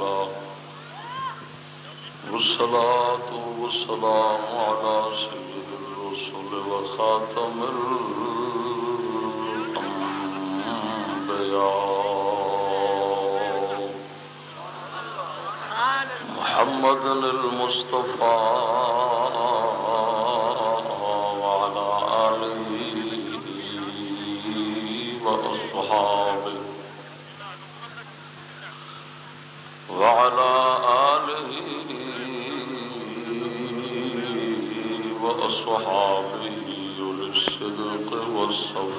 تعالى. والصلاة والسلام على سيد الرسل وخاتم الأنبياء. محمد المصطفى.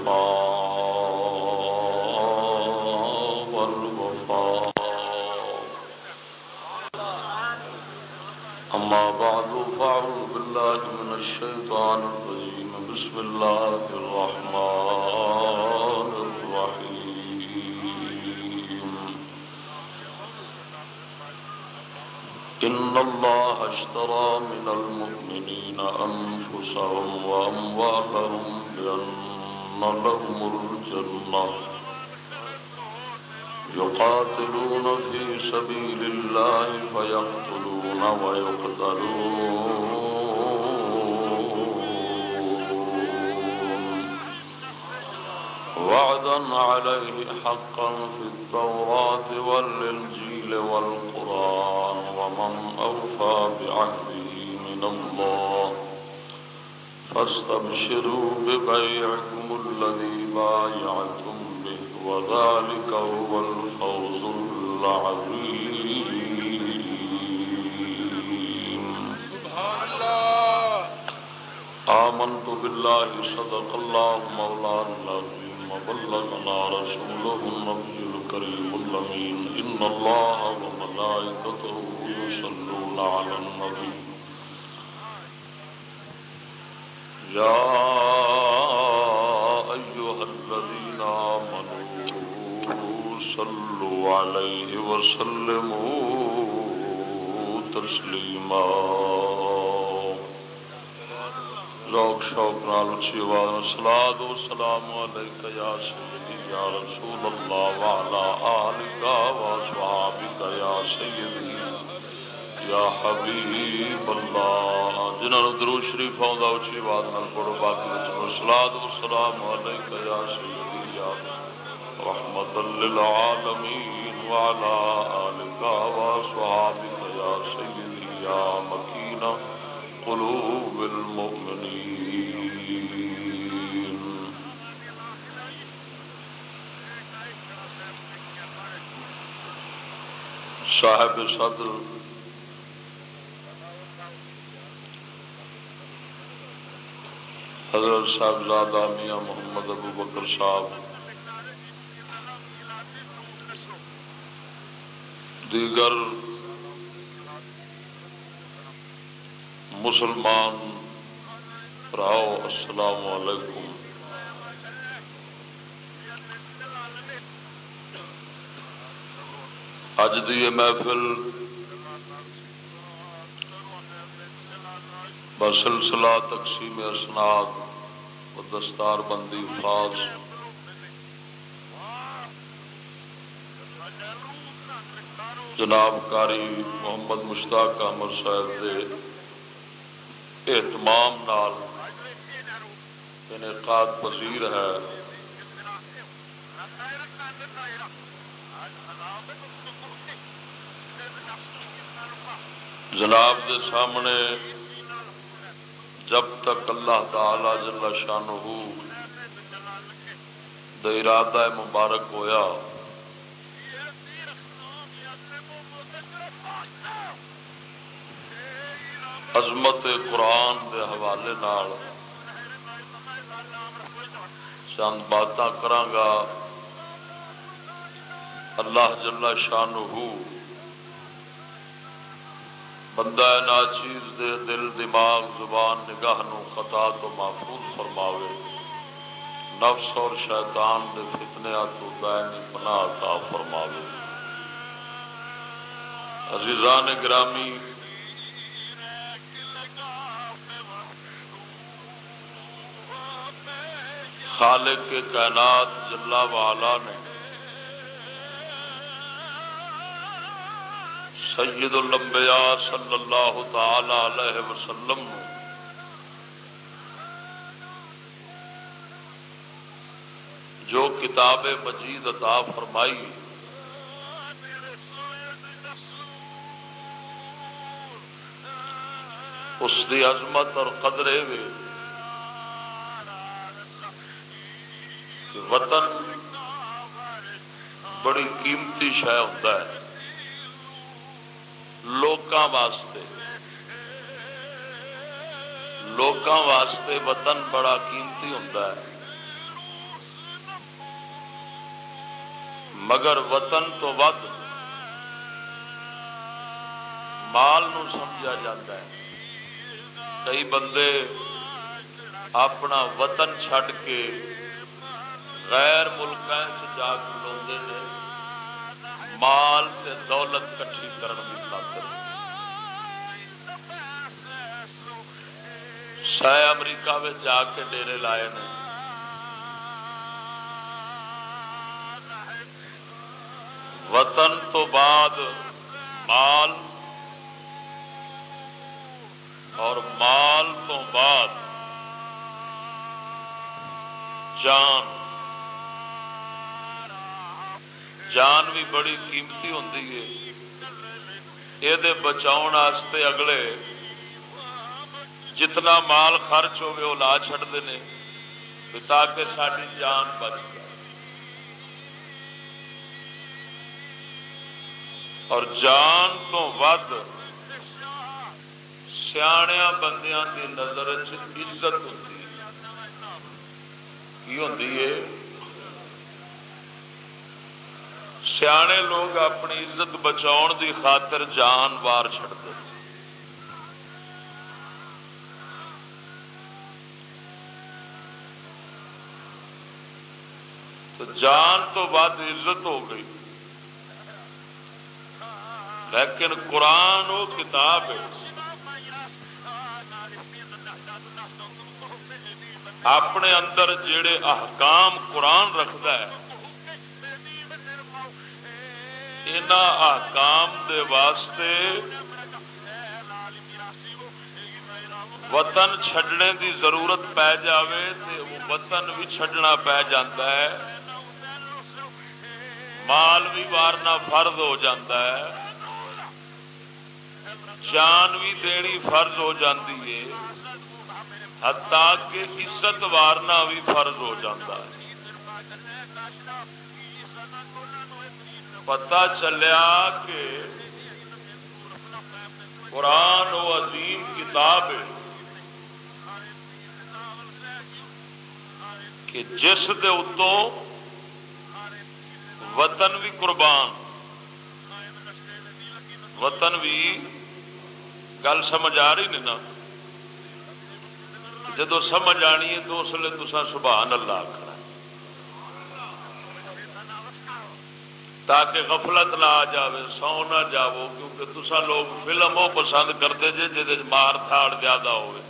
والصفاء والوفاء أما بعد، فأعوذ بالله من الشيطان الرجيم. بسم الله الرحمن الرحيم. إن الله اشترى من المؤمنين أنفسهم وأموالهم بأن لهم الجنة يقاتلون في سبيل الله فيقتلون ويقتلون. وعدا عليه حقا في التوراة والإنجيل والقرآن ومن أوفى بعهده من الله. فاستبشروا ببيعكم الذي بايعتم به، وذلك هو الفوز العظيم. آمنت بالله، صدق الله مولانا العظيم، وبلغنا رسوله النبي الكريم الأمين. إن الله وملائكته يصلون على النبي. عليه وسلموا تسليما ذوق، شوق، نال اچھی آواز میں و سلام علیک یا سیدی یا رسول اللہ وعلا آلک و صحابک یا سیدی یا حبیب اللہ. جنہوں نے درود شریف آؤں اچھی آواز نال پڑھو، باقی سلاد و سلام یا سیدی یا رحمت للعالمین وعلا آلک و صحابک یا سیدی یا مکینہ قلوب المؤمنين صاحب صدر حضرت صاحب زادہ میاں محمد ابو بکر صاحب، دیگر مسلمان، راؤ، السلام علیکم۔ اج دی یہ محفل بسلسلہ تقسیم اسناد و دستار بندی خاص۔ جناب کاری محمد مشتاق احمد صاحب دے اہتمام نال انعقاد پذیر ہے۔ جناب دے سامنے جب تک اللہ تعالی جل شانہ دے ارادہ مبارک ہویا، عظمت قرآن دے حوالے نال چند بات کرانگا اللہ جل شانہ بندہ ناچیز دے دل، دماغ، زبان، نگاہ نو خطا تو محفوظ فرماوے۔ نفس اور شیطان دے فتنیا تو دائمی پناہ عطا فرماوے۔ عزیزان گرامی، خالق کے کائنات جلا والا نے سید الانبیاء صلی اللہ تعالی علیہ وسلم جو کتاب مجید عطا فرمائی۔ اس دی عظمت اور قدرے بھی وطن بڑی قیمتی شہ ہوتا ہے۔ لوکاں واسطے۔ لوکاں واسطے وطن بڑا قیمتی ہوتا ہے۔ مگر وطن تو ود مال نو سمجھا جاتا ہے۔ کئی بندے اپنا وطن چھڈ کے غیر ملک جا کھلوتے ہیں مال تے دولت کٹھی کرن کی خاطر۔ سہ امریکہ میں جا کے ڈیرے لائے نے۔ وطن تو بعد مال اور مال تو بعد جان۔ جان بھی بڑی قیمتی ہوں یہ بچاؤ اگلے جتنا مال خرچ ہوگی وہ لا چڑتے ہیں تاکہ ساری جان بچ جائے۔ اور جان تو ود سیا بندیاں کی نظر عزت ہوتی ہے؟ سیانے لوگ اپنی عزت بچاؤ دی خاطر جان وار چڑتے جان تو بعد عزت ہو گئی۔ لیکن قرآن وہ کتاب ہے۔ اپنے اندر جڑے احکام قرآن رکھتا ہے ان احکام دے واسطے وطن چھڈنے دی ضرورت پی جاوے تے وہ وطن بھی چھڈنا پی جاتا ہے۔ مال بھی وارنا فرض ہو جاتا ہے۔ جان بھی دینی فرض ہو جاتی ہے۔ حتا کہ عزت وارنا بھی فرض ہو جاتا ہے۔ پتا چلیا کہ قرآن و عظیم کتاب ہے کہ جس دے اتوں وطن بھی قربان، وطن بھی گل سمجھ آ رہی نہیں نا؟ جدو سمجھ آنی ہے تو اس لیے تصا سبحان اللہ آخر تاکہ غفلت نہ آ جاوے، سو نہ جاو کیونکہ تسا لوگ فلم وہ پسند کرتے جے جی مار تھاڑ زیادہ ہوئے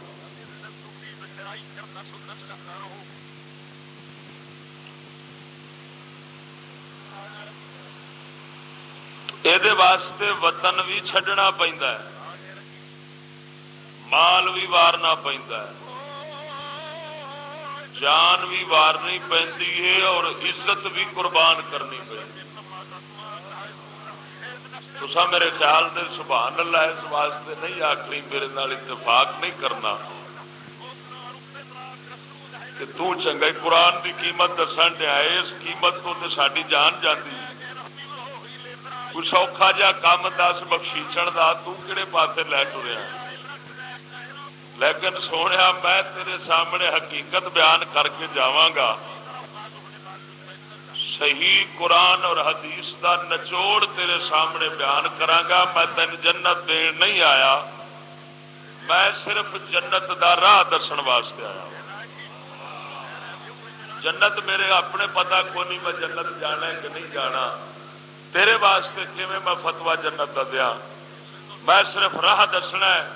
یہ واسطے وطن بھی چڈنا پہنتا ہے۔ مال بھی وارنا پہنتا ہے۔ جان بھی وارنی پہنتی ہے اور عزت بھی قربان کرنی پہنتی تسا میرے خیال سے سبحان اللہ اس واسطے نہیں آخری میرے نال اتفاق نہیں کرنا۔ کہ تو چنگا قرآن کی قیمت دسن دیا، اس قیمت کو تو ساری جان جاتی کوئی سوکھا جا کام دس بخشیچن کا تہے پاس لے ٹریا۔ لیکن سونے میں تیرے سامنے حقیقت بیان کر کے جاگا صحیح قرآن اور حدیث دا نچوڑ تیرے سامنے بیان کرانگا میں تین جنت دین نہیں آیا۔ میں صرف جنت دا راہ دسن واسطے آیا جنت میرے اپنے پتا کو نہیں میں جنت جانا کہ نہیں جانا۔ تیرے واسطے کیون میں فتوا جنت کا دیا۔ میں صرف راہ دسنا ہے۔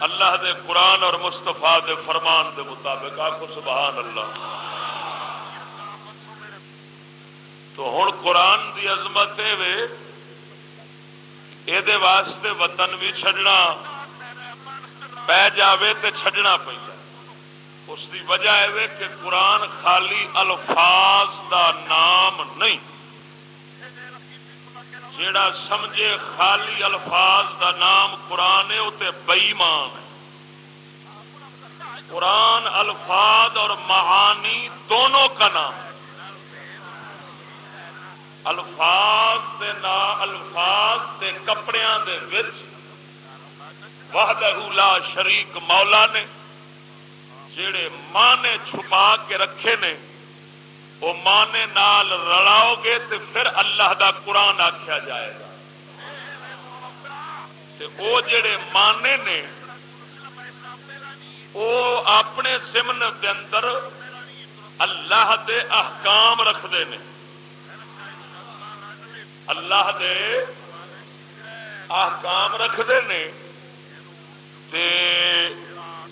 اللہ دے قرآن اور مستفا دے فرمان دے مطابق۔ آخو سبحان اللہ۔ تو ہوں قرآن دی عظمت یہ واسطے وطن بھی چڈنا پی جائے تو چڈنا پہ اس کی وجہ ہے کہ قرآن خالی الفاظ دا نام نہیں۔ جیڑا سمجھے خالی الفاظ دا نام قرآن ہے وہ بئیمان ہے۔ قرآن الفاظ اور معانی دونوں کا نام الفاظ دے نا الفاظ دے کپڑیاں دے وچ وحدہ لا شریک مولا نے جڑے ماں نے چھپا کے رکھے نے، وہ مانے نال رلاؤ گے تو پھر اللہ دا قرآن آخیا جائے گا۔ وہ جڑے مانے نے، وہ اپنے سمن کے اندر اللہ دے احکام رکھتے ہیں اللہ دے احکام رکھتے ہیں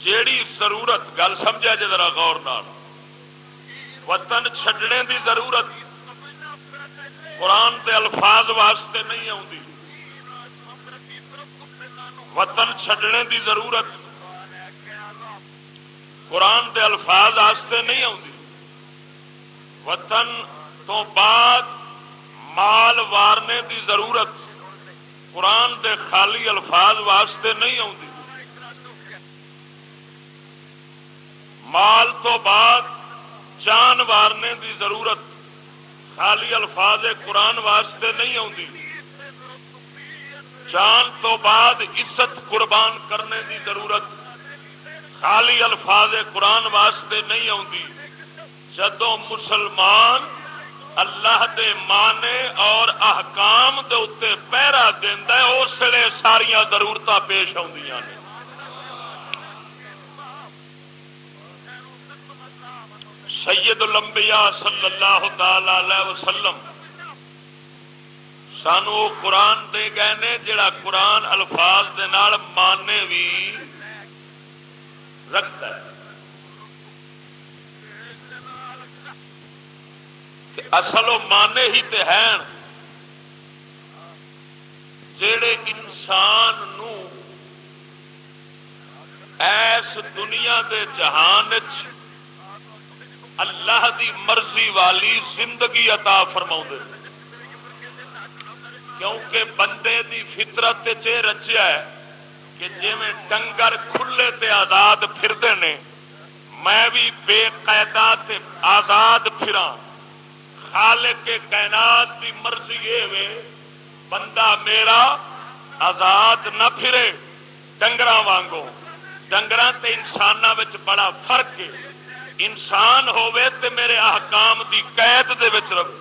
جیڑی ضرورت، گل سمجھا جی ذرا غور نال۔ وطن چھڈنے دی ضرورت قرآن دے الفاظ واسطے نہیں آتی وطن چھڈنے دی ضرورت قرآن دے الفاظ واسطے نہیں آتی وطن تو بعد مال وارنے دی ضرورت قرآن دے خالی الفاظ واسطے نہیں آتی مال تو بعد جان وارنے دی ضرورت خالی الفاظ قرآن واسطے نہیں آتی جان تو بعد عزت قربان کرنے دی ضرورت خالی الفاظ قرآن واسطے نہیں آتی جدو مسلمان اللہ دے مانے اور احکام دے اتنے پہرا دینا اس لیے ساریا ضرورت پیش آدی سید الانبیاء صلی اللہ تعالی وسلم سانو قرآن دے گئے نے، جڑا قرآن الفاظ دے نال مانے بھی رکھتا ہے۔ اصل وہ مانے ہی تے ہیں۔ جڑے انسان نو ایس دنیا دے جہان چ اللہ دی مرضی والی زندگی عطا فرما کیونکہ بندے دی فطرت رچیا ہے کہ جی ڈنگر کھلے تے آزاد پھرتے نے، میں بھی بے قیدا آزاد پھرا خالق کے کائنات دی مرضی یہ بندہ میرا آزاد نہ پھرے ڈنگر وانگو۔ ڈنگر انسان بڑا فرق ہے۔ انسان ہوے تے میرے احکام دی قید دے وچ رہے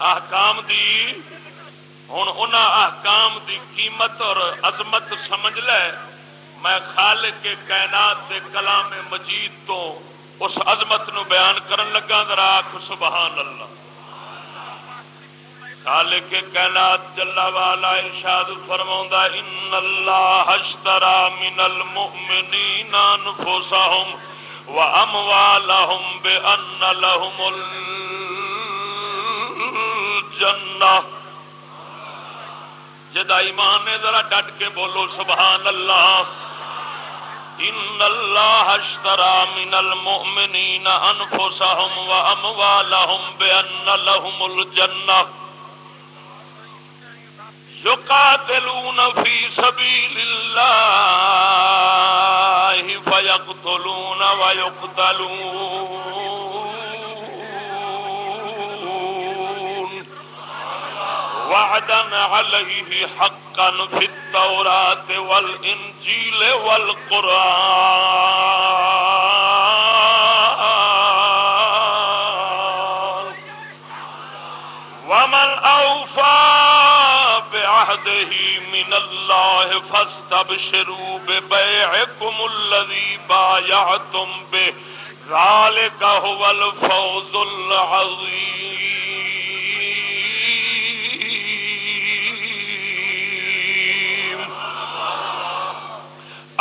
احکام دی ہوں ان احکام دی قیمت اور عظمت سمجھ لے۔ میں خالق کے کائنات دے کلام مجید تو اس عظمت نو بیان کرن لگا، ذرا سبحان اللہ۔ خالق کائنات جلا والا ارشاد فرما ان اللہ اشترا من المؤمنین انفسهم واموالهم بان لهم الجنہ۔ جدا ایمان نے ذرا ڈٹ کے بولو، سبحان اللہ ان اللہ اشترى من المؤمنین انفسهم واموالهم بان لهم الجنہ يقاتلون في سبيل الله فيقتلون ويقتلون. وعدا عليه حقا في التوراة والإنجيل والقرآن. ومن أوفى بعهده من الله فاستبشروا ببيعكم الذي بايعتم به. ذلك هو الفوز العظيم.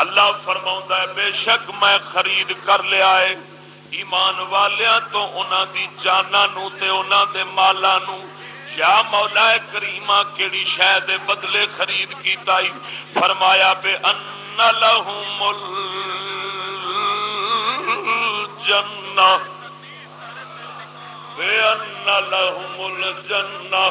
اللہ فرما ہے، بے شک میں خرید کر لیا ہے ایمان والیاں تو انہوں دی جانا نو تے انہوں دے مالا نو یا مولا کریما کیڑی شہ بدلے خرید کیتا ہی فرمایا، بے ان لہم الجنہ بے ان لہم الجنہ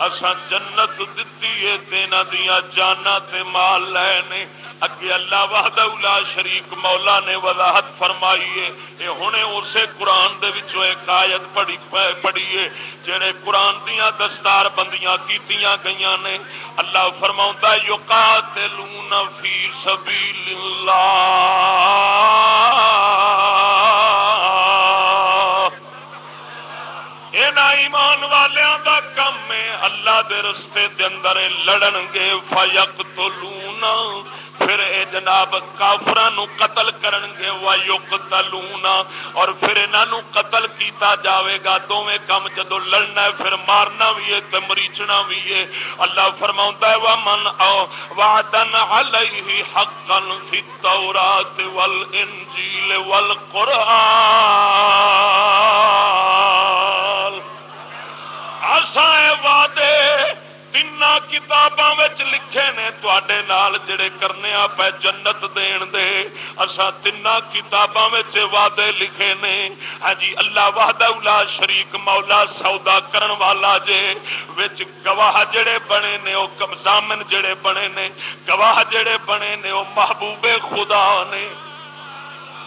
اسا جنت دتی ہے تینا دیا جانا تے مال لے نے۔ اگے اللہ وحدہ اولا شریک مولا نے وضاحت فرمائی ہے۔ یہ ہنے اسے قرآن دے وچوں ایک آیت پڑھی پڑھی ہے۔ جڑے قرآن دیاں دستار بندیاں کیتیاں گئیاں نے۔ اللہ فرماوندا یقاتلون فی سبیل اللہ اے نا ایمان والیاں دا کم اللہ دے رستے دے اندر لڑن گے فیق تو لونا پھر اے جناب کافر قتل کرن گے وایوک تلونا اور پھر انہوں قتل کیتا جاوے گا دونوں کم جدو لڑنا ہے، پھر مارنا بھی ہے، تے مریچنا بھی ہے۔ اللہ فرماؤں ہے، ومن او وعدن علیہ حقا فی التورات والانجیل والقرآن۔ کتاباں لکھے نے تے جڑے کرنے پہ جنت دین دے اصا تین کتاباں وعدے لکھے نے ہاں جی اللہ وحدہ اولا شریک مولا سودا کرن والا جے وچ گواہ جڑے بنے نے وہ کمزامن جڑے بنے نے گواہ جڑے بنے نے وہ محبوب خدا نے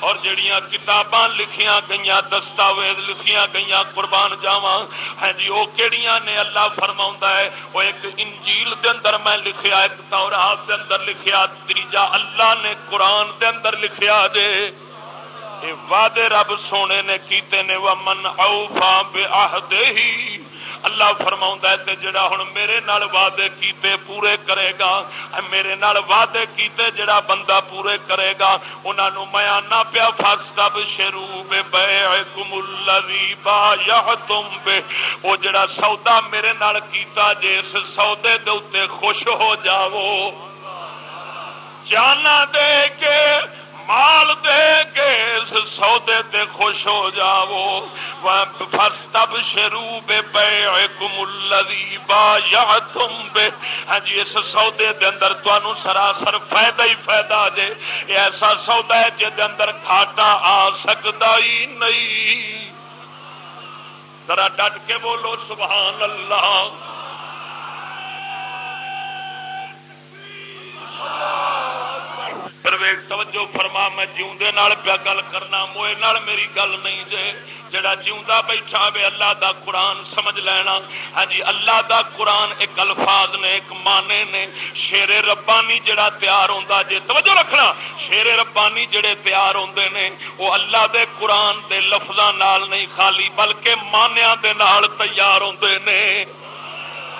اور جڑیاں کتاباں لکھیاں گئی دستاویز لکھیاں گئی قربان جاوا ہاں جی وہ کہڑیاں نے اللہ فرما ہے وہ ایک انجیل دے اندر میں لکھیا، ایک تورات دے اندر لکھیا، تیجا اللہ نے قرآن دے اندر لکھیا جے۔ وعدے رب سونے نے کیتے نے وہ من اوفا بے آہ ہی اللہ فرما ہے جڑا ہوں میرے نال وعدے کیتے پورے کرے گا میرے نال وعدے کیتے جڑا بندہ پورے کرے گا انہوں میں آنا پیا فس تب شروع بے کم با یا تم بے وہ جڑا سودا میرے نال کیتا جس سودے دے خوش ہو جاو جانا دے کے مال دے کے اس سودے تے خوش ہو جاو تب شروع بے بے کم با یا تم بے ہاں جی اس سودے دے اندر تانوں سراسر فائدہ ہی فائدہ جے۔ ایسا سودا ہے جے دے اندر گھاٹا آ سکدا ہی نہیں۔ ذرا ڈٹ کے بولو، سبحان اللہ۔ پرویگ توجہ فرما میں جیوندے نال پیا گل کرنا موئے نال میری گل نہیں جے جڑا جیوندا بیٹھا بے اللہ دا قرآن سمجھ لینا ہاں جی اللہ دا قرآن ایک الفاظ نے ایک مانے نے شیر ربانی جڑا تیار ہوندا جے توجہ رکھنا شیر ربانی جڑے تیار ہوندے نے وہ اللہ دے قرآن دے لفظاں نال نہیں خالی بلکہ مانیاں دے نال تیار ہوندے نے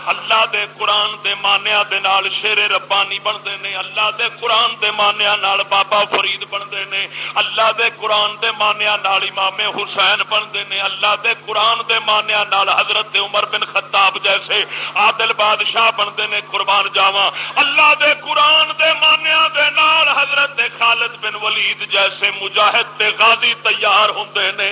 اللہ دے قرآن دے مانیا دے نال شیر ربانی بنتے نے، اللہ دے قرآن دے مانیا نال بابا فرید بنتے نے، اللہ دے قرآن دے مانیا نال امام حسین بنتے نے، اللہ دے قرآن دے مانیا نال حضرت عمر بن خطاب جیسے عادل بادشاہ بنتے نے قربان جاوا اللہ دے قرآن دے مانیا دے نال حضرت خالد بن ولید جیسے مجاہد تے غازی تیار ہوندے نے۔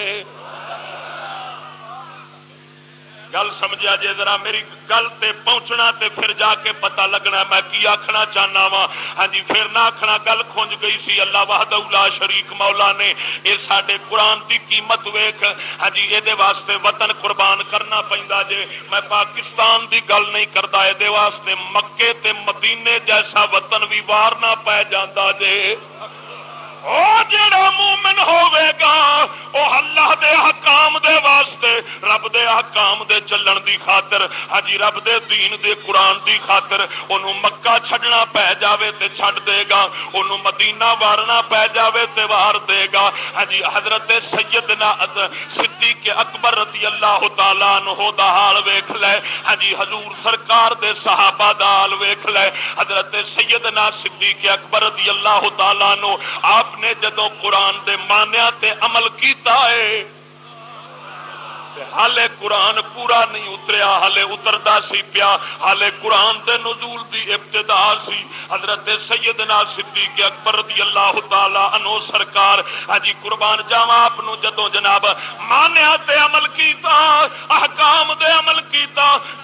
گل سمجھا جی ذرا میری گل تے پہنچنا تے پھر جا کے پتا لگنا میں کی آخنا چاہنا وا ہاں جی پھر نہ آخنا گل کھنج گئی سی۔ اللہ وحد شریک مولا نے یہ سڈے قرآن کی قیمت ویخ ہاں جی یہ واسطے وطن قربان کرنا پہنتا جے۔ میں پاکستان دی گل نہیں کرتا یہ واسطے مکے تے مدینے جیسا وطن بھی وار نہ پی جانا جے۔ جڑا مومن ہوے گا وہ اللہ دے حکام دے واسطے، رب دے حکام دے چلن دی خاطر ہجی رب دے دین دے قرآن دی خاطر انہوں مکہ چھڈنا پہ جاوے تے چھڈ دے گا انہوں مدینہ وارنا پہ جاوے تے وار دے گا۔ ہجی حضرت سیدنا صدیق اکبر رضی اللہ تعالیٰ عنہ دا حال ویکھ لے ہجی حضور سرکار دے صحابہ دا حال ویکھ لے۔ حضرت سیدنا صدیق اکبر رضی اللہ تعالیٰ عنہ آپ آپ نے جدو قرآن دے مانیا تے عمل کیتا ہے ہالے قرآن پورا نہیں اتریا ہالے اترتا سی پیا ہالے قرآن دے نزول دی ابتدا سی۔ حضرت سیدنا صدیق اکبر رضی اللہ تعالی عنہ سرکار ہجی قربان جاوا آپ جدو جناب مانیا تے عمل کیتا، احکام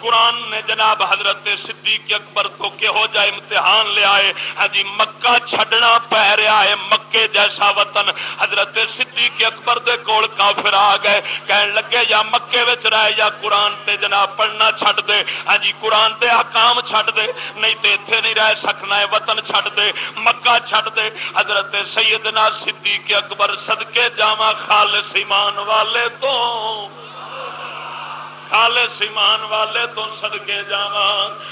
قرآن نے جناب حضرت صدیق اکبر تو کہو جا امتحان لیا ہے ہجی ہاں مکہ چھڈنا پہ رہا ہے، مکے جیسا وطن۔ حضرت صدیق اکبر دے کول کافر آ گئے۔ کہن لگے، یا مکے رہ یا قرآن تے جناب پڑھنا چھڈ دے۔ ہاں جی قرآن تے حکام چھڈ دے۔ نہیں تے اتے نہیں رہ سکنا ہے، وطن چھڈ دے، مکہ چھڈ دے۔ حضرت سیدنا صدیق اکبر صدقے جاوا خالص ایمان والے تو خالص ایمان والے تو سدکے جا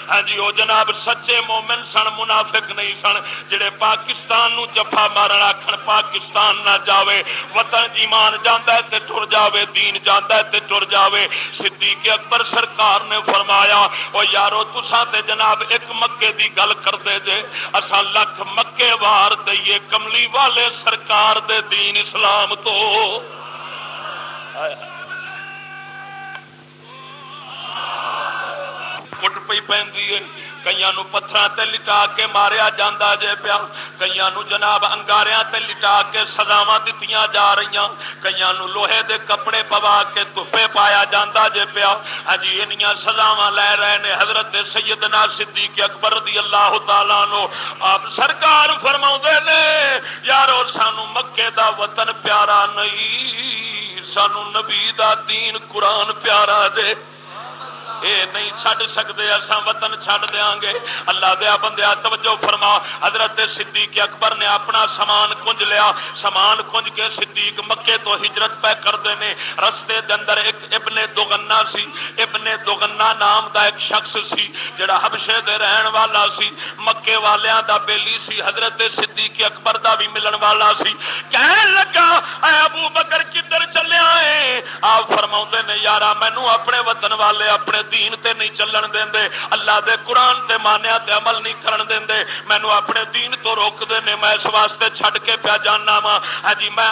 ہاں جی وہ جناب سچے مومن سن، منافق نہیں سن۔ جڑے پاکستان نو جفا مارن آخر پاکستان نہ جاوے۔ وطن ایمان جانا ہے ٹر جاوے، دین جانا ہے ٹر جاوے۔ صدیق اکبر سرکار نے فرمایا وہ یارو تسا تے جناب ایک مکے دی گل کرتے جے۔ اصا لکھ مکے وار دئیے، کملی والے سرکار دے دین اسلام تو۔ آیا۔ کٹ پی پی کئی پتھر لٹا کے ماریا جا جے پیا کئی جناب انگاریا لٹا کے سزاوا دیتی جا رہی کئی لوہے دے کپڑے پوا کے تفے پایا جا جے پیا ہجی ان سزاوا لے رہے نے حضرت سیدنا صدیق اکبر دی اللہ تعالی نو آپ سرکار فرما نے یارو سانو مکے دا وطن پیارا نہیں سانو نبی دا دین قرآن پیارا دے اے نہیں چڈ سکتے اصا وطن چڈ دیا گے اللہ دیا بندیا توجہ فرما۔ حضرت صدیق اکبر نے اپنا سامان کنج لیا۔ سامان کنج کے صدیق مکے تو ہجرت پہ کرتے ہیں رستے اندر ایک ابن دوگنا سی۔ ابن دوگنا نام دا ایک شخص سی، جڑا حبشے دے رہن والا سی۔ مکے والیاں دا بیلی سی۔ حضرت صدیق اکبر دا بھی ملن والا سی۔ کہن لگا، اے ابو بکر کدھر چلیا ہے آپ فرما نے، یارا مینو اپنے وطن والے، اپنے دین تے نہیں چلن دیں دے اللہ دے قرآن تے مانیا تے عمل نہیں کرن دیں دے مینو اپنے دین تو روک دے نے، میں اس واسطے چھڈ کے پیا جانا وا ہاں جی میں،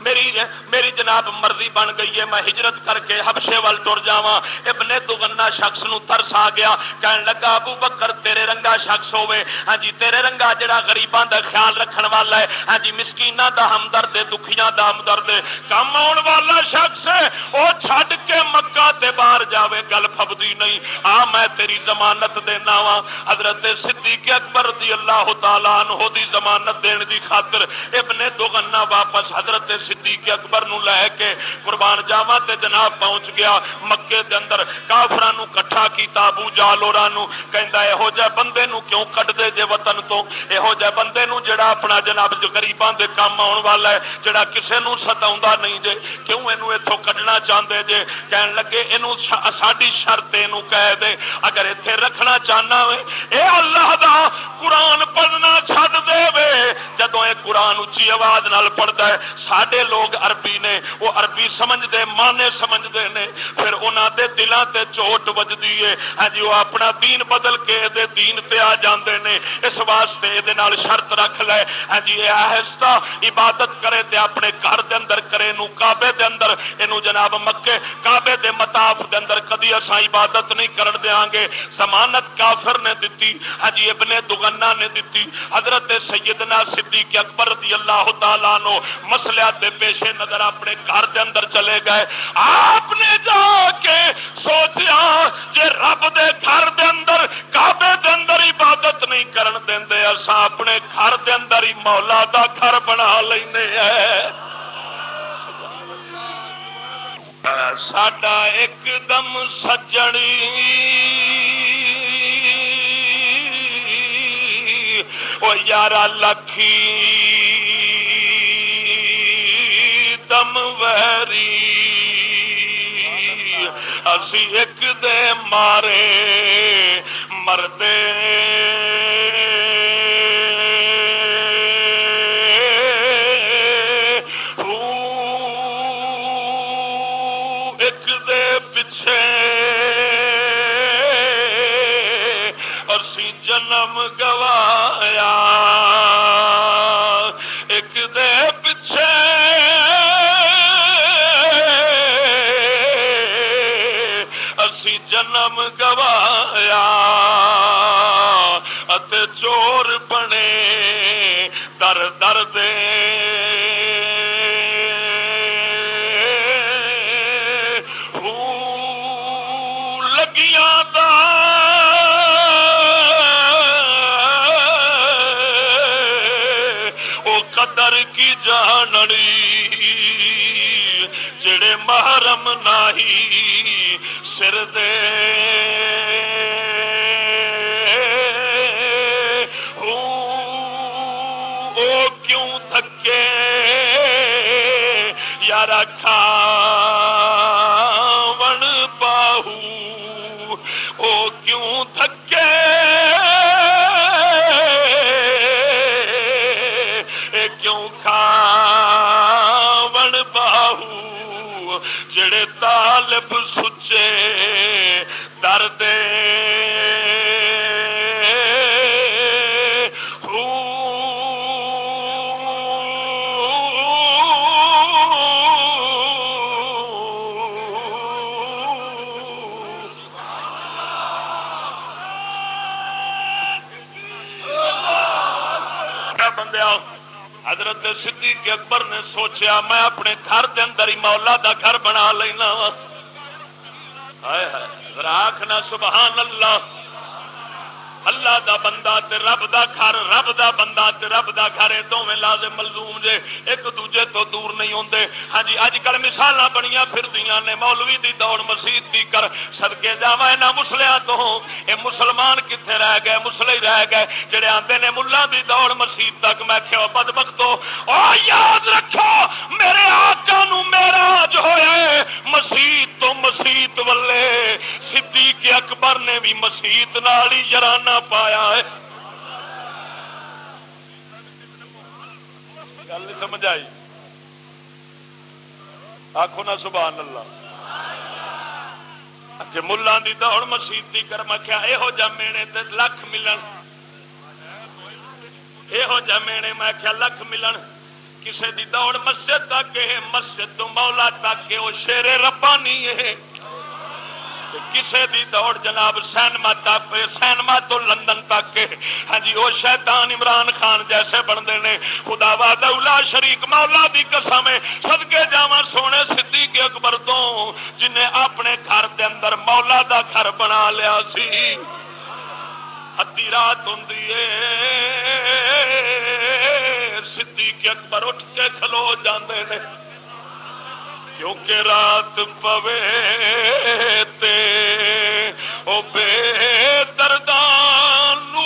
میری میری جناب مرضی بن گئی ہے، میں ہجرت کر کے حبشے وال ٹر جاواں۔ ابن دگنا شخص نو ترس آ گیا، کہن لگا، ابو بکر، تیرے رنگا شخص ہوے ہاں جی تیرے رنگا جڑا غریباں دا خیال رکھن والا ہے۔ ہاں جی مسکیناں دا ہمدرد ہے، دکھیاں دا ہمدرد ہے۔ کم آن والا شخص ہے، او چھڈ کے مکہ تے باہر جاوے، گل فب نہیں۔ آ میں تیری ضمانت دینا وا حضرت صدیق اکبر رضی اللہ تعالی عنہ دی ضمانت دین دی خاطر ابن دوغنا واپس حضرت صدیق اکبر نو لے کے قربان جاوا تے جناب پہنچ گیا مکے دے اندر۔ کافراں نو کٹھا کیتا، ابو جال اوراں نو کہندا، ایہو جے بندے نو کیوں کڈ دے جے وطن تو؟ ایہو جے بندے نو جڑا اپنا جناب جو غریباں دے کام آون والا ہے، جڑا کسے نو ستاوندا نہیں جے، کیوں اینو ایتھوں کڈنا چاہندے جے؟ کہن لگے، اینو ساڈی شر شرط تینوں کہہ دے، اگر اتے رکھنا چاہنا وے، اے اللہ دا، قرآن پڑھنا چھڈ دے وے۔ جدو یہ قرآن اچھی آواز نال پڑھتا ہے سڈے لوگ عربی نے، وہ عربی سمجھتے مانے سمجھتے ہیں پھر انہوں دے دلوں تے چوٹ بجتی ہے۔ ہاں جی وہ اپنا دین بدل کے دے دین تے آ جاندے نے۔ اس واسطے یہ شرط رکھ لے۔ ہاں جی آہستہ عبادت کرے تے اپنے گھر دے اندر کرے نو کعبے دے اندر۔ یہ جناب مکے کعبے دے متاف دے اندر کدی اصا عبادت نہیں کرن دیا گے۔ سمانت کافر نے دیتی ہجی ابن دگنا نے دیتی حضرت سیدنا صدیق اکبر رضی اللہ تعالیٰ نو مسلیا دے پیشے نظر اپنے گھر دے اندر چلے گئے۔ آپ نے جا کے سوچیا جے رب دے گھر دے اندر، کعبے دے اندر عبادت نہیں کرن دیں دے اپنے گھر دے اندر ہی مولا دا گھر بنا لینے ہیں۔ ساڈا ایک دم سجڑی وہ یار لکھی دم ویری اسی ایک دے مارے مردے جانڑی جڑے محرم نہیں سر دے صدیق اکبر نے سوچیا، میں اپنے گھر دے اندر ہی مولا دا گھر بنا لینا وا۔ راکھنا سبحان اللہ۔ اللہ دا بندہ تے رب دا گھر، رب دا بندہ تے رب دا گھر دونوں لازم ملزوم جے۔ ایک دوجے تو دور نہیں ہوندے۔ ہاں جی اج کل مثال بنیا پھر نے، مولوی دی دوڑ مسیح دی کر۔ سدکے جا یہاں مسلیاں تو۔ اے مسلمان کتنے رہ گئے مسلے ہی رہ گئے، جڑے آتے نے ملا دی دوڑ مسیح تک، میں کھو بد بختو، او یاد رکھو، میرے آقا نو میرا جو ہوئے مسیح تو مسیح ولے صدیق اکبر نے بھی مسیح نال ہی جرانا پایا ہے۔ گل سمجھ آئی۔ آخو نا سبحان اللہ۔ جی ملان کی دوڑ مسیح کر مکھیا یہو جہ مینے لکھ ملن یہو جہ مینے میں کیا لکھ ملن کسے دی دوڑ مسجد تک مسجد تو مولا تک وہ شیر ربانی ہے کسے دی دوڑ جناب سینما تک سینما تو لندن تک ہاں جی وہ شیطان عمران خان جیسے بنتے ہیں۔ خدا وا دولا شریک، مولا دی قسم سدکے جا سونے سی کے اکبر تو، جنہیں اپنے گھر دے اندر مولا دا گھر بنا لیا سی۔ ادی رات ہوں سی اکبر اٹھ کے کھلو جاندے نے کیونکہ رات پوے تے او بے دردان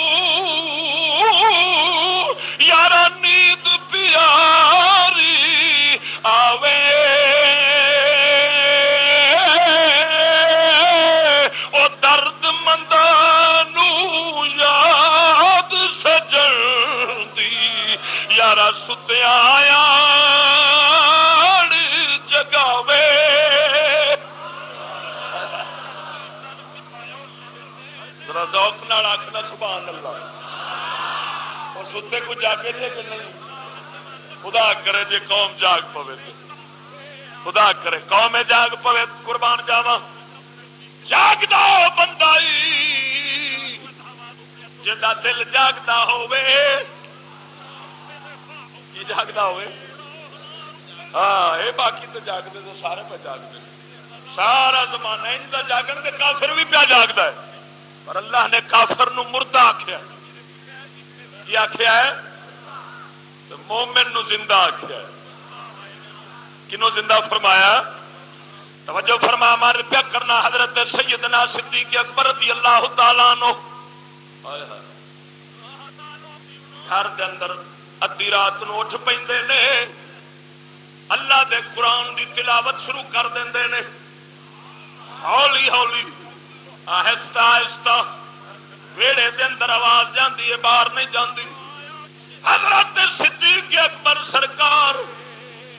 یار نیند پیاری آوے او درد مندانو یاد سجن دی یار ستیا ستے کہ نہیں؟ خدا کرے جی قوم جاگ پوے خدا کرے قوم جاگ پوے قربان جاوا جاگ بندہ جا دل جاگتا ہوے کی جاگتا ہوے ہاں یہ باقی تو جاگتے تو سارے پہ جاگتے۔ سارا زمانہ ان کا جاگن کے کافر بھی پیا جاگتا ہے۔ پر اللہ نے کافر نو مردہ آخیا کی آخیا ہے؟ مومن نو زندہ آخیا کنو زندہ فرمایا؟ توجہ فرما، مار پیا کرنا حضرت سیدنا صدیق اکبر رضی اللہ تعالی نو گھر دے اندر ادی رات نو اٹھ پہ اللہ دے قرآن دی تلاوت شروع کر دیں ہولی ہولی۔ آہستہ آہستہ۔ ویڑے دے اندر آواز جاندی ہے، باہر نہیں جاندی۔ حضرت صدیق اکبر سرکار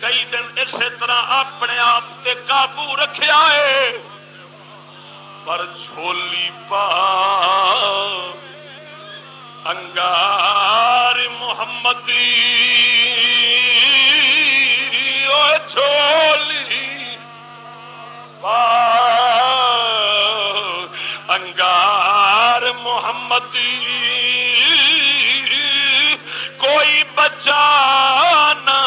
کئی دن اسی طرح اپنے آپ سے قابو رکھا ہے پر جھولی پا انگار محمدی۔ او جھولی پا انگار محمدی۔ بچا نہ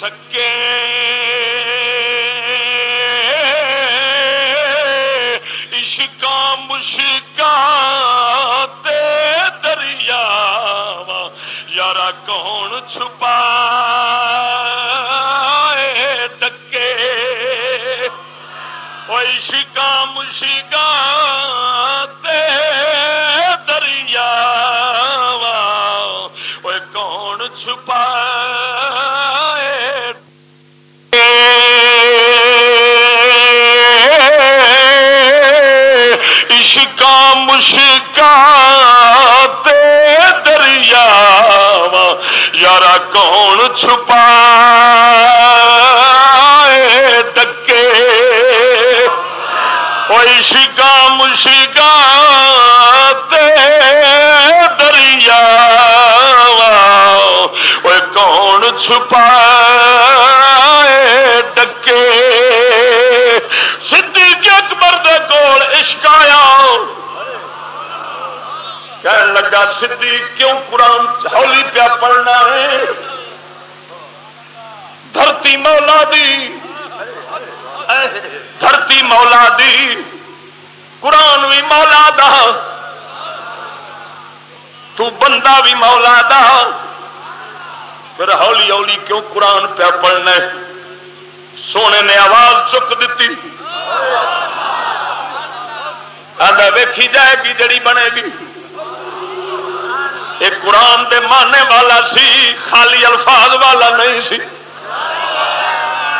سکے۔ عشقا مشکا تے دریا یارا کون چھپا ڈکے۔ عشقا مشکا عشقا مشکا دریا یارا کون چھپا ڈکے کوئی شگا مشگا دریا وہ کون چھپا ڈکے سدھی کے اکبر دے کول کہنے لگا سدھی کیوں قرآن ہولی پیا پڑھنا ہے؟ دھرتی مولا دی۔ دھرتی مولا دی۔ قرآن بھی مولا دا۔ تو بندہ بھی مولا دا۔ پھر ہولی ہولی کیوں قرآن پیا پڑھنا ہے؟ سونے نے آواز چک دیتی۔ ویکھی جائے گی، جڑی بنے گی۔ ایک قرآن دے ماننے والا سی، خالی الفاظ والا نہیں سی۔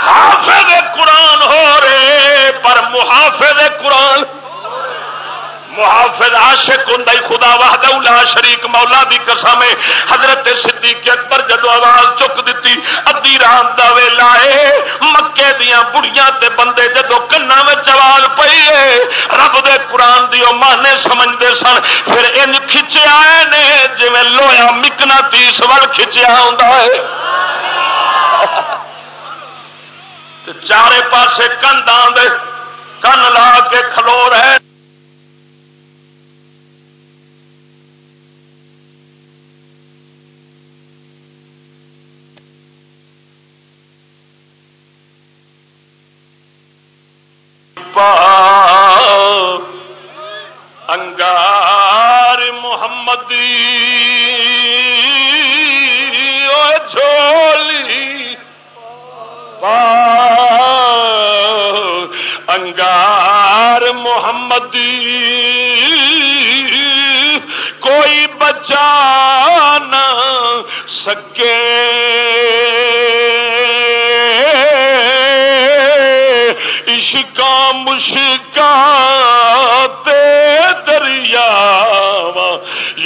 حافظ قرآن ہو رہے، پر محافظ قرآن محافظ عاشق ہوں خدا واہد لا شریک مولا دی قسم حضرت صدیق اکبر جدو آواز چک دیتی ادی رات دا ویلا ہے۔ مکے دیا بڑیاں تے بندے جدو کنا میں آواز پئی ہے، رب دے قرآن دی او مانے سمجھتے سن۔ پھر ان کھچیا نے جی لویا مکنا تیس ول کھچیا ہوں چارے پاسے کن دے کن لا کے کھلو رہے۔ انگار محمدی جھولی پا انگار محمدی کوئی بچا نہ سکے عشقا مشکا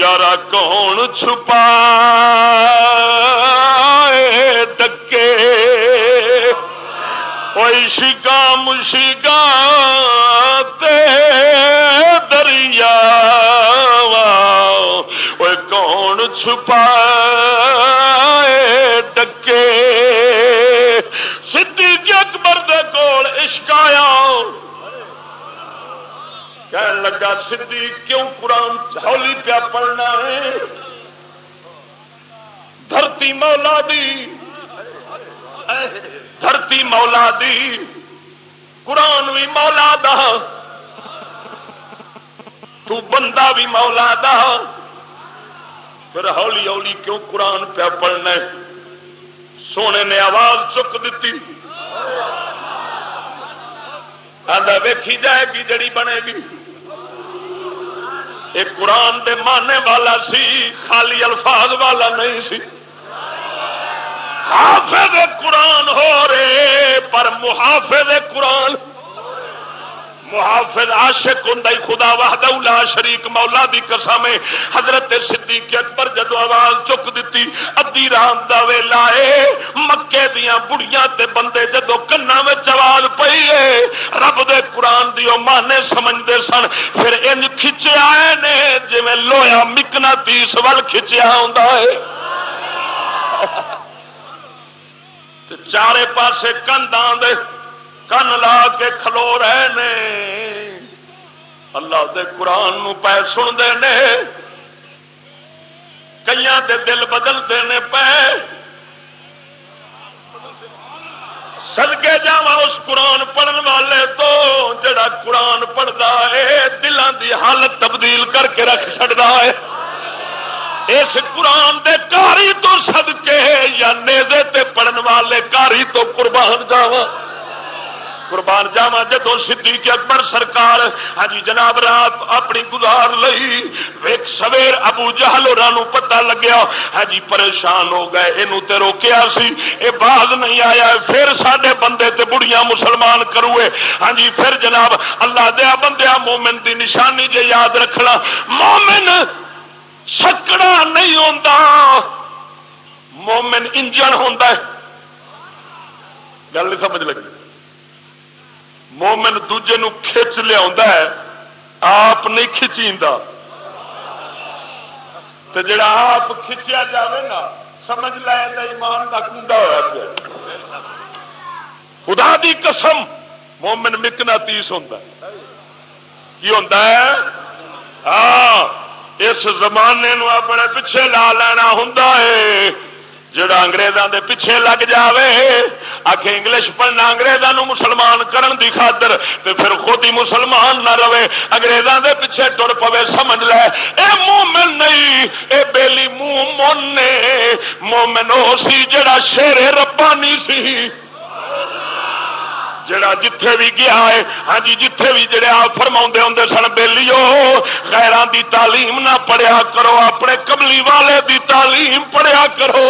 یارا کون چھپا ڈکے کوئی شگا مشگا دریا وہ کون چھپا ڈکے سدھی کے اکبر دے کول عشق آیا کہنے لگا سدھی کیوں قرآن ہولی پیا پڑھنا ہے؟ دھرتی مولا دی، دھرتی مولا دی، قرآن بھی مولا دا، تو بندہ بھی مولا دا، پھر ہولی ہولی کیوں قرآن پیا پڑھنا ہے؟ سونے نے آواز چک دیتی ویکھی جائے گی جڑی بنے گی۔ ایک قرآن دے ماننے والا سی، خالی الفاظ والا نہیں سی۔ حافظ قرآن ہو رہے، پر محافظ قرآن محافظ عاشق ہوں خدا واہد لا شریک مولا دی قسم حضرت صدیق اکبر جدو آواز چک دیتی ادی رات دا ویلا مکے دیا بڑیاں تے بندے جدو کنا آواز پئی ہے رب دے قرآن دی او مانے سمجھتے سن۔ پھر ان کھچیا نے جی لویا مکنا تیس ول کھچیا ہوں چارے پاسے کنداں دے کن لا کے کھلو رہے نے اللہ دے قرآن نو پے سنتے نے کئی دے دل بدلتے نے پے سدکے جا اس قرآن پڑھن والے تو جڑا قرآن پڑھتا ہے دلان دی حالت تبدیل کر کے رکھ چڑتا ہے اس قرآن دے کاری تو سدکے یا نیزے تے پڑھن والے کاری تو قربان جاوا قربان جاوا جدو صدیق اکبر سرکار۔ ہاں جی جناب، رات اپنی گزار لئی۔ ویک سویر ابو جہل اور پتا لگیا۔ ہاں جی پریشان ہو گئے۔ یہ روکیا سی۔ اے باز نہیں آیا۔ پھر سڈے بندے تے بڑیاں مسلمان کروے ہاں جی پھر جناب، اللہ دیا بندیا مومن دی نشانی جے یاد رکھنا۔ مومن سکڑا نہیں ہوتا مومن انجن ہوتا ہے۔ گل نہیں سمجھ لگی۔ مومن دوجے نو کھچ لیا آپ نہیں کھچی جڑا آپ کھچیا جائے نا، سمجھ لے ایمان کا کنڈا ہوا پیا۔ خدا دی قسم، مومن مکنا تیس ہوتا کی ہوتا ہے؟ ہاں اس زمانے نو اپنے پیچھے لا لینا ہوں جڑا انگریزوں دے پیچھے لگ جاوے آخ انگلش پڑھنا اگریزاں مسلمان کرن دی خاطر، تے پھر خود ہی مسلمان نہ رہے۔ اگریزوں دے پیچھے ٹر پوے، سمجھ لے۔ اے مومن نہیں، اے بیلی منہ نے، مومن وہ سی جڑا شیر ربانی سی۔ جڑا جتھے بھی گیا ہے ہاں جی جتھے بھی جڑے آپ فرما ہوں سن بےلیو خیران دی تعلیم نہ پڑھیا کرو، اپنے کملی والے دی تعلیم پڑھیا کرو۔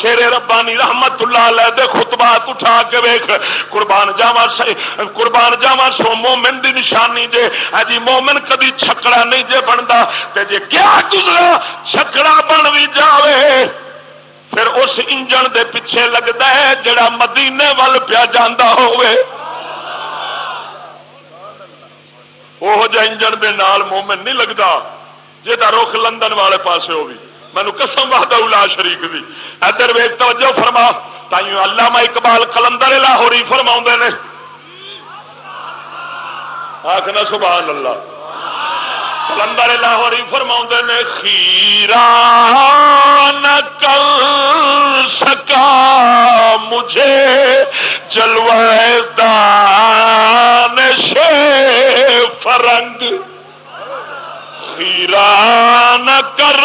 شیر ربانی رحمت اللہ علیہ دے خطبات اٹھا کے ویخ قربان جاوا قربان جاوا سو مومن دی نشانی جے ہاں جی، مومن کدی چھکڑا نہیں جے بنتا جے کیا گزرا، چھکڑا بن بھی جاوے۔ پھر اس انجن دے پیچھے لگتا ہے جڑا مدینے وال پیا جانا انجن دے نال مومن نہیں لگتا جا رخ لندن والے پاسے ہو بھی مینو قسم وحدہ الا شریف دی۔ ادھر ویک توجہ فرما۔ تائیوں علامہ اقبال کلندر لاہوری فرما نے۔ آخنا سبحان اللہ۔ کلندر لاہوری فرما نے خیرا نہ کر سکا مجھے جلوے دان شے فرنگ۔ خیرا نہ کر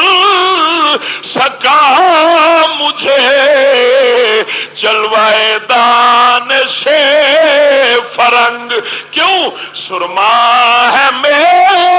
سکا مجھے جلوائے دان سے فرنگ۔ کیوں؟ سرما ہے میری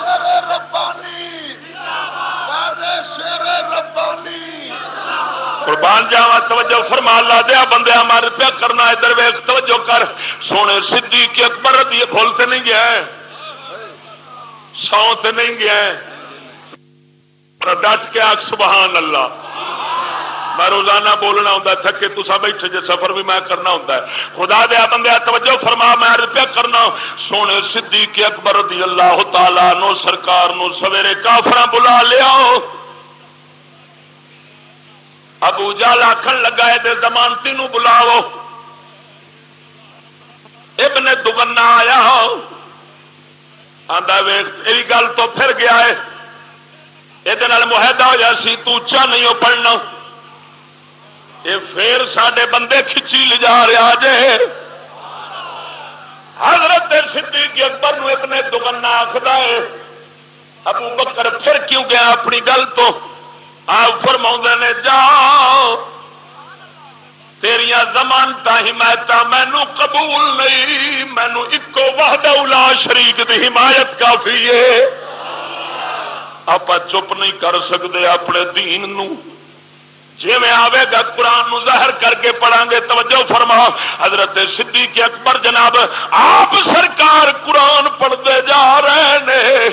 قربان جاوا توجہ فرما لا دیا بندے ہمارے پیا کرنا، ادھر ویک توجہ کر۔ سونے سدھی کی اکبر دی کھولتے نہیں گیا سو تے نہیں گیا ڈٹ کے آگ سبحان اللہ۔ میں روزانہ بولنا ہوں تھکے تسا بیٹھے جی سفر بھی میں کرنا ہوں خدا دیا بندے توجہ فرما، میں روپیہ کرنا سونے سدھی کے اکبر رضی اللہ تعالی نو سرکار نو سویرے کافر بلا لیا۔ ابو جال آخر لگا ہے زمانتی نو بلاو ابن دگنا آیا آدھا ویخ گل تو پھر گیا ہے۔ یہ معاہدہ ہو جائے سی تو اچا نہیں ہو پڑھنا۔ یہ پھر سڈے بندے کھچی لجا رہا جے۔ حضرت صدیق اکبر نو ابن دگنا آخر ہے۔ ابو بکر پھر کیوں گیا؟ اپنی گل تو۔ آپ فرما نے، جاؤ. تیریا زمانت حمایت مینو قبول نہیں. مینو ایکو وحدہ الا شریک دی حمایت کافی ہے. آپ چپ نہیں کر سکتے اپنے دین نو. جی میں آئے گا قرآن نو ظاہر کر کے پڑھا گے، توجہ فرما. حضرت صدیق اکبر جناب، آپ سرکار قرآن پڑھتے جا رہے ہیں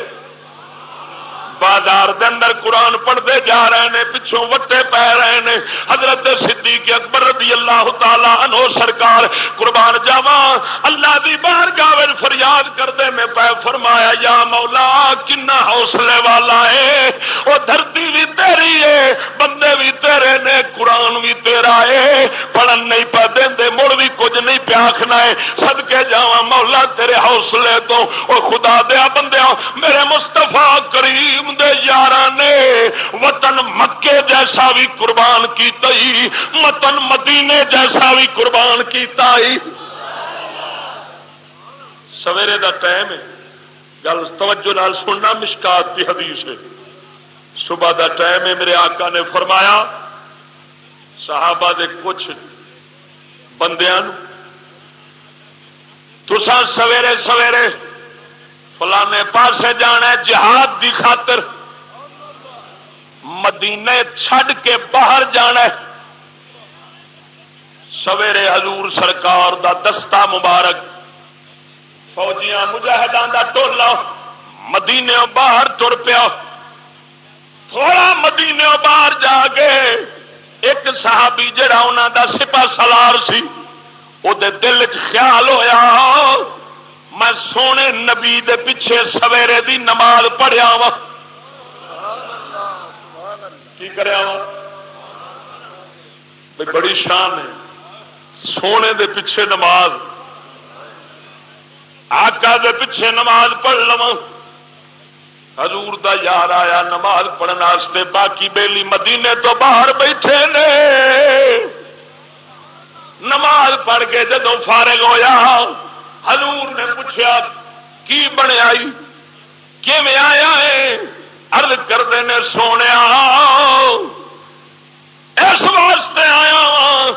بازار دے اندر قرآن پڑھتے جا رہے ہیں، پچھوں وٹے پی رہے ہیں۔ حضرت صدیق اکبر رضی اللہ تعالی عنہ سرکار قربان جاوا اللہ دی بار گاہ فریاد کرتے میں پہ فرمایا، یا مولا، کنا حوصلے والا ہے وہ دھرتی بھی تیری ہے، بندے بھی تیرے نے، قرآن بھی تیرا ہے۔ پڑھن نہیں پہ دے مڑ بھی کچھ نہیں پیاکھنا ہے۔ سدکے جا مولا تیرے حوصلے تو وہ خدا دیا بندے میرے مستفا کریم دے یار نے وطن مکے جیسا بھی قربان کی متن مدینے جیسا بھی قربان کیتا ہی۔ سویرے دا ٹائم ہے۔ گل توجہ نال سننا مشکات کی حدیث ہے۔ صبح دا ٹائم ہے، میرے آقا نے فرمایا، صحابہ دے کچھ بندیاں تسا سویرے سویرے فلانے پاسے جانا جہاد دی خاطر۔ مدینے چھڈ کے باہر جانا سویرے حضور سرکار دا دستہ مبارک۔ فوجیاں مجاہدان دا ٹولا مدینے باہر تر پیا۔ تھوڑا مدینے باہر جا کے ایک صحابی جڑا انہوں دا سپا سلار سی وہ دل چ خیال ہویا، میں سونے نبی دے پیچھے سویرے دی نماز پڑھیا وا کی کریا بڑی شان ہے۔ سونے دے پیچھے نماز۔ آقا دے پیچھے نماز پڑھ لو حضور دا یار آیا نماز پڑھنے باقی بیلی مدینے تو باہر بیٹھے نے۔ نماز پڑھ کے جدو فارغ ہویا، حضور نے پوچھا کی بنیا آیا ہے؟ ارد کرتے نے سونے اس واسطے آیا وا۔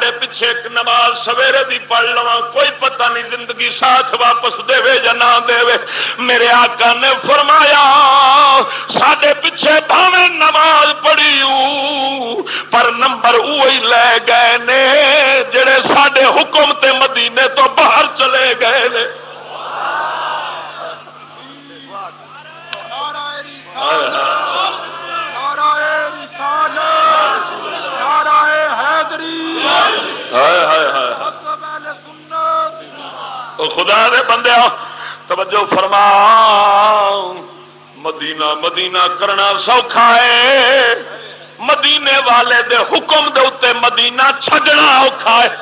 تے پیچھے ایک نماز سویرے دی پڑھ لوا کوئی پتہ نہیں زندگی ساتھ واپس دے یا نہ دے میرے آقا نے فرمایا سڈے پیچھے بھاوے نماز پڑھی پر نمبر وہی لے گئے نے، جڑے سڈے حکم تے مدینے تو باہر چلے گئے نے۔ خدا دے بندے توجہ فرما۔ مدینہ مدینہ کرنا سوکھا ہے۔ مدینے والے دے حکم دے اتنے مدینہ چھڈنا اوکھا ہے۔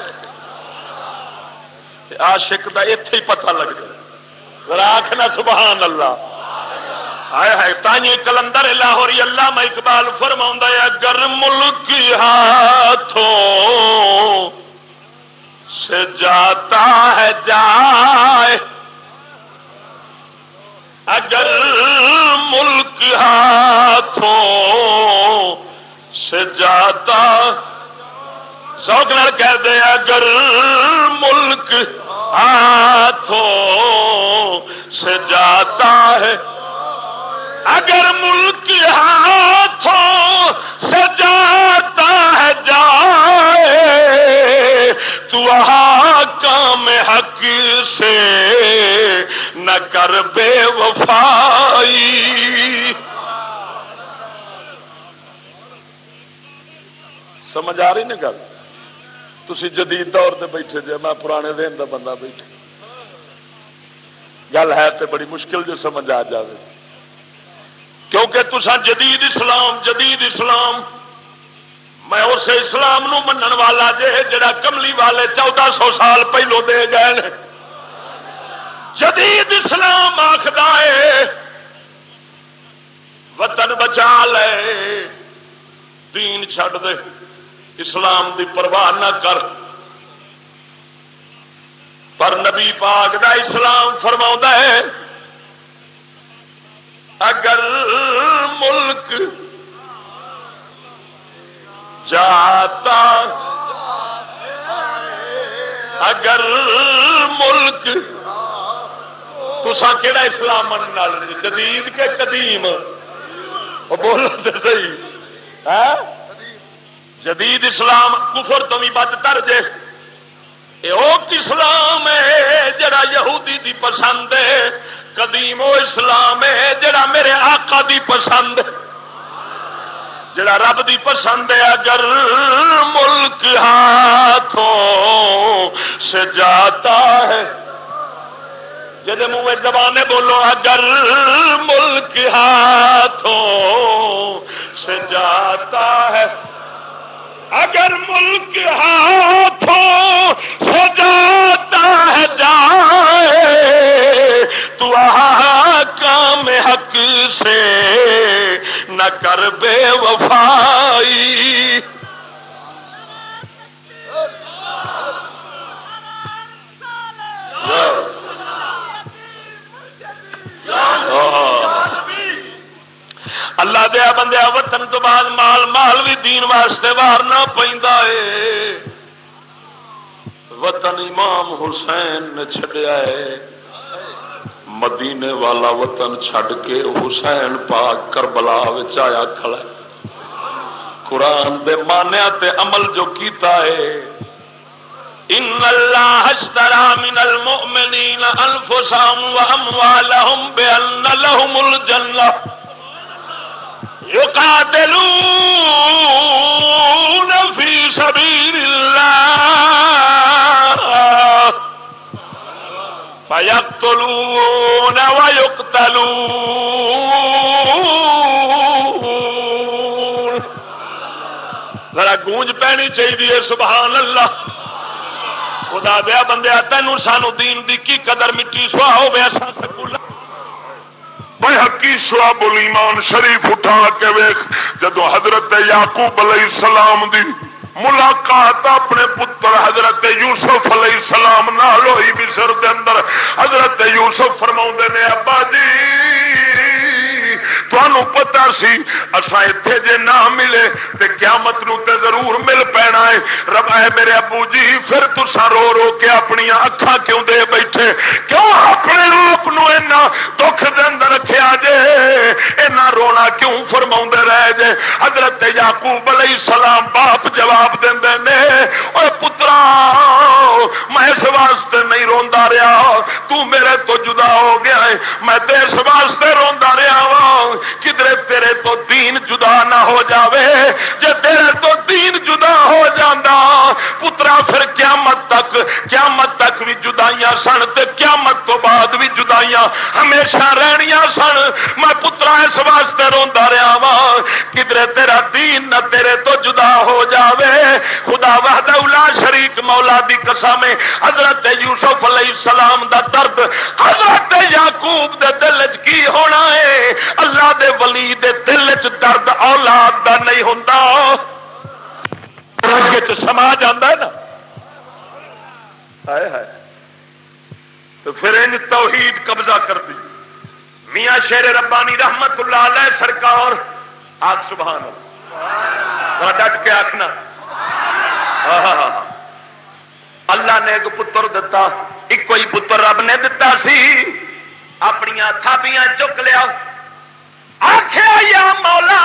آشک کا اتے ہی پتہ لگ جائے۔ راکھنا سبحان اللہ۔ تھی کلندر لاہوری اللہ میں اقبال فرما اگر ملک ہاتھوں سے جاتا ہے جائے، اگر ملک ہاتھوں سے جاتا سوکھ کہہ دے اگر ملک ہاتھوں سے جاتا ہے اگر ملک ہاتھوں سے جاتا ہے جائے، تو کام حق سے نہ کر بے وفائی۔ سمجھ آ رہی نا گل؟ تھی جدید دور سے بیٹھے جی میں پرانے دن کا بندہ بیٹھے گل ہے تو بڑی مشکل جو سمجھ آ جائے کیونکہ تسا جدید اسلام جدید اسلام۔ میں اس اسلام نو منن والا جے جڑا کملی والے چودہ سو سال پہلو دے گئے جدید اسلام آخر ہے، وطن بچا لے، دین چھڈ دے، اسلام دی پرواہ نہ کر۔ پر نبی پاک دا اسلام فرما ہے اگر ملک جاتا اگر ملک تسا کہڑا اسلام من جدید کے قدیم بولو تو صحیح۔ ہاں؟ جدید اسلام کفر تو بھی بچ کر جے۔ اسلام ہے جڑا یہودی دی پسند ہے۔ قدیم و اسلام ہے جڑا میرے آقا دی پسند جڑا رب دی پسند ہے اگر ملک ہاتھوں سے جاتا ہے۔ جب منہ زبانے بولو، اگر ملک ہاتھوں سے جاتا ہے۔ اگر ملک ہاتھوں سے جاتا ہے، جائے تو کام حق سے نہ کر بے وفائی۔ اللہ دیا بندیا وطن تو بعد مال مال بھی دین واسطے مارنا پہنتا ہے وطن امام حسین نے چڈیا ہے مدینے والا وطن چھڈ کے حسین پاک کربلا آیا کھڑا قرآن دے مانیا تے عمل جو کیتا ہے۔ ان اللہ اشترى من المؤمنین انفسهم واموالهم بان لهم الجنہ يقاتلون في سبيل الله۔ فيقتلون ويقتلون۔ ذرا گونج پینی چاہیے سبحان اللہ خدا دیا بندیا تینوں سانو دین دی کی قدر مٹی سوا ہو گیا سکول میں حقی سواب الایمان شریف اٹھا کے ویخ جدو حضرت یعقوب علیہ السلام دی ملاقات اپنے پتر حضرت یوسف علیہ السلام نال ہوئی مصر دے اندر۔ حضرت یوسف فرما نے، ابا جی تمہوں پتا سی اصا اتے جے نہ ملے تے قیامت نو تے ضرور مل پینا ہے۔ رب ہے میرے ابو جی پھر تسا رو رو کے اپنی اکھا کیوں دے بیٹھے؟ کیوں اپنے آپ اینا دکھ دے اندر رکھیا جے؟ اینا رونا کیوں فرما رہ جے؟ حضرت یعقوب علیہ السلام باپ جواب دے نے اوے پترا، میں اس واسطے نہیں روندا رہا تو میرے تو جدا ہو گیا ہے۔ میں اس واسطے روندا رہا وا کدھر تیرے تو دین جدا نہ ہو جاوے، جے تیرے تو دین جدا ہو جانا پترا پھر قیامت تک قیامت تک بھی جدائیاں سن تے قیامت تو بعد بھی جدائیاں ہمیشہ رہنیاں سن۔ میں پترا اس واسطے روندا رہا وا کدھر تیرا دین نہ تیرے تو جدا ہو جاوے۔ خدا وحدہ اولا شریک مولا دی قسم حضرت یوسف علیہ السلام دا درد، حضرت یعقوب دے دل کی ہونا ہے؟ اللہ دے ولی دے دل چ درد اولاد دا نہیں ہوندا۔ رنگ چ سما جاندا نا۔ ہائے ہائے۔ تو پھر ان توحید قبضہ کر دی۔ میاں شیر ربانی رحمت اللہ علیہ سرکار۔ آگ سبحان ڈٹ کے آخنا ہاں، ہاں، ہاں، اللہ نے ایک پتر دتا، ایک ہی پتر رب نے دتا سی۔ اپنی تھابیاں چک لیا۔ آخیا یا مولا۔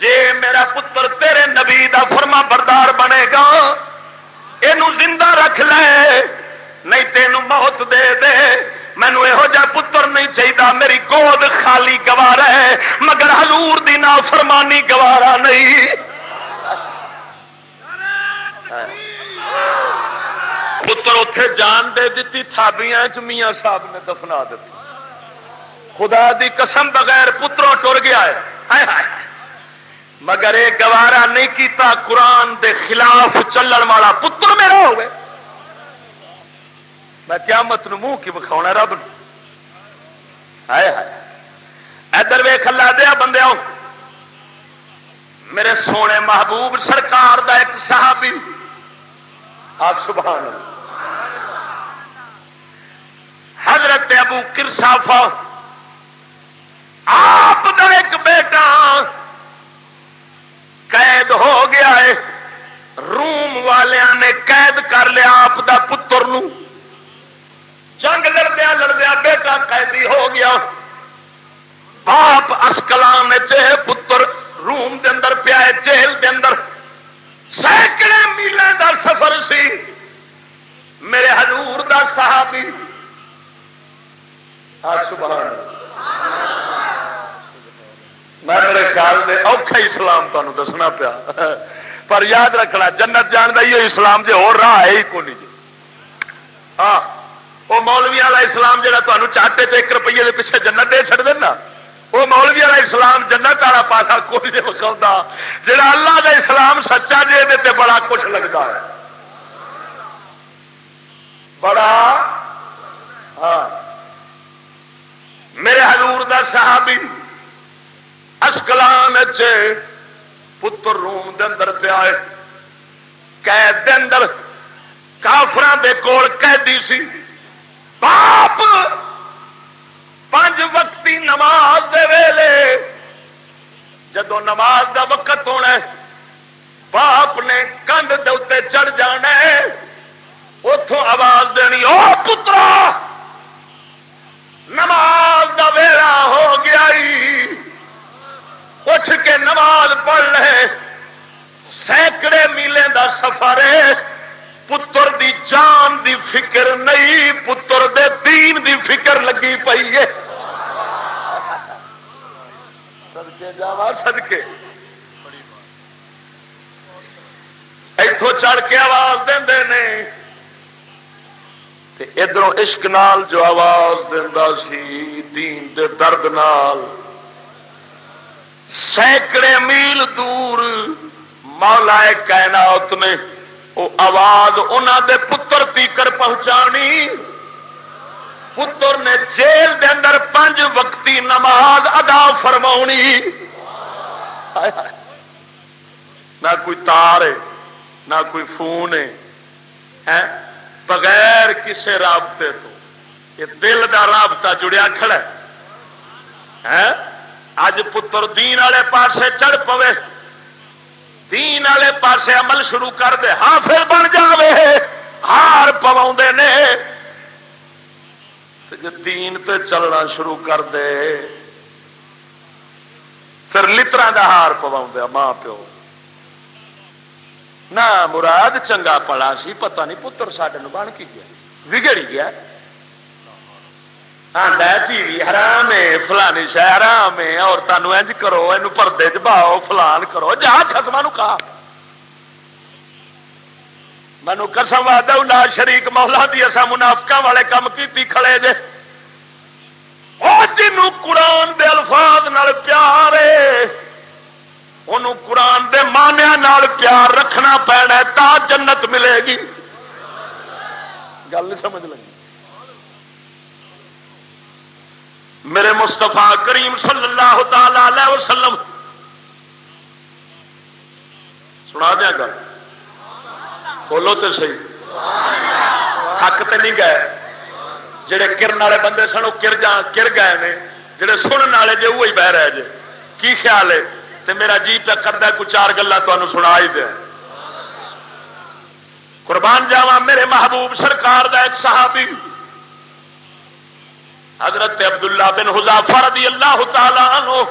جے میرا پتر تیرے نبی دا فرما بردار بنے گا یہ زندہ رکھ لے، نہیں تینوں موت دے دے۔ مینو یہو جہ پتر نہیں چاہیے میری گود خالی گوارا ہے، مگر حضور دی نا فرمانی گوارا نہیں۔ پتر اتے جان دے دیتی، تھابیاں میاں صاحب نے دفنا دیتی۔ خدا دی قسم بغیر پتروں ٹر گیا ہے۔ مگر یہ گوارا نہیں کیتا، قرآن دے خلاف چلن والا پتر میرا ہوئے۔ میں کیا مت منہ کی بکھاؤنا رب ہائے ہائے۔ ادھر وے کلا دیا بندے میرے سونے محبوب سرکار دا ایک صحابی۔ آپ سبحان حضرت ابو کرسافا آپ دا ایک بیٹا قید ہو گیا ہے۔ روم والوں نے قید کر لیا آپ دا پتر نو۔ جنگ لڑدیا لڑدیا بیٹا قیدی ہو گیا۔ باپ اسکلان اسکلام پتر روم دے اندر پیا جیل دے اندر۔ سینکڑے میلے دا سفر سی۔ میرے حضور دا صحابی۔ سبحان اللہ۔ میں میرے خیال میں اوکھا اسلام تمہیں دسنا پیا۔ پر یاد رکھنا، جنت جان کا اسلام جی ہو رہا ہے ہی کون جی۔ ہاں وہ مولوی والا اسلام جہاں تمہیں چاہتے چ ایک روپیے کے پیچھے جنت دے چڑ دینا وہ مولوی والا اسلام جنت والا پاسا کوئی نہیں وکھاؤں جہاں اللہ کا اسلام سچا جی یہ بڑا کچھ لگتا ہے۔ بڑا ہاں۔ میرے حضور دا صحابی اسکلان پتر روم دے اندر پیا قید دے اندر کافران دے کول قیدی سی۔ باپ! پانچ وقتی نماز دے ویلے۔ جدو نماز دا وقت ہونا باپ نے کندھ دے اتنے چڑھ جانا اتوں آواز دینی، او پترا! نماز دا ویلا ہو گیا اٹھ کے نماز پڑھ لے۔ سینکڑے میلے دا سفر ہے۔ پتر دی جان دی فکر نہیں، پتر دے دین دی فکر لگی پی ہے۔ سدکے جا سدکے اتوں چڑھ کے آواز دے ادھر عشق نال جو آواز دینا سی، دین دے درد نال۔ سینکڑے میل دور مولا کائنات نے وہ آواز انہوں دے پتر تیکر پہنچانی۔ پتر نے جیل دے اندر پنج وقتی نماز ادا فرما نہ کوئی تار ہے، نہ کوئی فون ہے بغیر کسی رابطے تو۔ یہ دل کا رابطہ جڑیا کھڑا ہے۔ اج پتر دین والے پاسے چڑھ پوے۔ دین والے پاسے عمل شروع کر دے۔ حافظ بن جاوے۔ ہار پوا نے۔ دین تے چلنا شروع کر دے۔ پھر لطرا کا ہار پوا ماں پیو۔ نہ مراد چنگا پڑا سی، پتہ نہیں پتر سڈے بن کی گیا۔ بگڑ گیا۔ ٹی وی حرام ہے فلانی شہ حرام ہے اور تمہیں اج کرو یہ پردے چ باؤ فلان کرو جا خسما کہا مینو قسم وا شریک مولا دی اصا منافقہ والے کام کی کھڑے جے جن قرآن دے الفاظ نال پیار ان قرآن دے مانیا نال پیار رکھنا پینا تا جنت ملے گی گل سمجھ لگی میرے مستفا کریم صلی اللہ تعالی علیہ وسلم۔ سنا دیا گا بولو تو سی تھک تو نہیں گئے۔ جڑے کرن والے بندے سن، وہ گر جا، گر گئے نے۔ جڑے سننے والے جی وہی بہ رہے جی کی خیال ہے؟ تو میرا جی پہ کرتا کچھ چار گلا تمہیں سنا ہی دیا۔ قربان جاوا میرے محبوب سرکار دا ایک صحابی۔ حضرت عبداللہ بن حذافہ رضی اللہ تعالی عنہ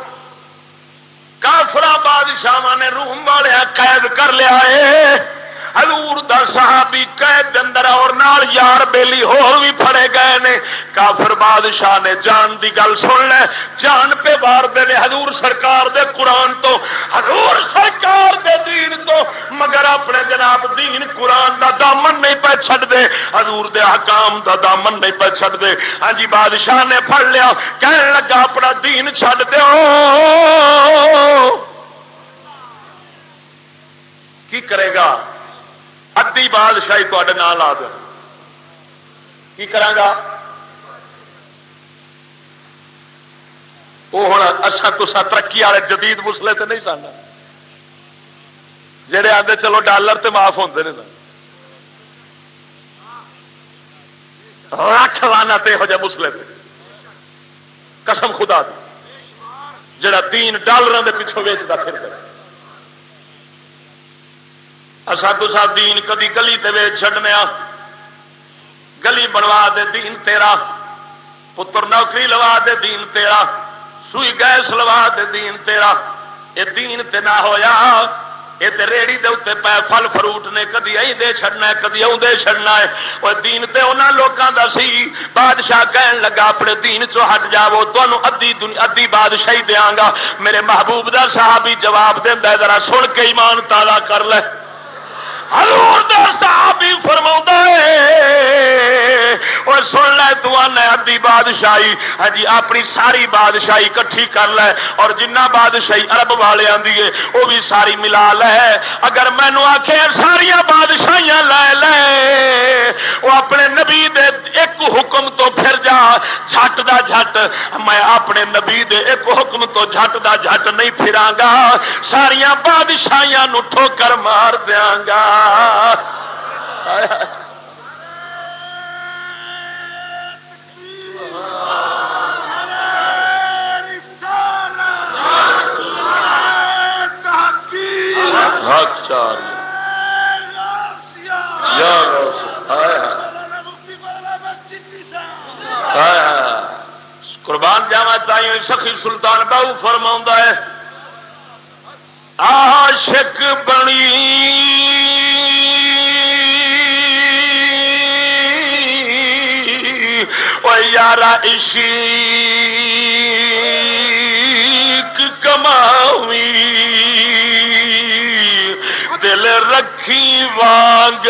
کافرا بادشاہ نے روم والے قید کر لیا ہے۔ حضور دا صحابی قید اندر اور نال یار بیلی ہور بھی پھڑے گئے نے۔ کافر بادشاہ نے جان دی گل سن لے۔ جان پہ بار دے نے حضور سرکار دے قرآن تو، حضور سرکار دے دین تو۔ مگر اپنے جناب دین قرآن دا دامن نہیں پہ چھڑ دے۔ حضور دے حکام دا دامن نہیں پہ چھڑ دے۔ ہاں جی بادشاہ نے پھڑ لیا۔ کہنے لگا، اپنا دین چھڑ دے کی کرے گا؟ ادی بادشاہی تے نام لا دوں کی کرا وہ ہوں اچھا تسا ترقی والے جدید مسلے تو نہیں سن جہے آتے چلو ڈالر تے معاف ہوتے ہیں رکھ لانا تے ہو جائے مسلے پہ قسم خدا دی جڑا تین ڈالر کے پچھوں ویچتا پھر کرے اصا تو دین کدی گلی چڈنے گلی بنوا دے دین تیرا، پتر نوکری لوا دے دین تیرا، سوئی گیس لوا دے دین تیرا۔ یہ دین تے نہ ہویا یہ تو ریڑی دے اتنے پے فل فروٹ نے، کدی اہ دے چڑنا ہے، کدی اُن چڑنا ہے۔ وہ دین تے انہاں لوکاں دا سی۔ بادشاہ کہن لگا، اپنے دین چو ہٹ جاو تمہوں ادی ادی بادشاہی دیاں گا۔ میرے محبوب دا صحابی جواب دینا ذرا سن کے ایمان تالا کر لے۔ حضور دا صحابی فرما اور سن لے، تو آنا ادی بادشاہی ہاں جی اپنی ساری بادشاہی کٹھی کر لے، اور جنہ بادشاہی ارب والے آدھی ہے، وہ بھی ساری ملا لے۔ اگر مینو آخ ساریا بادشاہیاں لے لے، وہ اپنے نبی دے ایک حکم تو پھر جا جٹ دا جٹ میں اپنے نبی دے ایک حکم تو جٹ دا جٹ نہیں پھراں گا ساریا بادشاہیاں نو ٹھوکر مار دیاں گا قربان جاوا تھی سخی سلطان باؤ فرما ہے۔ آشک بنی۔ یار عشق کماوی۔ دل رکھی وانگ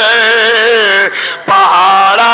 پہاڑا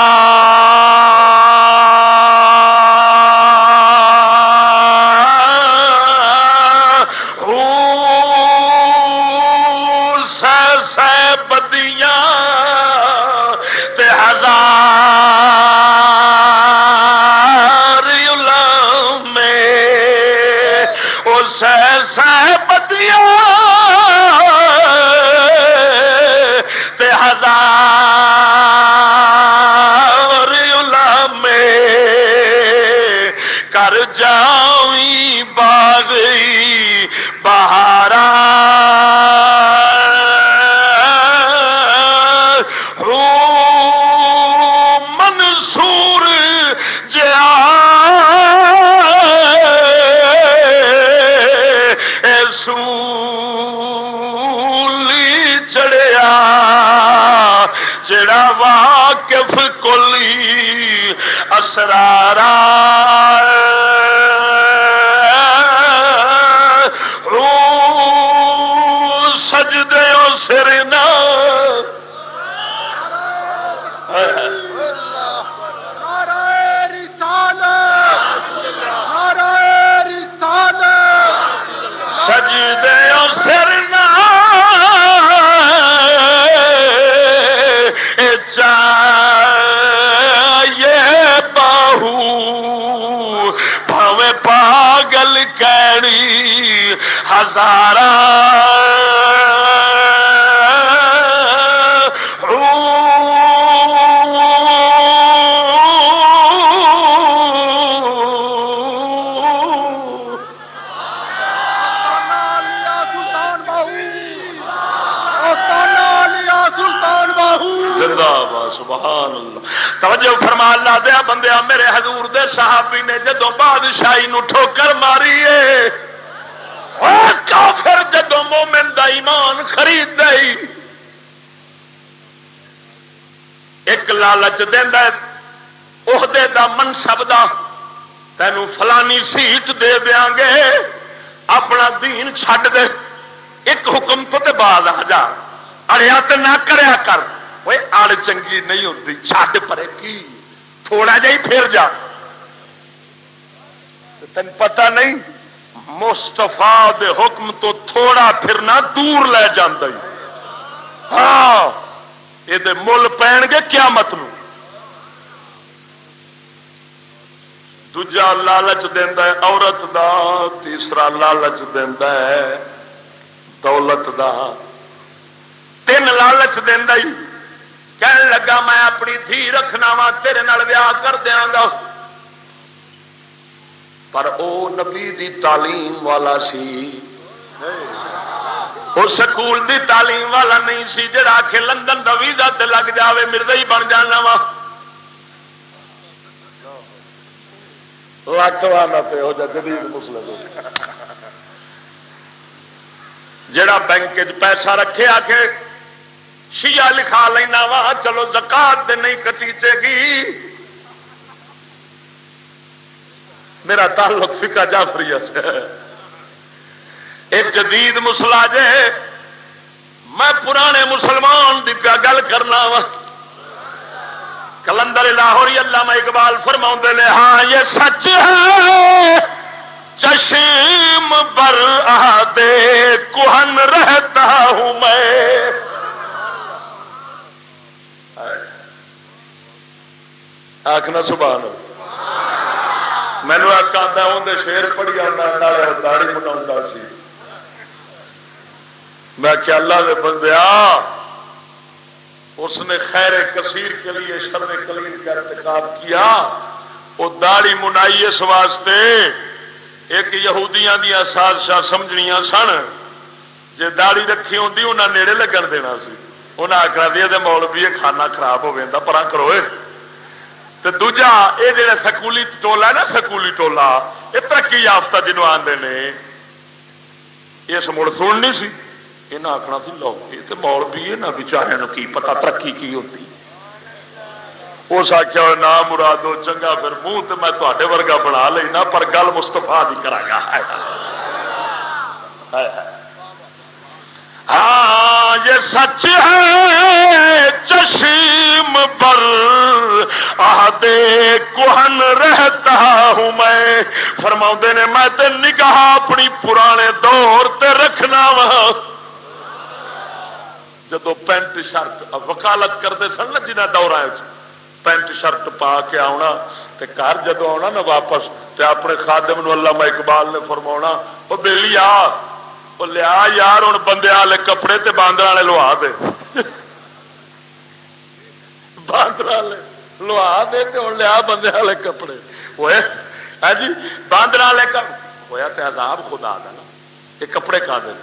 سرارا نے جدو بادشاہی نو ٹھوکر ماری ہے کافر جدو مومن دا ایمان خرید دئی۔ ایک لالچ دینا عہدے دا منصب دا۔ تینوں فلانی سیٹ دے دیا گے، اپنا دین چھڈ دے۔ ایک حکم تو تے بعد آ جا۔ اڑیا تو نہ کریا کر۔ وہ اڑ چنگی نہیں ہوتی چھڈ پرے کی؟ تھوڑا جا ہی پھر جا۔ تین پتا نہیں مستفا دے حکم تو تھوڑا پھرنا دور لے ہاں یہ مل پین گے کیا مت دجا لالچ دینا عورت دا، تیسرا لالچ دینا دولت دا۔ تین لالچ دینا کہن لگا میں اپنی دھی رکھنا وا، تیرے ویاہ کر دیا گا۔ پر او نبی دی تعلیم والا سی۔ وہ سکول دی تعلیم والا نہیں سی جڑا کے لندن کا ویزا تے لگ جاوے مرد ہی بن جانا وا۔ لک والا پہ ہو جا جدید مسلم جڑا بینک پیسہ رکھے آ کے شیا لکھا لینا وا چلو زکات نہیں کٹیچے گی۔ میرا تعلق فکا جعفری سے ایک جدید مسلا جے، میں پرانے مسلمان کی پیا گل کرنا وا۔ کلندر لاہوری اللہ میں اقبال فرما نے ہاں یہ سچ ہے۔ چشم بر آدے کوہن رہتا ہوں میں۔ آخنا سبحان مینو آتا اندر شیر پڑی آنا داڑی بنا سی میں کیا اللہ دے بندیا اس نے خیر کثیر کے لیے شر کلیل کا انتخاب کیا وہ داڑی منائی اس واسطے ایک یہودیاں دیا سازشاہ سمجھنیا سن جی داڑی رکھی ہوتی انہیں نیڑے لگن دینا سی انہیں آخر دیا مول بھی یہ کھانا خراب ہو گیا پرا کرو تو دوجا یہ جڑا سکولی ٹولا ہے نا، سکولی ٹولا یہ ترقی یافتہ جنوب آتے ہیں اس مڑ سننی سی۔ یہ آخنا سی، لو، یہ تو مول بھی ہے نہ بچارے کی پتا ترقی کی ہوتی اس آخیا نہ مرادو، چنگا پھر منہ تو میں تے ورگا بنا لینا، پر گل مستفا بھی کرا گا یہ سچ ہے چشم پر۔ آدے کوہن رہتا ہوں میں۔ فرما نے، میں تے نگاہ اپنی پرانے دور تے رکھنا وا جدو پینٹ شرٹ وکالت کرتے سن نا جنہ دور پینٹ شرٹ پا کے آنا تے گھر جدو آنا نا واپس تے اپنے خادم نو اللہ اقبال نے فرما وہ بہلی آ۔ وہ لیا یار ہوں بندے والے کپڑے تے باندر والے لوا دے باندر والے لوا دے تے ہوں لیا بندے والے کپڑے ہوئے ہے جی باندر والے ہوا تو عذاب خدا دا نا یہ کپڑے کا دے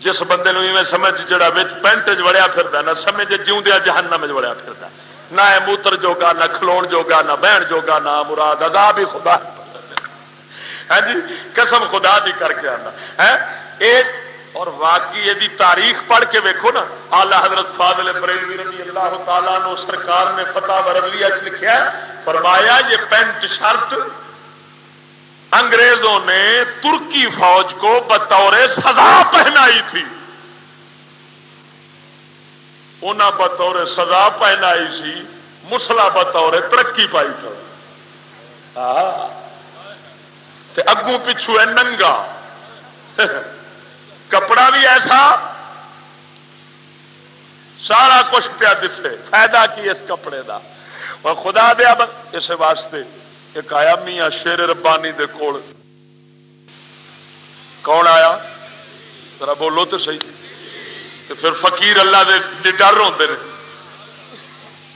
جس بندے میں سمجھ جڑا پینٹ چڑیا پھر نہ سمجھ جیوندیا جہنم میں وڑیا پھر نہ موتر جوگا نہ کھلو جوگا نہ بہن جوگا نہ مراد عذاب ہی خدا ہے ہاں جی قسم خدا دی کر کے آنا ہے اور واقعی یہ تاریخ پڑھ کے ویکو نا آلہ حضرت فاضل بریلوی رضی اللہ تعالیٰ نو سرکار نے فتح برلیا لکھا فرمایا یہ پینٹ شرٹ انگریزوں نے ترکی فوج کو بطور سزا پہنائی تھی۔ انہیں بطور سزا پہنائی سی مسلا بطور ترقی پائی تھا اگوں پچھو ہے ننگا۔ کپڑا بھی ایسا، سارا کچھ پیا دسے، فائدہ کی اس کپڑے دا؟ اور خدا دیا اس واسطے ایک آیا میاں شیر ربانی دے کول۔ کون آیا؟ ذرا بولو تو صحیح۔ پھر فقیر اللہ دے ڈر ہوتے ہیں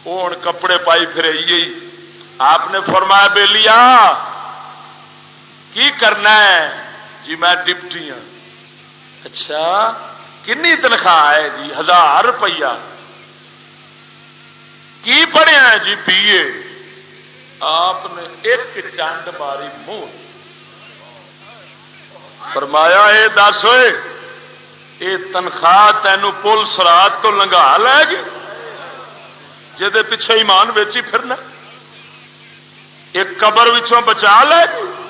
وہ ہوں کپڑے پائی پھر آپ نے فرمایا بے لیا کی کرنا ہے؟ جی میں ڈپٹی ہوں اچھا کنی تنخواہ ہے جی؟ ہزار روپیہ۔ کی پڑھیا ہے جی؟ پیے آپ نے ایک چانڈ ماری منہ۔ فرمایا یہ دس ہوئے یہ تنخواہ تینوں پولیس رات تو لنگا لے جی۔ گی جہد پیچھے ایمان ویچی پھرنا۔ ایک قبر بچا لے گی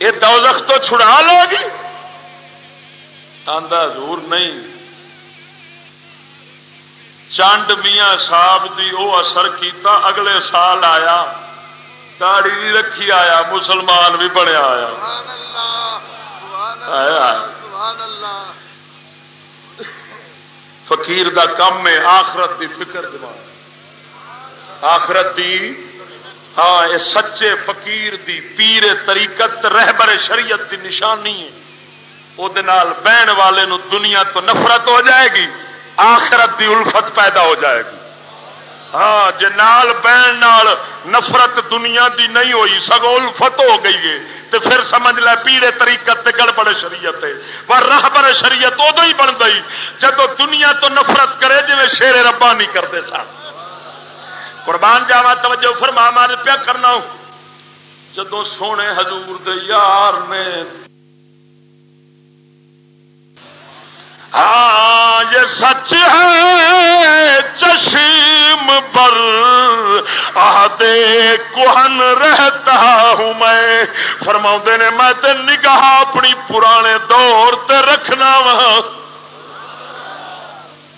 یہ دوزخ تو چھڑا لو گی آدھا دور نہیں۔ چانڈ میاں صاحب دی او اثر کیتا اگلے سال آیا۔ داڑی بھی رکھی آیا مسلمان بھی بنیا آیا۔ فقیر دا کم ہے آخرت دی فکر دماغ۔ آخرت دی ہاں یہ سچے فقیر دی پیر طریقت، رہبر شریعت کی نشانی ہے۔ وہ بہن والے نو دنیا تو نفرت ہو جائے گی، آخرت دی الفت پیدا ہو جائے گی۔ ہاں جے نال بہن نال نفرت دنیا دی نہیں ہوئی، سگو الفت ہو گئی ہے تو پھر سمجھ لے پیڑے طریقت گڑبڑ شریعت ہے۔ پر رہبر شریعت ادو ہی بن گئی جب دنیا تو نفرت کرے جی شیر ربا نہیں کرتے سن۔ قربان جاوا توجہ فرما مار پیا کرنا جدو سونے حضور دے یار نے ہاں یہ سچ ہے، چشم پر آتے کوہن رہتا ہوں میں۔ فرما نے، میں تے نگاہ اپنی پرانے دور تے رکھنا وہاں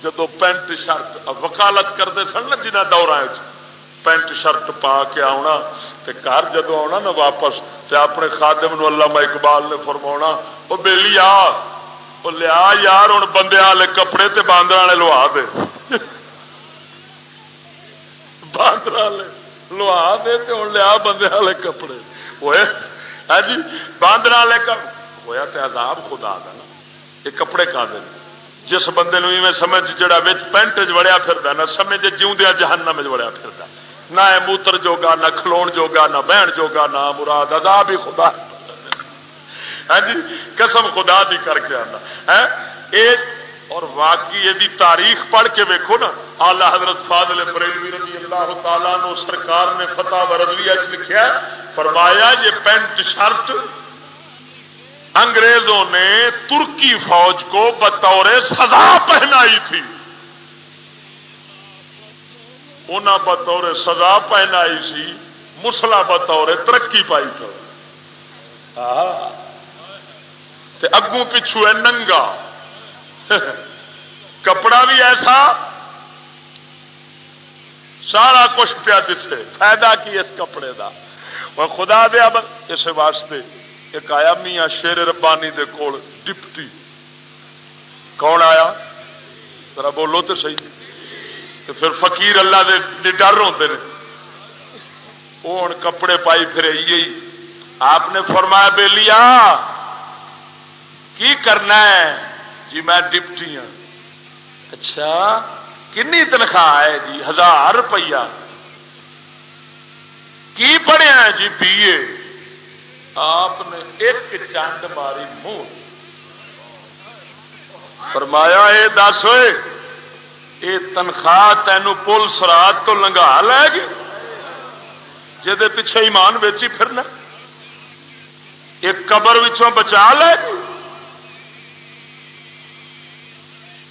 جدو پینٹ شرٹ وکالت کرتے سن نا جنہ دور آئے پینٹ شرٹ پا کے آنا تے گھر جدو آنا نا واپس تے اپنے خادم نو علامہ اقبال نے فرما وہ بےلی آ وہ لیا یار ہوں بندے والے کپڑے تے باندر والے لوا دے. باندر والے لوا دے تے ہوں لیا بندے والے کپڑے۔ ہوئے؟ ہاں جی باندر والے ہوا تو عذاب خدا دا نا۔ یہ کپڑے کا دے جس بندے نو میں سمجھ جڑا پینٹ چڑیا پھر نہ سمجھ جیوندیا جہانا میں وڑیا پھر نہ موتر جوگا، نہ کھلو جوگا، نہ بہن جوگا، نہ مراد عذاب ہی خدا۔ ہاں جی؟ قسم خدا دی کر کے آنا۔ ہاں؟ ہے اور واقعی یہ تاریخ پڑھ کے ویکو نا۔ آلہ حضرت فاضل بریلوی رضی اللہ تعالیٰ نو سرکار نے فتح وردویا لکھا فرمایا یہ پینٹ شرٹ انگریزوں نے ترکی فوج کو بطور سزا پہنائی تھی۔ انہیں بطور سزا پہنائی سی مسلا بطور ترقی پائی تھا اگوں پچھو ہے ننگا۔ کپڑا بھی ایسا، سارا کچھ پیا دسے۔ فائدہ کی اس کپڑے دا؟ اور خدا دیا اس واسطے ایک آیا میاں شیر ربانی دے کول ڈپٹی۔ کون آیا؟ ذرا بولو تو صحیح۔ تو پھر فقیر اللہ دے ڈر ہوتے ہیں وہ ہوں کپڑے پائی پھر آپ نے فرمایا بے لیا کی کرنا ہے؟ جی میں ڈپٹی ہوں اچھا کنی تنخواہ ہے جی؟ ہزار روپیہ۔ کی پڑھیا ہے جی؟ بی اے۔ آپ نے ایک چانڈ ماری منہ۔ فرمایا یہ دس ہوئے۔ یہ تنخواہ تینوں پل سرات تو لنگا لے گی جہد پیچھے ایمان ویچی پھرنا۔ ایک قبر وچوں بچا لے گی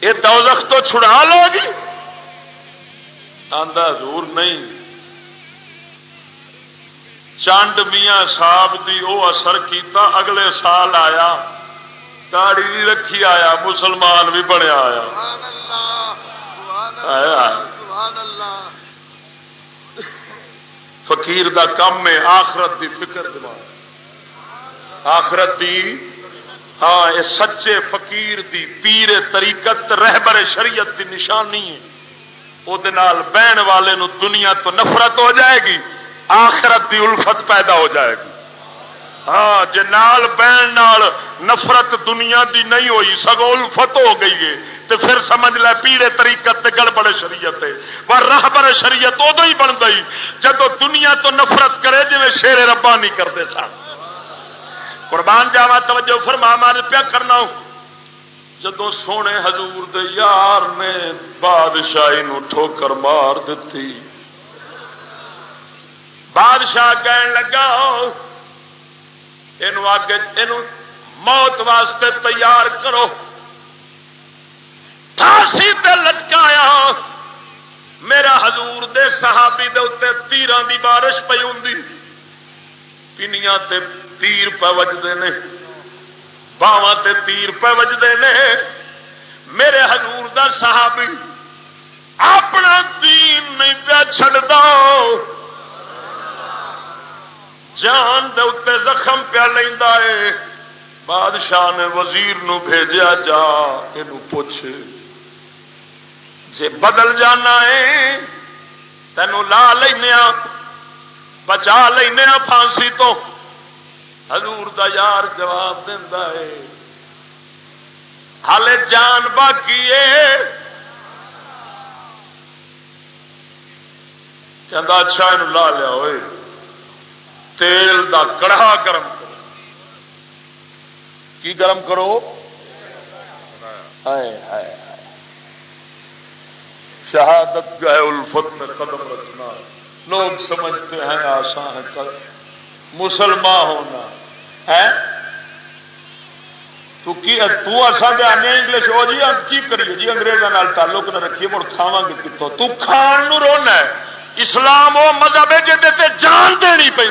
یہ دوزخ تو چھڑا لے گی آدھا زور نہیں۔ چانڈ میاں صاحب دی او اثر کیتا اگلے سال آیا۔ داڑی بھی رکھی آیا، مسلمان بھی بنیا آیا۔ فقیر دا کم ہے، آخرت دی فکر دماغ آخرت دی ہاں یہ سچے فقیر دی پیر طریقت، رہبر شریعت دی نشانی ہے۔ وہ بہن والے نو دنیا تو نفرت ہو جائے گی، آخرت دی الفت پیدا ہو جائے گی۔ ہاں جے نال بہن نال نفرت دنیا دی نہیں ہوئی، سگو الفت ہو گئی ہے۔ تو پھر سمجھ لے پیڑے طریقت تے گڑبڑ شریعت پر راہبر شریعت ادو ہی بن گئی جدو دنیا تو نفرت کرے جی شیر ربا نہیں کرتے سن۔ قربان جاوا توجہ فرما مار پیا کرنا جدو سونے حضور دے یار نے بادشاہی نو ٹھوکر مار دیتی بادشاہ کہن لگا یہ موت واسطے تیار کرو پھانسی تے لٹکایا میرا حضور دے صحابی دے اتنے تیران دی بارش پی ہوں پنیاں تے تیر پہ وجدے نے۔ باواں تے تیر پہ وجدے نے۔ میرے حضور دا صحابی، اپنا دین نہیں پیا چڑھتا جان دے اتنے زخم پیا لینا ہے بادشاہ نے وزیر نو بھیجا جا یہ پوچھ۔ جے بدل جانا ہے تینوں لا لینا بچا لینا پھانسی تو۔ حضور دا یار جواب دینا ہے۔ ہال جان باقی کہ اچھا یہ لا لیا ہوئے۔ تیل دا کڑھا گرم کرو۔ کی گرم کرو؟ شہادت جو ہے الفت میں قدم رکھنا۔ لوگ سمجھتے ہیں آسان ہے کر مسلمان ہونا۔ ہے تو تسا آنے انگلش ہو جی اب کی کریے؟ جی اگریزوں تعلق نہ رکھیے، مڑ کھاوا گے کتوں تان رونا اسلام وہ مذہب ہے جی جان دینی پی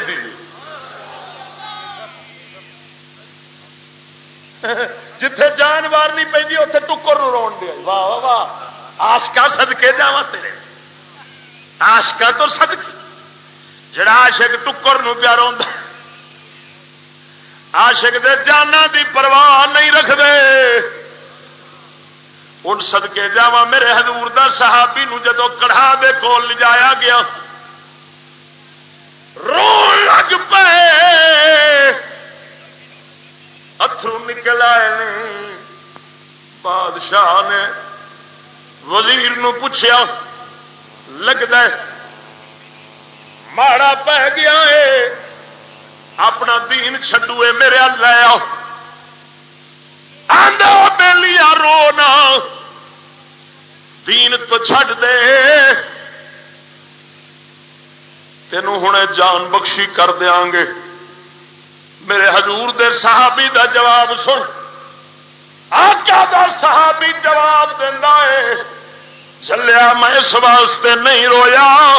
جتھے جان مارنی پی اتنے ٹکر رو دیا واہ واہ واہ۔ آشکا سدکے جا تیرے۔ آشکا تو سدکی جڑا آشک ٹکر نو پیار آشک دے جانا دی پرواہ نہیں رکھتے ان سدکے جا میرے حضور دا صحابی نو جدو کڑھا دے کول لجایا گیا۔ رو لگ پے۔ اترو نکل آئے۔ بادشاہ نے وزیر نو پوچھا لگتا ہے، ماڑا پہ گیا ہے، اپنا دین چڈوے میرے لیا لیا رونا دین تو چھڈ دے۔ تینوں ہوں جان بخشی کر دیا گے۔ میرے حضور دے صحابی دا جواب سن۔ آقا دا صحابی جواب دینا ہے۔ چلیا میں اس واسطے نہیں رویا۔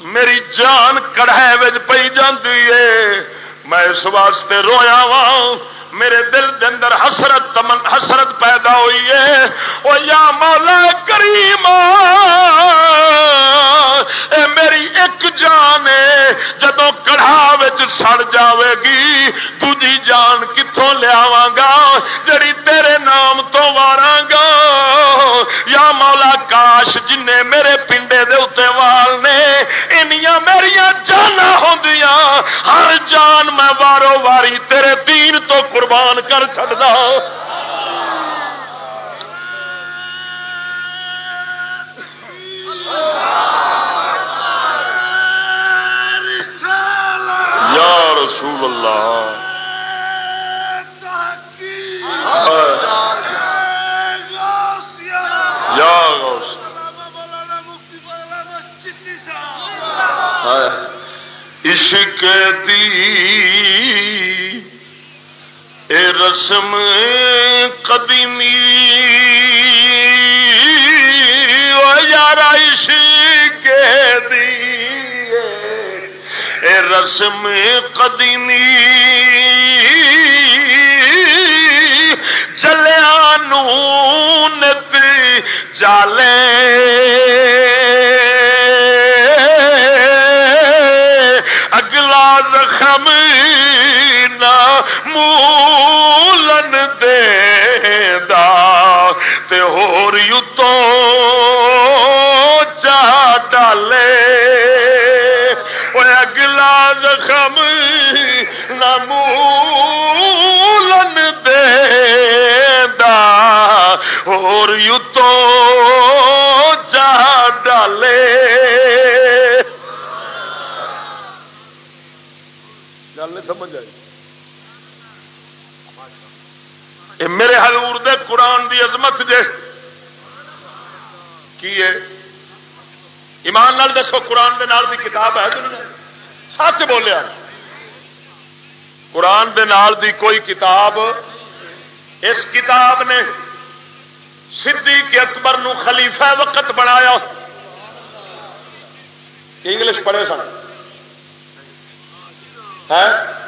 میری جان کڑھے پی جی ہے۔ میں اس واسطے رویا وا میرے دل دے اندر حسرت تمن حسرت پیدا ہوئی ہے۔ او یا مولا کریم، اے میری ایک جان ہے جدو کڑھا سڑ جاوے گی تھی جان کتوں لیا گا، جڑی تیرے نام تو وارا گا۔ یا مولا کاش جن میرے پنڈے دے اتنے وال نے انیا میرا جانا ہوں ہر جان میں وارو واری تیرے دین تو قربان کر چڑتا یا رسول اللہ۔ یا عشق دی اے رسم قدیمی یار عشق دی اے رسم قدیمی چلیا نت جالے۔ اگلا زخم مولن دے تے ہور یتوں چاہ ڈالے۔ وہ اگلا زخم نہ مولن دے دا اور یتوں چاہ ڈالے۔ گل نہیں سمجھ آئی۔ اے میرے حضور دے قرآن دی عظمت جے کی ہے ایمان نال دسو، قرآن دے نال دی کتاب ہے دنیا سچ بولیا۔ قرآن دے نال دی کوئی کتاب، اس کتاب نے صدیق اکبر نو خلیفہ وقت بنایا۔ انگلش پڑھے سن۔ ہے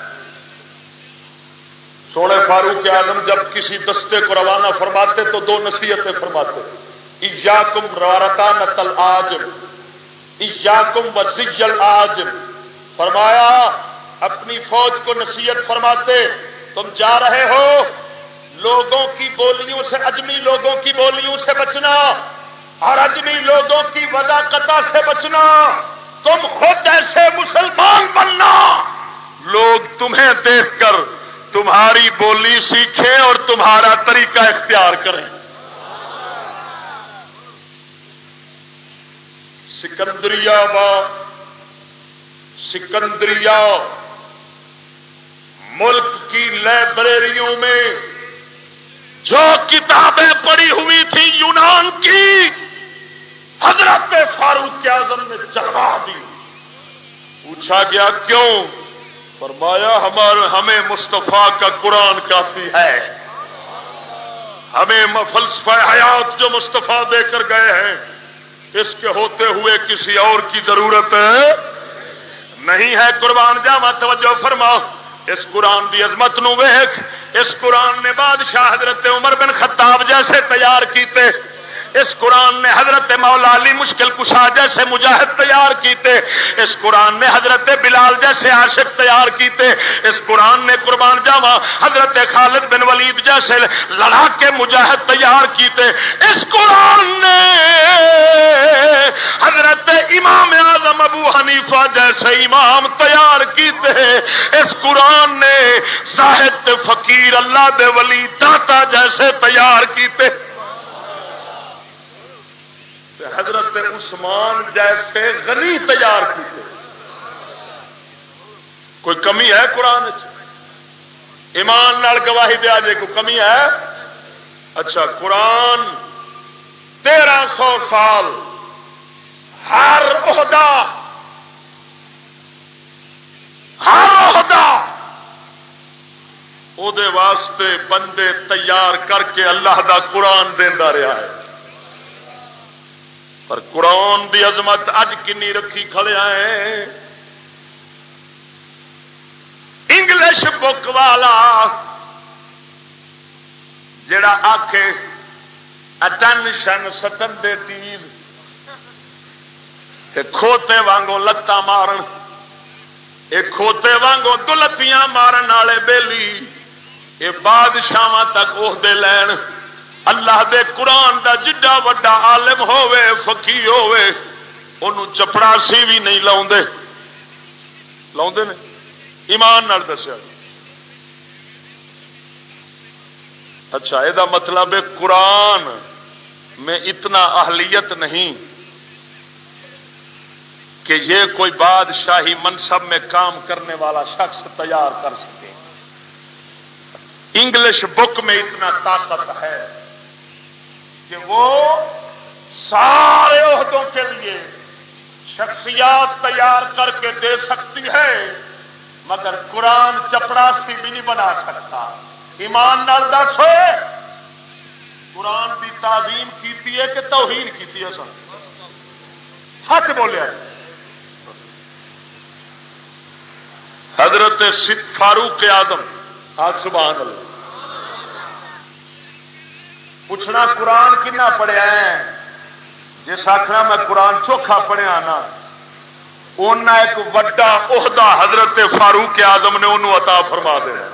سونے فاروق اعظم جب کسی دستے کو روانہ فرماتے تو دو نصیحتیں فرماتے۔ ایجا کم روارتا نتل آج ایجا کم وزیل آج فرمایا، اپنی فوج کو نصیحت فرماتے، تم جا رہے ہو؟ لوگوں کی بولیوں سے، اجمی لوگوں کی بولیوں سے بچنا، اور اجمی لوگوں کی وضاقتہ سے بچنا۔ تم خود ایسے مسلمان بننا۔ لوگ تمہیں دیکھ کر تمہاری بولی سیکھیں اور تمہارا طریقہ اختیار کریں۔ سکندریا با سکندریا ملک کی لائبریریوں میں جو کتابیں پڑھی ہوئی تھی یونان کی، حضرت فاروق اعظم نے چڑھا دی۔ پوچھا گیا، کیوں؟ فرمایا، ہمارے ہمیں مستفا کا قرآن کافی ہے۔ ہمیں فلسفہ حیات جو مصطفیٰ دے کر گئے ہیں، اس کے ہوتے ہوئے کسی اور کی ضرورت نہیں ہے۔ قربان جاوا توجہ فرماؤ۔ اس قرآن کی عظمت نو ویخ اس قرآن نے بادشاہ حضرت عمر بن خطاب جیسے تیار کیتے۔ اس قرآن نے حضرت مولا علی مشکل کشا جیسے مجاہد تیار کیتے، اس قرآن نے حضرت بلال جیسے عاشق تیار کیتے، اس قرآن نے قربان جاوا حضرت خالد بن ولید جیسے لڑا کے مجاہد تیار کیتے۔ اس قرآن نے حضرت امام اعظم ابو حنیفہ جیسے امام تیار کیتے۔ اس قرآن نے ساہت فقیر اللہ دے ولی داتا جیسے تیار کیتے۔ حضرت عثمان جیسے غنی تیار کیتے کوئی کمی ہے قرآن ایمان نال گواہی دیا جائے کوئی کمی ہے؟ اچھا قرآن تیرہ سو سال ہر عہدہ ہر عہدہ وہ واسطے بندے تیار کر کے اللہ دا قرآن دینا رہا ہے۔ پر قرآن دی عظمت اج کنی رکھی کھڑیا ہے۔ انگلش بک والا جڑا آخ اٹینشن سٹن دے تیر کھوتے وانگوں لتاں مارن۔ یہ کھوتے وانگوں دلتیاں مارن والے بیلی۔ یہ بادشاہ تک عہدے لین۔ اللہ دے قرآن دا جڈا وڈا عالم ہوے فقی ہوے انہوں چپڑاسی بھی نہیں لاؤ لاؤ نے؟ ایمان نال دسیا۔ اچھا یہ مطلب ہے قرآن میں اتنا اہلیت نہیں کہ یہ کوئی بادشاہی منصب میں کام کرنے والا شخص تیار کر سکے۔ انگلش بک میں اتنا طاقت ہے۔ کہ وہ سارے عہدوں کے لیے شخصیات تیار کر کے دے سکتی ہے، مگر قرآن چپڑاسی بھی نہیں بنا سکتا۔ ایمان نال دس ہوئے، قرآن کی تعظیم کی ہے کہ توہین کی ہے سر سچ بولیا۔ حضرت فاروق اعظم، آج سبحان اللہ۔ پوچھنا قرآن کنا پڑھیا ہے؟ جس آخر میں قرآن چوکھا پڑھیا نا ایک وڈا عہدہ حضرت فاروق آزم نے انہوں عطا فرما دیا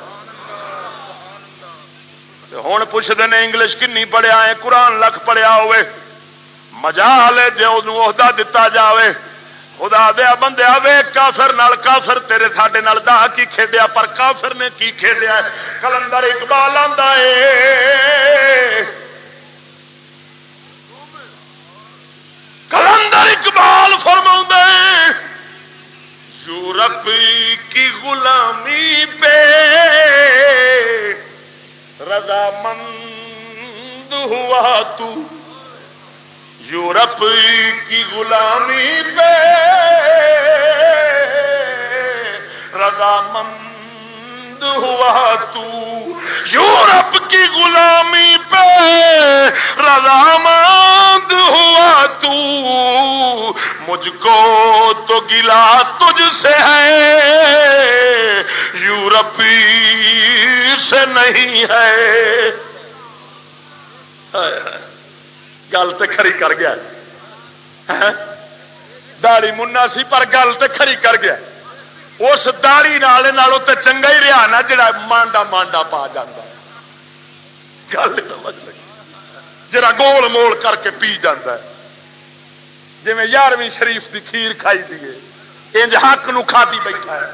ہوں پوچھتے ہیں انگلش کنی پڑھیا ہے؟ قرآن لکھ پڑھیا ہوئے۔ مزہ مجال جی عہدہ دتا جاوے۔ خدا دیا بندیا وے کافر نال، کافر تیرے ساڈے نال دا کی کھیڈیا، پر کافر نے کی کھیڈیا کلندر اقبال آندا ہے۔ کلندر اقبال فرما یورپ کی غلامی پہ رضا مند ہوا تو۔ یورپ کی غلامی پہ رضامند ہوا تو یورپ کی غلامی پہ رضامند ہوا تو مجھ کو تو گلا تجھ سے ہے، یورپی سے نہیں ہے۔ گل تو کھری کر گیا۔ ہاں؟ داڑی منا سی پر گل تو کھری کر گیا۔ اس داڑی نالوں تے چنگا ہی رہا نا جڑا مانڈا مانڈا پا جا گل جا گول مول کر کے پی جا جی یارویں شریف کی کھیر کھائی دیے انج حق نو کھاتی بیٹھا ہے۔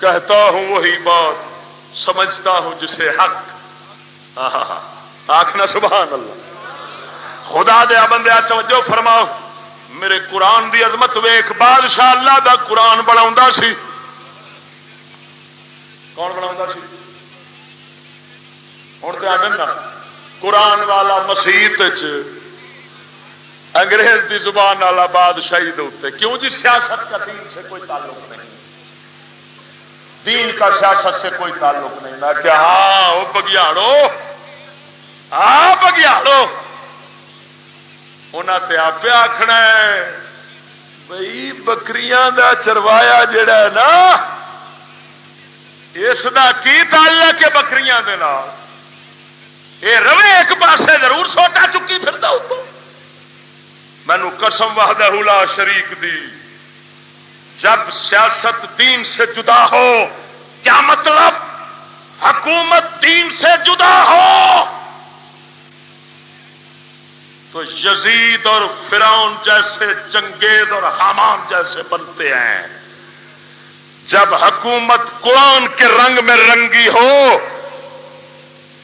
کہتا ہوں وہی بات، سمجھتا ہوں جسے حق۔ آخنا سبحان اللہ۔ خدا دیا بندے توجہ فرماؤ۔ میرے قرآن دی عظمت ویخ بادشاہ اللہ دا قرآن بنا سی۔ کون بنا سی؟ ہوں تو آنا قرآن والا مسیت انگریز دی زبان والا بادشاہی دے کیوں جی سیاست کا دین سے کوئی تعلق نہیں؟ دین کا سیاست سے کوئی تعلق نہیں۔ میں کیا ہاں وہ بگیاڑو۔ ہاں بگیاڑو۔ انہوں آپ آخنا بھائی بکریاں دا چروایا جڑا ہے نا، اس کا کی تعلق ہے بکریاں دے نال؟ یہ روے ایک پاسے ضرور سوٹا چکی پھر مینو قسم وحدہ لا شریک دی۔ جب سیاست دین سے جدا ہو کیا مطلب حکومت دین سے جدا ہو۔ تو یزید اور فرعون جیسے چنگیز اور حامان جیسے بنتے ہیں۔ جب حکومت قرآن کے رنگ میں رنگی ہو،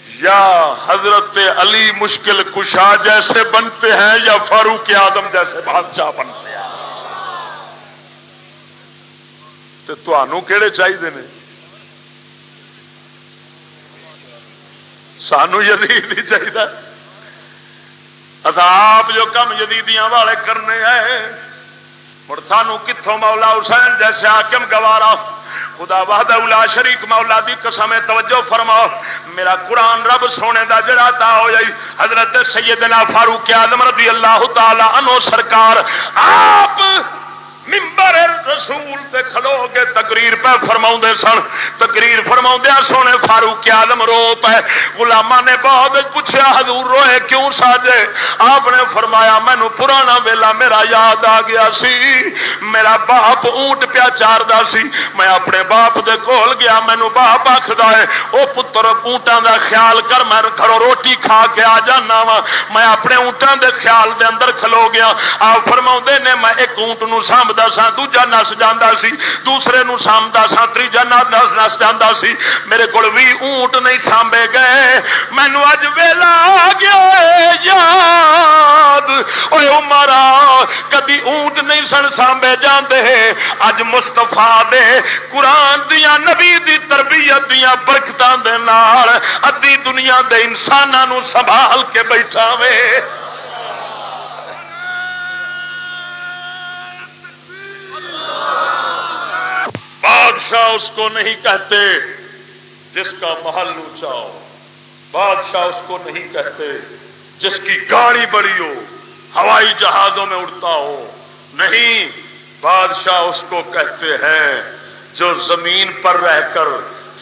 یا حضرت علی مشکل کشا جیسے بنتے ہیں، یا فاروق اعظم جیسے بادشاہ بنتے ہیں۔ تو کہڑے چاہیے نے؟ سانو یزید ہی چاہیے عذاب جو کم جدیدیاں والے کرنے ہیں۔ مڑ سانو کتوں مولا حسین جیسے آکم گوارا۔ خدا بہد اولا شریک مولا دی قسم توجہ فرماؤ۔ میرا قرآن رب سونے دا جڑا تا ہو جائی۔ حضرت سیدنا فاروق آدم رضی اللہ تعالی عنہ سرکار، آپ ممبر رسول تے کھلو کے تقریر پہ فرما سن۔ تقریر فرما سونے فاروق آدم رو پہ۔ گلاما نے بہت پوچھا، حضور روئے کیوں ساجے؟ آپ نے فرمایا، مینو پرانا ویلا میرا یاد آ گیا سی۔ میرا باپ اونٹ پیا چار سی۔ میں اپنے باپ دے کول گیا، مینو باپ آخد ہے وہ پتر اونٹان دا خیال کر، میں گھروں روٹی کھا کے آ جانا وا میں اپنے اونٹان دے خیال دے اندر کھلو گیا۔ آپ فرما نے، میں ایک اونٹ نو سامد سانب سا دوجا نس جانا سی دوسرے نو سامتا سا تیجا نس نس جانا سی میرے کو بھی اونٹ نہیں سانبے گئے مینو اج ویلا گیا یاد مارا کدی اونٹ نہیں سن سانبے جاندے اج مستفا دے قرآن دیا نبی دی تربیت دیا برکتوں دے نال ادی دنیا دے انسانوں سنبھال کے بیٹھا وے بادشاہ اس کو نہیں کہتے جس کا محل اونچا ہو۔ بادشاہ اس کو نہیں کہتے جس کی گاڑی بڑی ہو، ہوائی جہازوں میں اڑتا ہو۔ نہیں، بادشاہ اس کو کہتے ہیں جو زمین پر رہ کر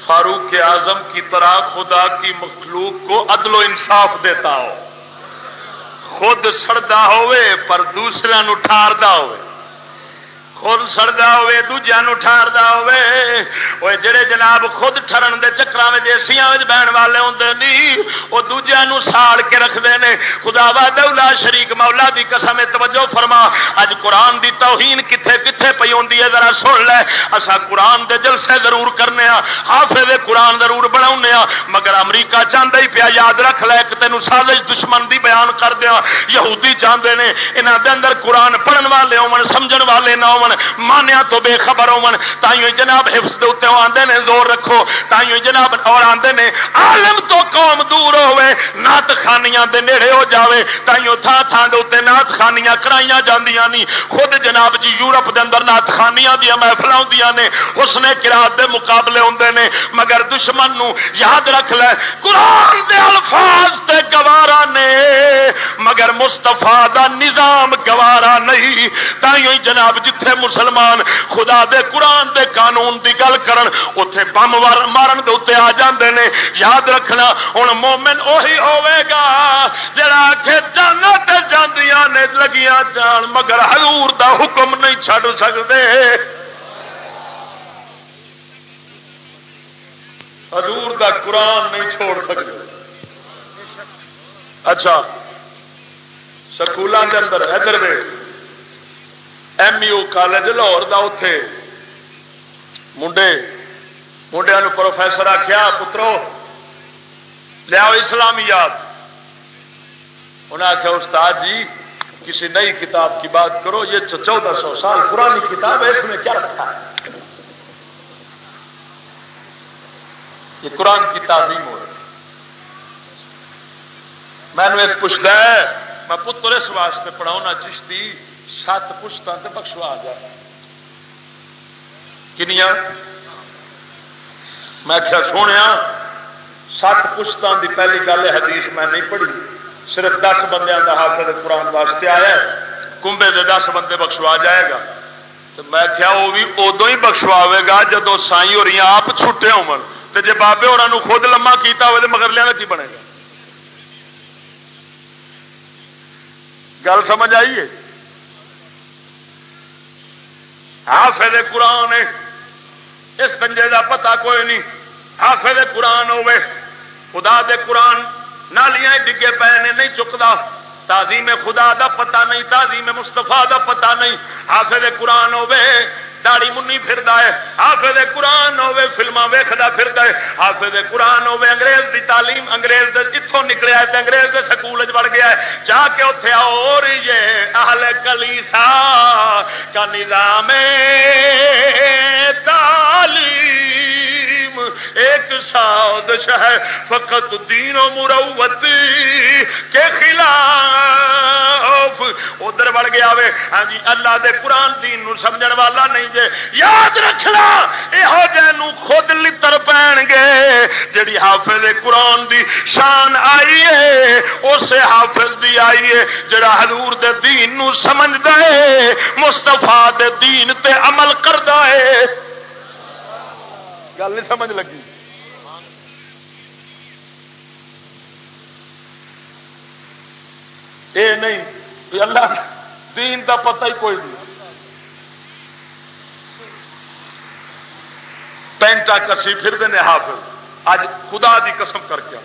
فاروق اعظم کی طرح خدا کی مخلوق کو عدل و انصاف دیتا ہو۔ خود سڑتا ہوئے، پر دوسرے ٹھاردا ہوئے۔ خود سڑتا ہوے دوجیا ٹھاردا ہوے وہ جڑے جناب خود ٹرن دے چکر میں بہن والے ہوں نہیں وہ دوجیا ساڑ کے رکھتے ہیں خدا وا دولا شریک مولا دی قسم توجہ فرما۔ اج قرآن دی توہین کتنے کتنے پی ہوتی ہے، ذرا سن لے۔ اصا قرآن دے جلسے ضرور کرنے ہاں۔ حافظ قرآن ضرور بنا ہاں۔ مگر امریکہ چاہتا ہی پیا، یاد رکھ لے کہ تینوں سازش دشمن دی بیان کر دیا ہاں۔ یہودی چاہتے ہیں یہاں دے اندر قرآن پڑھن والے ہو سمجھ والے نہ ہو مانیا تو بے خبر ہو تائیوں جناب حفظ دے آتے نے زور رکھو۔ تائیوں جناب اور آتے نے، عالم تو قوم دور ہوئے نات خانیاں دے نیڑے ہو جاوے۔ تائیوں تھا تھان دے نات خانیاں کرائیاں جاندیاں نہیں خود جناب جی یورپ دے اندر نات خانیاں دیا محفل ہوندیاں نے اس نے کراط دے مقابلے ہوندے نے مگر دشمن نو یاد رکھ لے۔ قرآن دے الفاظ تے گوارا نے، مگر مستفا دا نظام گوارا نہیں۔ تائیوں جناب جتھے مسلمان خدا دے قرآن دے قانون دی گل کرن اتے بم مارن دے اتنے آ جاندے نے۔ یاد رکھنا ہوں مومن اوہی ہوے گا جڑا کہ جانت جاندیاں نے لگیاں جان، مگر حضور دا حکم نہیں چھڈ سکتے حضور دا قرآن نہیں چھوڑ سکتے اچھا سکولوں کے اندر، ادھر ایم یو کالج لاہور کا اتے منڈے منڈیا پروفیسر آخیا پترو لیا اسلامی یاد انہیں آخیا استاد جی کسی نئی کتاب کی بات کرو یہ چودہ سو سال پرانی کتاب ہے اس میں کیا رکھا ہے یہ قرآن کی تعظیم ہو رہی میں نے ایک پوچھتا ہے میں پتر اس واسطے پڑھاؤنا چشتی سات پشتوں سے بخشوا جائے کنیا میں کیا سونے سات پشتان کی پہلی گل حدیث میں نہیں پڑھی۔ صرف دس بندے کا حافظ قرآن واسطے آیا کمبے دے دس بندے بخشوا جائے گا۔ تو میں کیا وہ بھی ادو ہی بخشواوے گا جدو سائی ہو رہی آپ چھٹے ہو جی بابے ہونا خود لما کیتا ہوئے تو مگر لیا کی بنے گا۔ گل سمجھ آئیے حافظ قرآن اس کنجے کا پتا کوئی نہیں۔ حافظ قرآن ہوے خدا دے قرآن نالیاں ڈگے پے نے، نہیں چکتا۔ تازی میں خدا دا پتا نہیں تازی میں مستفا دا پتا نہیں۔ حافظ قرآن ہوے داڑی منی پھر حافظ قرآن ہوے فلما ویختا پھر ہے۔ حافظ قرآن ہوے انگریز دی تعلیم، انگریز اتوں نکلیا ہے انگریز دے سکول بڑھ گیا ہے۔ جا کے اتے اور یہ اہل کلیسا کا نظام تعلیم۔ ایک سازش ہے، فقط دین و مروت کے خلاف۔ ادھر بڑھ گیا وے۔ ہاں جی اللہ دے قرآن دین نو سمجھن والا نہیں جے۔ یاد رکھنا یہو جہ خود لتر پین گے۔ جڑی حافظ قرآن دی شان آئی ہے، اسے حافظ دی آئی ہے۔ جڑا حضور دے دین نو سمجھ دے مستفا دے دین تے عمل کردا ہے۔ گل نہیں سمجھ لگی۔ اے نہیں اللہ دین دا پتہ ہی کوئی نہیں۔ پینٹا کسی پھر دے حافظ۔ اج خدا دی قسم کر کے۔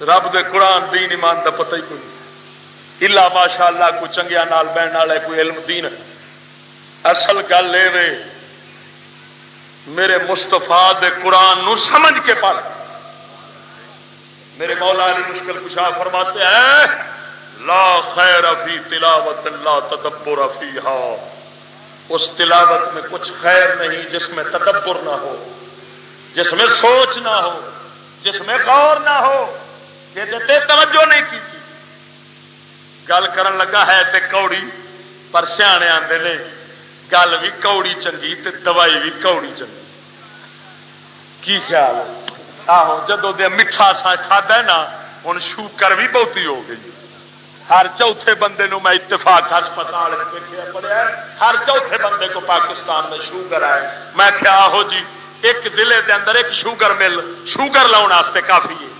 رب دے قرآن دین ایمان دا پتہ ہی کوئی نہیں۔ الا ماشاء اللہ کوئی چنگیا نال بہن والا کوئی علم دین۔ اصل گل یہ میرے مستفا دے قرآن نو سمجھ کے پڑھ۔ میرے مولا علی مشکل کشا فرماتے ہیں، لا خیر فی تلاوت اللہ تدبر فیہا۔ اس تلاوت میں کچھ خیر نہیں جس میں تدبر نہ ہو، جس میں سوچ نہ ہو، جس میں غور نہ ہو، کہ توجہ نہیں کی گل کرن لگا ہے تے کوڑی، پر سیانے آتے نے۔ گل بھی کوڑی چنگی تے دوائی بھی کوڑی چنگی۔ کی خیال آہو جدو دے میٹھا سا کھادا نا ہوں شوکر بھی بہتی ہو گئی۔ ہر چوتھے بندے نو میں اتفاق ہسپتال پڑھیا ہر چوتھے بندے کو پاکستان میں شوگر آئے۔ میں کیا ہو جی ایک ضلع دے اندر ایک شوگر مل، شوگر لاؤ کافی ہے۔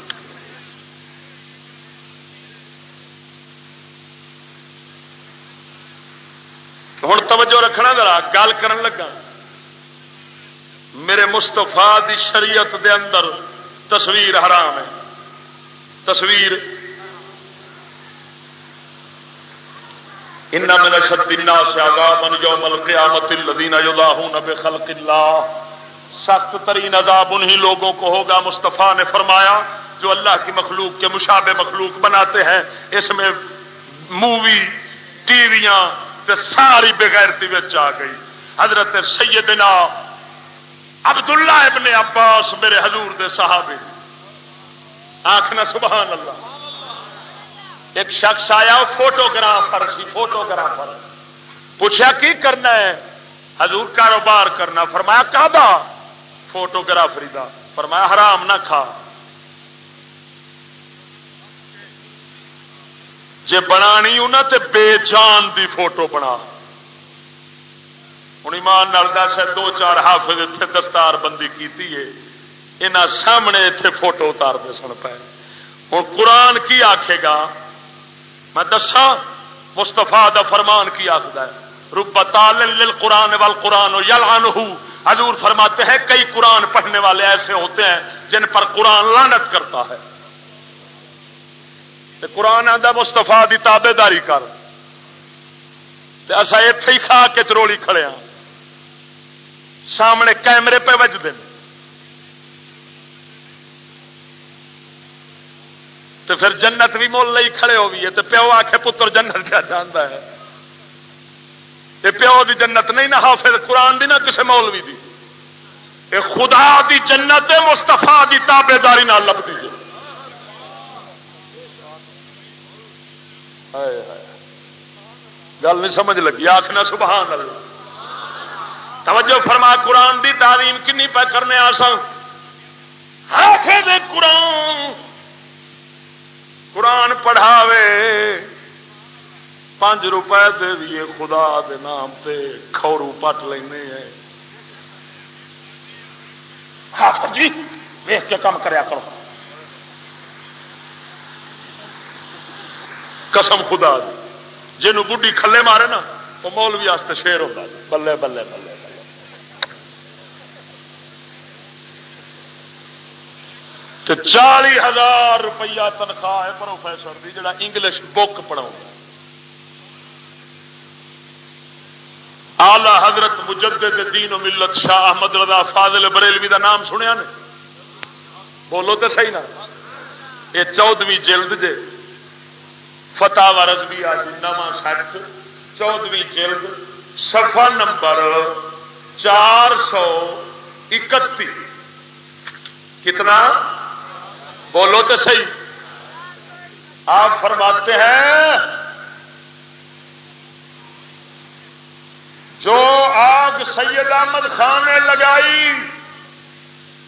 ہوں توجہ رکھنا ذرا، گل کرن لگا۔ میرے مستفا دی شریعت دے اندر تصویر حرام ہے۔ تصویر۔ ان من شد الناس عذابا يوم القيامه الذين يضاهون بخلق الله سخت ترین عذاب انہی لوگوں کو ہوگا، مصطفیٰ نے فرمایا، جو اللہ کی مخلوق کے مشابہ مخلوق بناتے ہیں۔ اس میں مووی، ٹی ویاں ساری بغیرتی آ گئی۔ حضرت سیدنا عبداللہ ابن عباس میرے حضور دے صحابی آخنا سبحان اللہ۔ ایک شخص آیا فوٹوگرافر سی، فوٹوگرافر۔ پوچھا، کی کرنا ہے؟ حضور کاروبار کرنا۔ فرمایا، کعبہ؟ فوٹوگرافری دا۔ فرمایا، حرام نہ کھا۔ جی بنا تے بے جان دی فوٹو بنا۔ ہوں ایمان دس ہے، دو چار حافظ اتنے دستار بندی کی یہاں سامنے اتنے فوٹو اتارتے سن پے۔ ہوں قرآن کی آخے گا؟ میں دسا مستفا دا فرمان کی آخر ہے۔ رب تال قرآن وال قرآن یلان حضور فرماتے ہیں، کئی قرآن پڑھنے والے ایسے ہوتے ہیں جن پر قرآن لانت کرتا ہے۔ قرآن آدھا مستفا کی تابے داری کر اصا اتے ہی کھا کے چرولی کھڑے ہاں۔ سامنے کیمرے پہ بجتے ہیں تو پھر جنت بھی مول لئی کھڑے ہو گئی ہے۔ تو پیو آ کے پتر جنت کیا جانتا ہے۔ یہ پیو دی جنت نہیں نہ حافظ، قرآن دی نہ کسی مولوی دی۔ یہ خدا دی جنت مستفا دی تابے داری نہ لب گل نہیں سمجھ لگی۔ آخنا سبحان اللہ۔ توجہ فرما، قرآن دی تعلیم کنی پہ کرنے آسان حافظ قرآن۔ قرآن پڑھاوے۔ پانچ روپے دے دیے خدا دے نام تے کھورو پٹ لینے ہیں۔ حافظ جی ویخ کے کام کریا کرو۔ قسم خدا دی۔ جنوں بڈی کھلے مارے نا، وہ مولوی واسطے شیر ہوتا بلے بلے بلے تو چالی ہزار روپیہ تنخواہ ہے پروفیسر کی جڑا انگلش بک پڑھاؤ آلہ حضرت مجدد دین و ملت شاہ احمد رضا فاضل بریلوی دا نام سنیا نے؟ بولو تو صحیح نا۔ یہ چودویں جلد جے۔ فتح و رضوی آج نواں سیٹ چودویں جلد سفا نمبر چار سو اکتی کتنا؟ بولو تو صحیح۔ آپ فرماتے ہیں، جو آگ سید احمد خان نے لگائی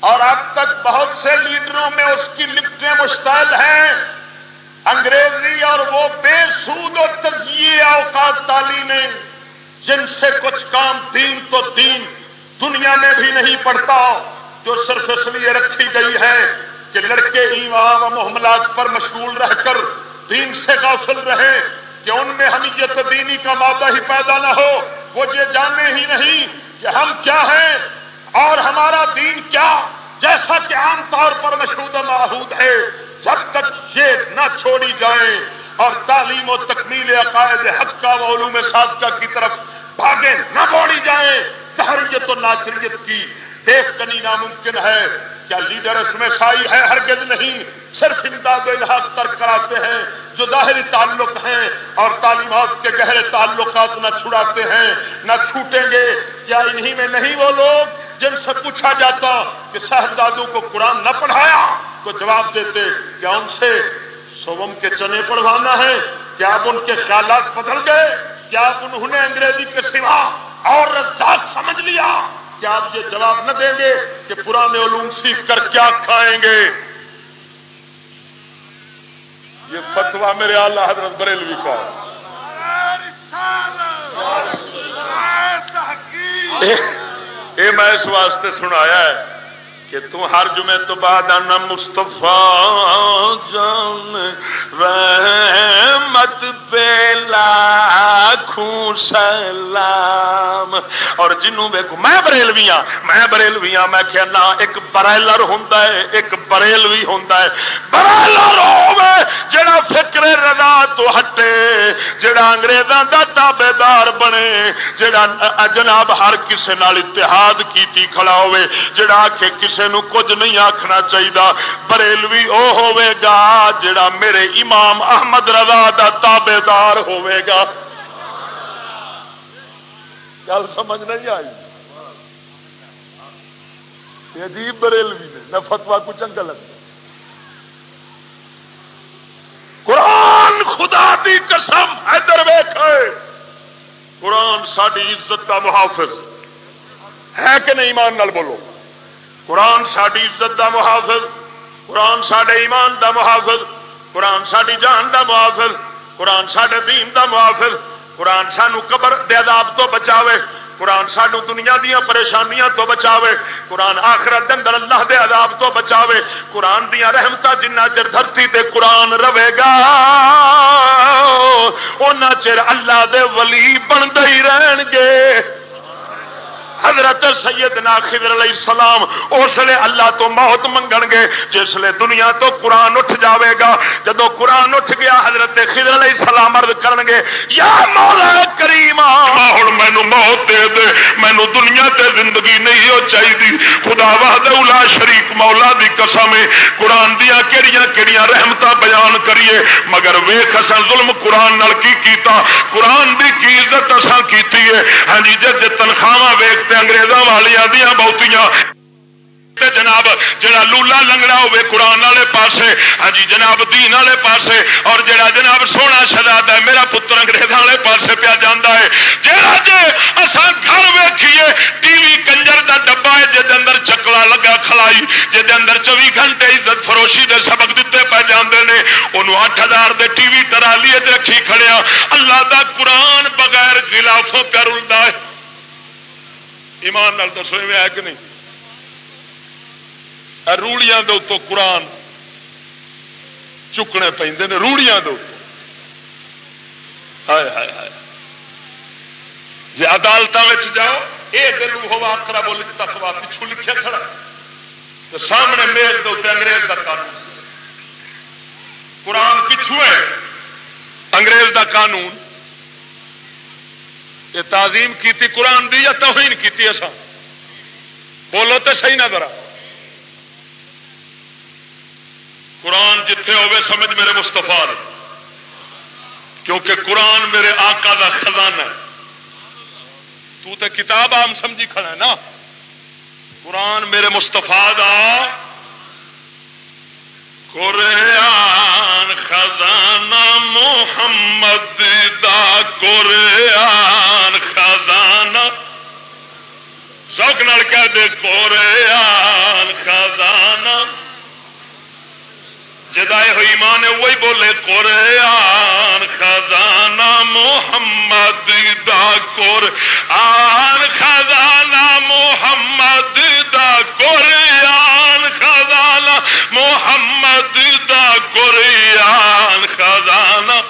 اور اب تک بہت سے لیڈروں میں اس کی لپٹیں مشتعل ہیں انگریزی اور وہ بے سود و تجزیے اوقات تعلیمیں، جن سے کچھ کام دین تو دین، دنیا میں بھی نہیں پڑتا، جو صرف اس لیے رکھی گئی ہے کہ لڑکے ایمان و محملات پر مشغول رہ کر دین سے غافل رہے کہ ان میں حمیت دینی کا مادہ ہی پیدا نہ ہو، وہ یہ جانے ہی نہیں کہ ہم کیا ہیں اور ہمارا دین کیا، جیسا کہ عام طور پر مشہود معہود ہے۔ جب تک یہ نہ چھوڑی جائے اور تعلیم و تکمیل عقائد حق کا و علوم سادقہ کی طرف بھاگے نہ بوڑی جائیں تحریت و ناصریت کی دیکھ کنی ناممکن ہے کیا لیڈر اس میں سائی ہے ہرگز نہیں؟ صرف امداد و الحاظ ترک کراتے ہیں، جو ظاہری تعلق ہیں اور تعلیمات کے گہرے تعلقات نہ چھڑاتے ہیں، نہ چھوٹیں گے۔ کیا انہی میں نہیں وہ لوگ جن سے پوچھا جاتا کہ صاحبزادوں کو قرآن نہ پڑھایا؟ تو جواب دیتے، کیا ان سے سوم کے چنے پڑھوانا ہے؟ کیا اب ان کے خیالات بدل گئے؟ کیا اب انہوں نے انگریزی کے سوا اور رزاق سمجھ لیا؟ کیا آپ یہ جواب نہ دیں گے کہ پرانے علوم سیکھ کر کیا کھائیں گے۔ یہ فتوا میرے آلہ حضرت بریلوی کا یہ میں اس واسطے سنایا ہے کہ تم ہر جمعے تو بعد آنا مستفا جان رحمت پیلا سلام۔ اور جنوں ویکو میں بریلوی ہاں میں بریلوی ہاں میں کہ نہ، ایک برائلر ہوں ایک بریلوی ہوں برائلر ہوے جڑا فکر رضا تو ہٹے، جڑا انگریزاں دا تابے دار بنے، جڑا جناب ہر کسے نال اتحاد کیتی کھڑا ہوے جڑا کہ کسے نو کچھ نہیں آکھنا چاہیے بریلوی او ہوے گا جڑا میرے امام احمد رضا دا تابے دار ہوے گا گل سمجھ نہیں آئی۔ عجیب بریلوی نے، نہ فتوا کو چنگا لگتا قرآن خدا دی قسم، حیدر ویخ قرآن ساری عزت کا محافظ۔ ہے کہ نہیں ایمان نال بولو؟ قرآن ساری عزت دا محافظ، قرآن سڈے ایمان دا محافظ، قرآن ساری جان دا محافظ، قرآن سڈے دین دا محافظ، قرآن سانو قبر دے عذاب تو بچاوے، قرآن سانو دنیا دیا پریشانیاں تو بچاوے، قرآن آخرت اندر اللہ دے عذاب تو بچاوے، قرآن دیا رحمت جنہ چر دھرتی تے قرآن رہے گا ان چر اللہ دے ولی بنتے ہی رہن گے۔ حضرت سیدنا خضر علیہ السلام اس لیے اللہ تو موت منگن گے جس دنیا تو قرآن اٹھ جاوے گا۔ جدو قرآن اٹھ گیا، حضرت خضر علیہ السلام عرض کرن گے، یا مولا کریم ہوں مینو موت دے دے مینو دنیا تے زندگی نہیں ہو چاہیے خدا وحد الا شریف مولا دی قسم قرآن دیا کہڑیاں کہڑیاں رحمت بیان کریے، مگر ویخ اصا ظلم قرآن نال کی کیتا؟ قرآن دی کی عزت اصا کی ہاں جی جی تنخواہ ویخ انگریزوں والی دیا بہتیاں۔ جناب، جڑا لولا لنگڑا ہوے قرآن والے پاسے ہاں جی جناب دین والے پاسے، اور جڑا جناب سونا شہزاد ہے، میرا پتر انگریز والے پاسے پیا جانا ہے۔ جہاں جی اصا گھر ویکھیے، ٹی وی کنجر دا ڈبا ہے جہد اندر چکلا لگا کھلائی جہد اندر چوبی گھنٹے عزت فروشی دے سبق دیتے پہ جاندے نے انہوں اٹھ ہزار دے ٹی وی ٹرالی رکھی کھڑیا ہاں۔ اللہ دا قرآن بغیر گلافوں کر ہے۔ ایمان نال دسو ہے کہ نہیں؟ روڑیاں دے اتوں قرآن چکنے پہ روڑیاں دے ہائے ہائے ہائے۔ جی عدالت جاؤ یہ دل ہوا کرا بول تخوا پچھو لکھے کھڑا۔ تو سامنے میز دے انگریز کا قانون۔ قرآن پچھو ہے، انگریز دا قانون۔ یہ تعظیم کی قرآن دی یا توہین کی اصا بولو تو صحیح نہ ذرا قرآن جتھے ہوئے سمجھ میرے مستفا کیونکہ قرآن میرے آقا دا خزانہ ہے۔ تو تے کتاب آم سمجھی کھڑا ہے نا۔ قرآن میرے مستفا دا قرآن خزانہ محمد دا قرآن خزانہ۔ سوک نال کہہ دے قرآن خزانہ۔ جدائے ہوئی ماں نے وہی بولے قرآن خزانہ محمد دا قرآن خزانہ محمد دا قرآن خزانہ۔ محمد دا قرآن خزانہ۔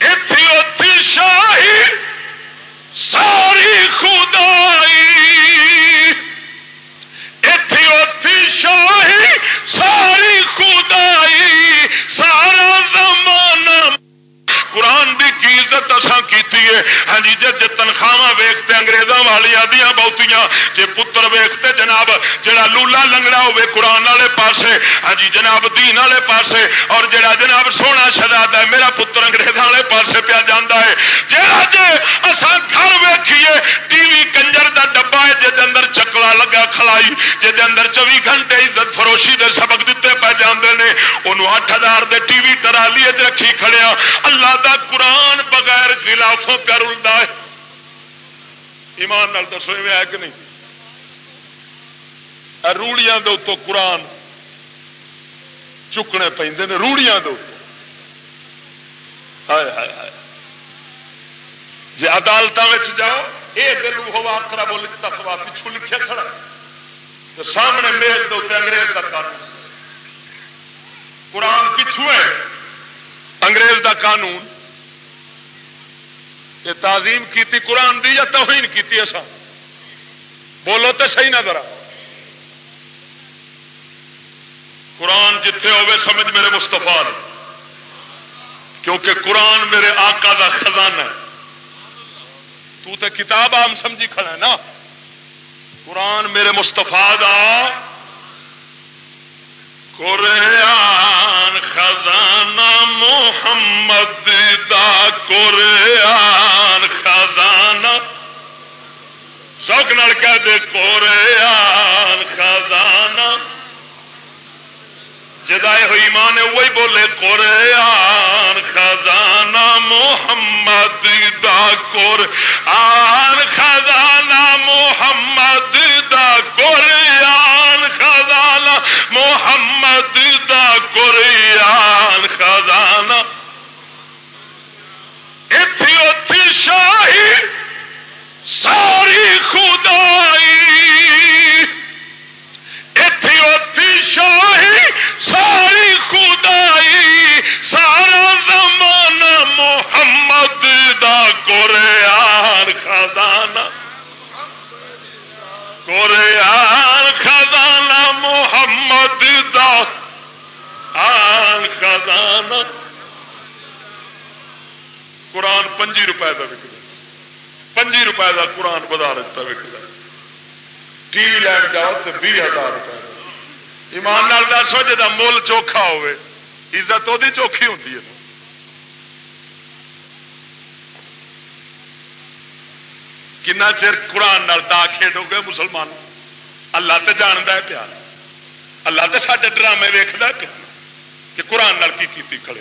اتھی اتھی شاہی، ساری خدائی۔ اتھی اتھی شاہی، ساری خدائی، ساری قرآن بھی کی عزت اصا کی ہاں جی جی تنخواہ ویختے انگریزوں والی دیا بہتیاں جی پتر ویختے جناب، جڑا لولا لنگڑا ہوے قرآن والے پاسے ہاں جی جناب دین والے پاسے، اور جڑا جناب سونا شہزاد ہے، میرا پتر انگریز والے پاسے پیا جانا ہے۔ جہاں جی اصا گھر ویکھیے، ٹی وی کنجر دا ڈبا ہے جہد اندر چکلا لگا کھلائی جہد اندر چوبی گھنٹے عزت فروشی دے سبق دیتے پہ جاندے نے انہوں اٹھ ہزار دے ٹی وی ٹرالی رکھی کھڑیا ہاں۔ اللہ دا قرآن بغیر گلافوں کر ہے۔ ایمان نال دسو ہے کہ نہیں۔ روڑیاں دے اتوں قرآن چکنے پہ روڑیاں دے ہائے ہائے ہائے۔ جی عدالت جاؤ یہ دل ہوا کرا بول تخوا پچھو لکھے کھڑا۔ تو سامنے میز دے انگریز کا قانون۔ قرآن پچھو ہے، انگریز دا قانون۔ یہ تعظیم کی قرآن دی یا توہین کی اصا بولو تو صحیح نہ ذرا۔ قرآن جتھے ہوے سمجھ میرے مستفا کیونکہ قرآن میرے آقا دا خزانہ ہے۔ تو تے کتاب آم سمجھی کھڑا ہے نا؟ قرآن میرے مستفا دا قرآن خزانہ محمد دا قرآن خزانہ۔ سوک نال کہہ دے قرآن خزانہ۔ جدائے ہوئی ماں نے وہی بولے قرآن خزانہ محمد، دا قرآن خزانہ محمد، دا قرآن خزانہ محمد، دا قرآن خزانہ۔ اتھی اتھی شاہی، ساری خدائی۔ شاہی، ساری خدائی، سارا زمانہ محمد دا قرآن خزانہ۔ قرآن خزانہ، محمد دا آن خزانہ۔ قرآن پنجی روپئے کا وکتا پنجی روپئے کا قرآن بازار وکتا ٹی وی لین جاؤ تو بھی ہزار روپئے ایمان نال دسو جا مل چوکھا ہوے عزت وہ چوکھی ہوتی ہے۔ کنا چر قرآن نال دا کھیڈو گے مسلمان؟ اللہ تو جانتا ہے پیا اللہ تو سارے ڈرامے ویکد پیا کہ قرآن کی کیتی کھڑے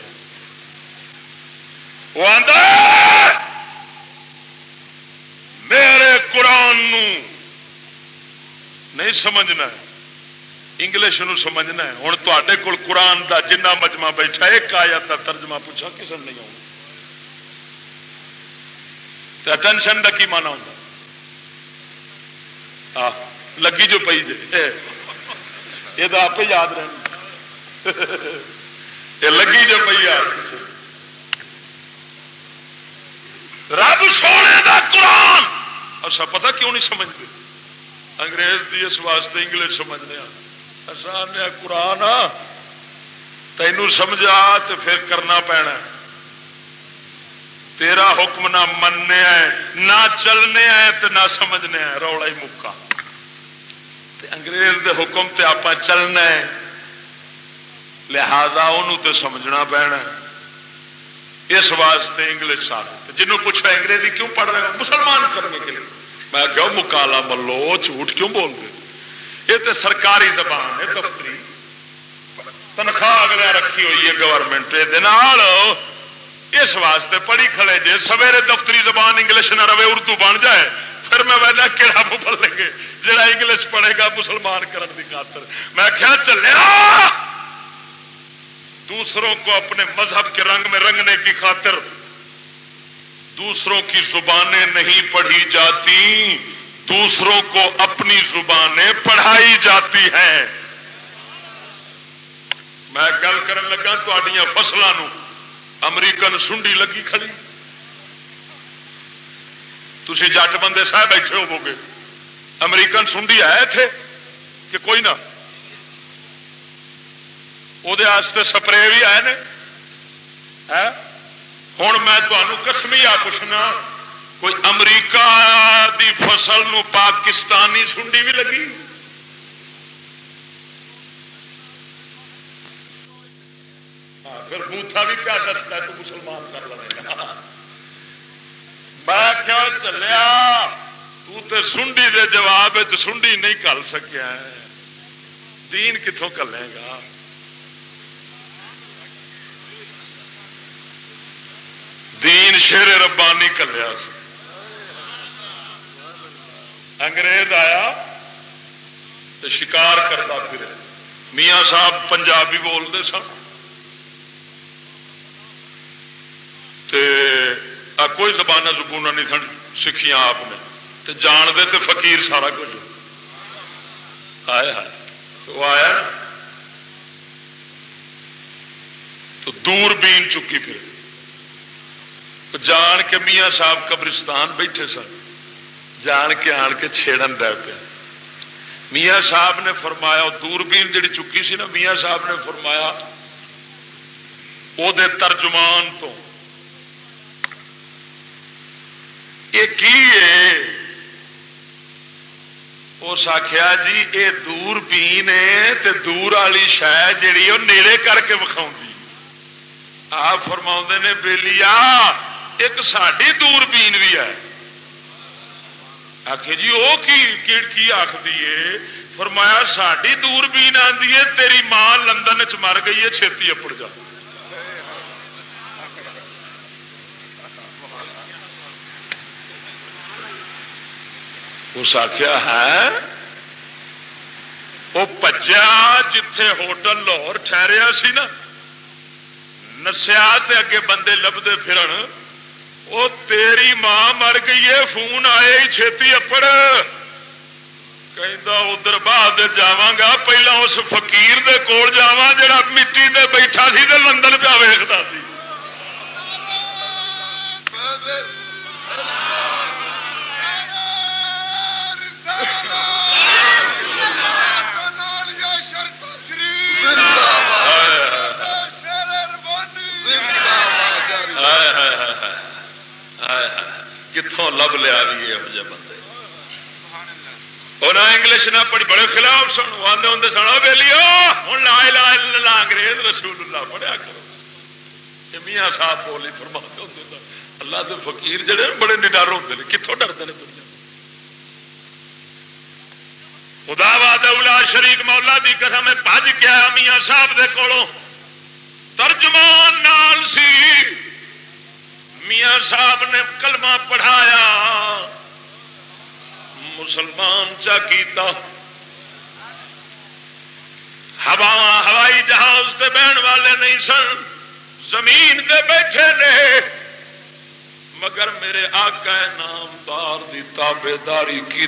وہ آدھا میرے قرآن نو نہیں سمجھنا انگلش نو سمجھنا ہے۔ ہوں تے کول قرآن دا جنہ مجمع بیٹھا ایک آیا تھا ترجمہ پوچھا کسی نے نہیں آؤں ٹینشن کا کی مانا ہوتا لگی جو پی جی یہ تو آپ یاد رہنا یہ لگی جو پی یاد رب سونے دا قرآن۔ اچھا پتا کیوں نہیں سمجھتے انگریز کی اس واسطے انگلش سمجھنے آسان قرآن تینوں سمجھا تو پھر کرنا پینا۔ تیرا حکم نہ مننے نہ چلنے تو نہ سمجھنے رولا ہی مکا انگریز دے حکم تے آپ چلنا ہے۔ لہذا انہوں تے سمجھنا پینا۔ اس واسطے انگلش سارے جنوں پوچھا انگریزی کیوں پڑھ رہے مسلمان کرنے کے لیے۔ میں کہو مکالا ملو، جھوٹ کیوں بول دے یہ تو سرکاری زبان ہے دفتری تنخواہ اگلے رکھی ہوئی ہے گورنمنٹ اس واسطے پڑھی کھڑے جے سویرے دفتری زبان انگلش نہ رہے، اردو بن جائے، پھر میں ویسا کہڑا بول لیں گے جہاں انگلش پڑھے گا مسلمان کرنے کی خاطر۔ میں کیا چلیا دوسروں کو اپنے مذہب کے رنگ میں رنگنے کی خاطر دوسروں کی زبانیں نہیں پڑھی جاتی۔ دوسروں کو اپنی زبانیں پڑھائی جاتی ہیں۔ میں گل کر لگا فصلوں امریکن سنڈی لگی کھڑی۔ تھی جٹ بندے سہ بیٹھے ہو گے امریکن سنڈی ہے تھے کہ کوئی نہ۔ وہ سپرے بھی آئے ہوں میں تمہوں کسمیا پوچھنا۔ کوئی امریکہ دی فصل نو پاکستانی سنڈی بھی لگی؟ ہاں، پھر بوتھا بھی کیا دستا تو مسلمان کر لے گا۔ میں کیا چلیا؟ تے سنڈی دے جواب سنڈی نہیں کر سکیا دین کتوں کلے گا؟ دین شیر ربانی کلیا انگریز آیا تو شکار کرتا پھر میاں صاحب پنجابی بولتے سن۔ کوئی زبان زبان نہیں سن، سکھیاں آپ نے۔ تے جان دے تے فقیر سارا کچھ۔ آیا وہ آیا۔ تو دور بین چکی پھر۔ جان کے میاں صاحب قبرستان بیٹھے سن۔ جان کے آن کے چھیڑن دے پیا میاں صاحب نے فرمایا دوربین جڑی چکی سی نا میاں صاحب نے فرمایا وہ ترجمان تو یہ کی اس آخیا جی یہ دور بین دور والی شہ جیڑی وہ نیڑے کر کے وکھاؤں آپ فرما نے بےلی ایک ساری دور بین بھی ہے آخ جی وہ کی آخری ہے فرمایا ساری دور بین آدھی ہے تیری ماں لندن چ مر گئی ہے چھتی اپڑ جا اس آخیا ہے وہ پجا جتھے ہوٹل لاہور ٹھہریا سی نا نسیا اگے بندے لبتے پھرن وہ تیری ماں مر گئی ہے، فون آئے ہی چھتی اپڑ۔ کہ ادھر بعد جا پہلا اس فقیر دے کول جا جا مٹی دے بیٹھا سی تو لندن پیا ویختا سی۔ کتوں لب لیا بھی یہ بندے؟ اور نہ انگلش نہ پڑھی، بڑے خلاف سن۔ آدھے ہوں سن بہلی ہوں لا لا لا انگریز رسول اللہ، پڑھیا کرو۔ میاں صاحب بولی فرما ہوتے اللہ کے فقیر جڑے بڑے نڈر ہوتے ہیں کتوں ڈرتے ہیں دنیا؟ خدا شریف مولا دی قسم بج گیا میاں صاحب دے کولوں۔ ترجمان نال سی۔ میاں صاحب نے کلمہ پڑھایا۔ مسلمان چا کیتا۔ ہوا ہوائی جہاز سے بہن والے نہیں سن، زمین دے بیٹھے نے۔ مگر میرے آقا نامدار دی تابے داری کی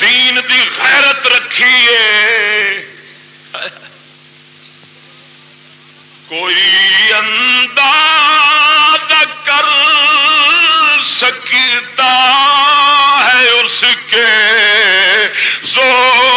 دین دی غیرت رکھیے کوئی انداز سکتا ہے اس کے زور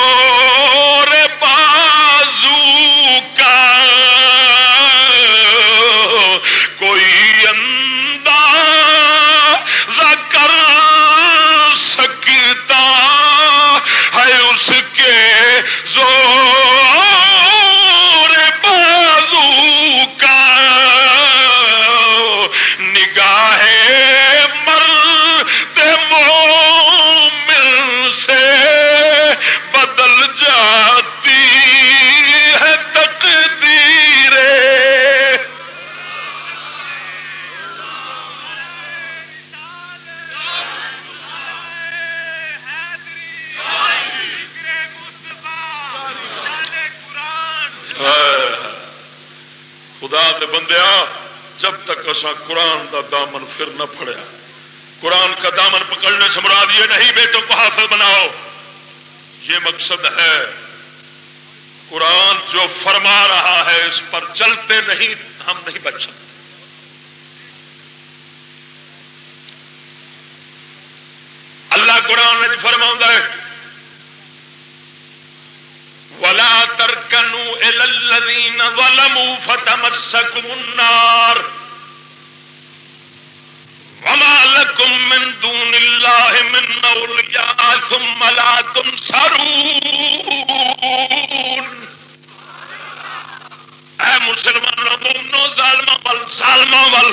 اصا قرآن دا دامن پھر نہ پڑیا قرآن کا دامن پکڑنے سے مراد یہ نہیں بیٹوں کو حافظ بناؤ۔ یہ مقصد ہے۔ قرآن جو فرما رہا ہے، اس پر چلتے نہیں، ہم نہیں بچ سکتے۔ اللہ قرآن میں فرما ہے۔ ولا ترکنوا الى ظلموا النار۔ وما لكم من دون الله من اولياء ثم لا تنصرون اے مسلمانوں مومنو ظالماں ول ظالماں ول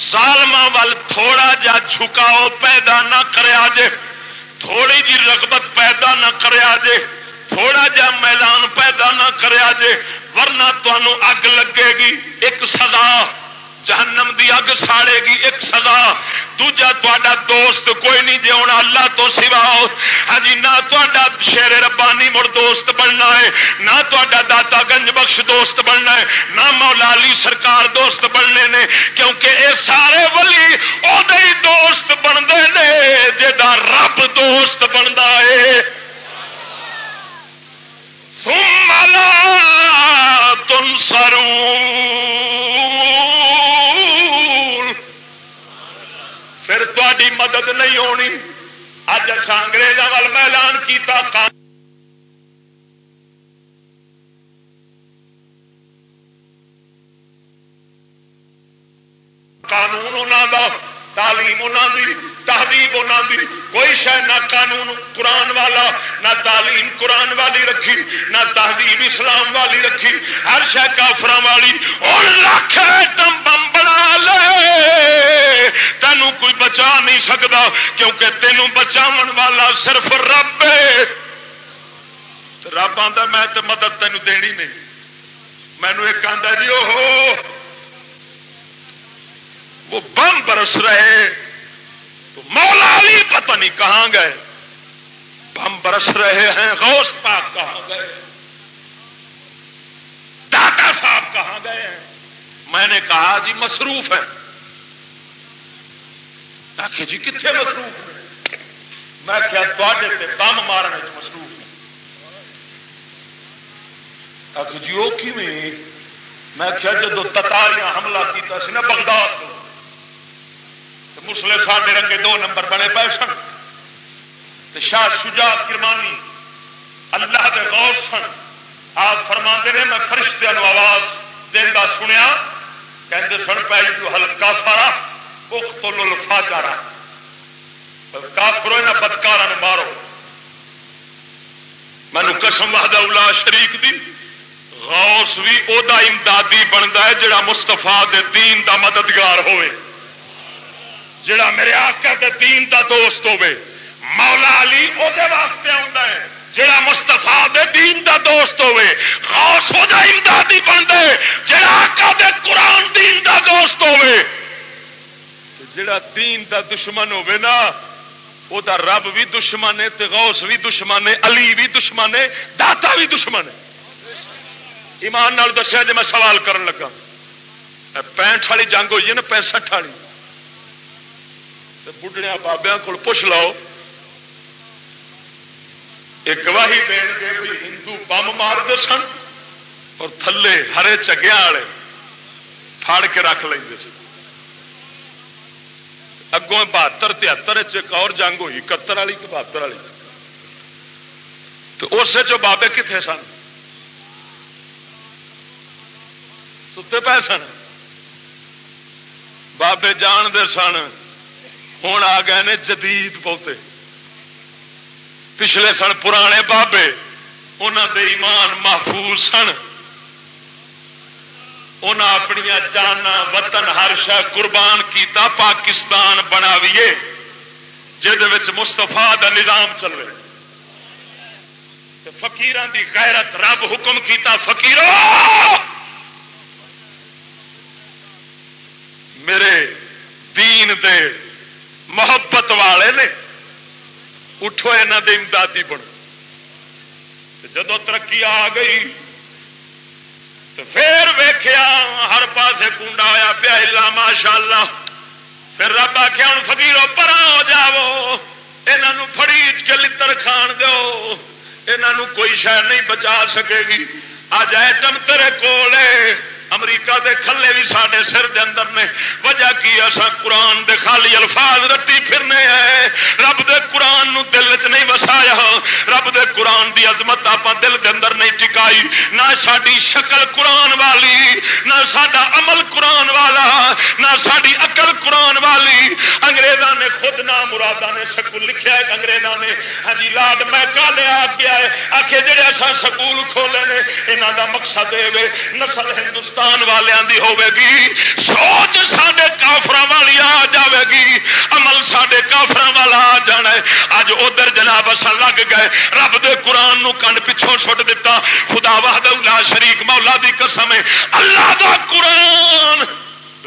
ظالماں ول تھوڑا جا جھکاؤ پیدا نہ کریا جے تھوڑی جی رغبت پیدا نہ کریا جے تھوڑا جا میدان پیدا نہ کریا جے ورنہ تمہوں اگ لگے گی، ایک سزا جہنم دی اگ ساڑے گی ایک سزا۔ دوجا تا دوست کوئی نہیں جی ہونا اللہ تو سوا۔ ہاں جی نہ تا شیر ربانی مڑ دوست بننا ہے، نہ تا داتا گنج بخش دوست بننا ہے، نہ مولا علی سرکار دوست بننے نے، کیونکہ اے سارے ولی وہ دوست بنتے نے جا رب دوست بنتا ہے۔ ثم لا تنصرون۔ پھر تاری مدد نہیں ہونی۔ اج اصا اگریزوں وال اعلان کیتا۔ قانون انہوں دا، تعلیم انہوں دی۔ تہذیب انہوں دی، کوئی شاید نہ قانون، قرآن والا، نہ تعلیم قرآن والی رکھی، نہ تہذیب اسلام والی رکھی، ہر شہ کافر والی، اور لکھ تم بم بنا لے۔ تینوں کوئی بچا نہیں سکتا کیونکہ تینوں بچاو والا صرف رب ہے۔ رب آتا میں تو مدد تینوں دینی نہیں۔ مینو ایک آدھا جی وہ بم برس رہے۔ تو مولا علی پتہ نہیں کہاں گئے۔ بم برس رہے ہیں، غوث پاک کہاں گئے؟ دادا صاحب کہاں گئے ہیں؟ میں نے کہا جی مصروف ہے آخر جی کتنے مصروف ہیں؟ میں کیا تے بم مارنے مصروف ہیں۔ آخر جی وہ میں کیا جدو تتاریاں حملہ کیا سی نا بغداد مسلے ساڈے رنگے دو نمبر بنے پے سن۔ شاہ شجاع کرمانی اللہ دے غور سن۔ آپ فرما نے، میں فرشتے آواز دینا سنیا۔ کہ سن پہ جو ہلکا سارا اخ تو لفا چارا کافرو یہاں بدکارا نے مارو۔ مینو قسم وحدہ الا شریک دی۔ غوث بھی او دا امدادی بنتا ہے، جڑا مستفا دے دین دا مددگار ہوئے۔ جڑا میرے آقا دے دین دا دوست ہوے مولا علی وہ واسطے آتا ہے۔ جڑا مستفا دے دین دا دوست ہوے خاص ہو جا امدادی بن دے جڑا آقا دے قرآن دین دا دوست ہوے جڑا دین دا دشمن ہوے نا، او دا رب بھی دشمن ہے تے غوث بھی دشمن ہے، علی بھی دشمن ہے، داتا بھی دشمن ہے۔ ایمان نال دسیا جی میں سوال کرن لگا۔ پینٹ والی جنگ ہوئی ہے نا، پینسٹھ والی۔ بڑھیا بابیا کو پوچھ لو ایک گواہی دین کے بھی ہندو بم مارتے سن اور تھلے ہرے چگیا والے پھاڑ کے رکھ لیں سن۔ اگوں بہتر تہتر ایک اور جنگ ہوئی، اکہتر والی کہ بہتر والی۔ تو اس بابے کتنے سن؟ ستے پے سن۔ بابے جانتے سن۔ ہوں آ گئے نے جدید پوتے۔ پچھلے سن پرانے بابے انہوں دے ایمان محفوظ سن۔ انہیں اپنی جانا وطن ہر شہ قربان کیتا پاکستان بناویے، جہد مستفا دا نظام چلے فقیران دی غیرت رب حکم کیتا، فقیرو! میرے دین دے محبت والے نے، اٹھو یہاں دے امدادی بنو۔ جدو ترقی آ گئی تو پھر ویخیا ہر پاسے کنڈا ہوا پیا الا ماشاء اللہ پھر رب آخیا ہوں فکیرو پرا ہو جاو یہ فریج کے لڑ کھان دو یہ کوئی شہ نہیں بچا سکے گی۔ اج ایٹم تیرے کول امریکہ دے کھلے بھی سارے سر دے اندر نے۔ وجہ کی اصا قرآن دے خالی الفاظ رٹی پھرنے ہیں۔ رب دے قرآن نو دل چ نہیں وسایا۔ رب دے قرآن دی عظمت آپ دل دے اندر نہیں ٹکائی۔ نہ ساری شکل قرآن والی، نہ سڈا عمل قرآن والا، نہ ساری اقل قرآن والی۔ انگریزاں نے خود نہ مرادہ نے سکول لکھا ہے، انگریزاں نے۔ ہاں جی لاد میں کالے آ گیا ہے۔ آخے جڑے اصا سکول کھولے نے یہاں کا مقصد دے نسل ہندوستان ہندوستان والوں کی ہوے گی سوچ سڈے کافر والی آ جائے گی عمل سڈے کافر والا آ جانا ہے। اج ادھر جناب اصا لگ گئے। رب دے قرآن نو کنڈ پچھوں چھٹ دیتا خدا واہد شریک مولا دی قسم ہے۔ اللہ دا قرآن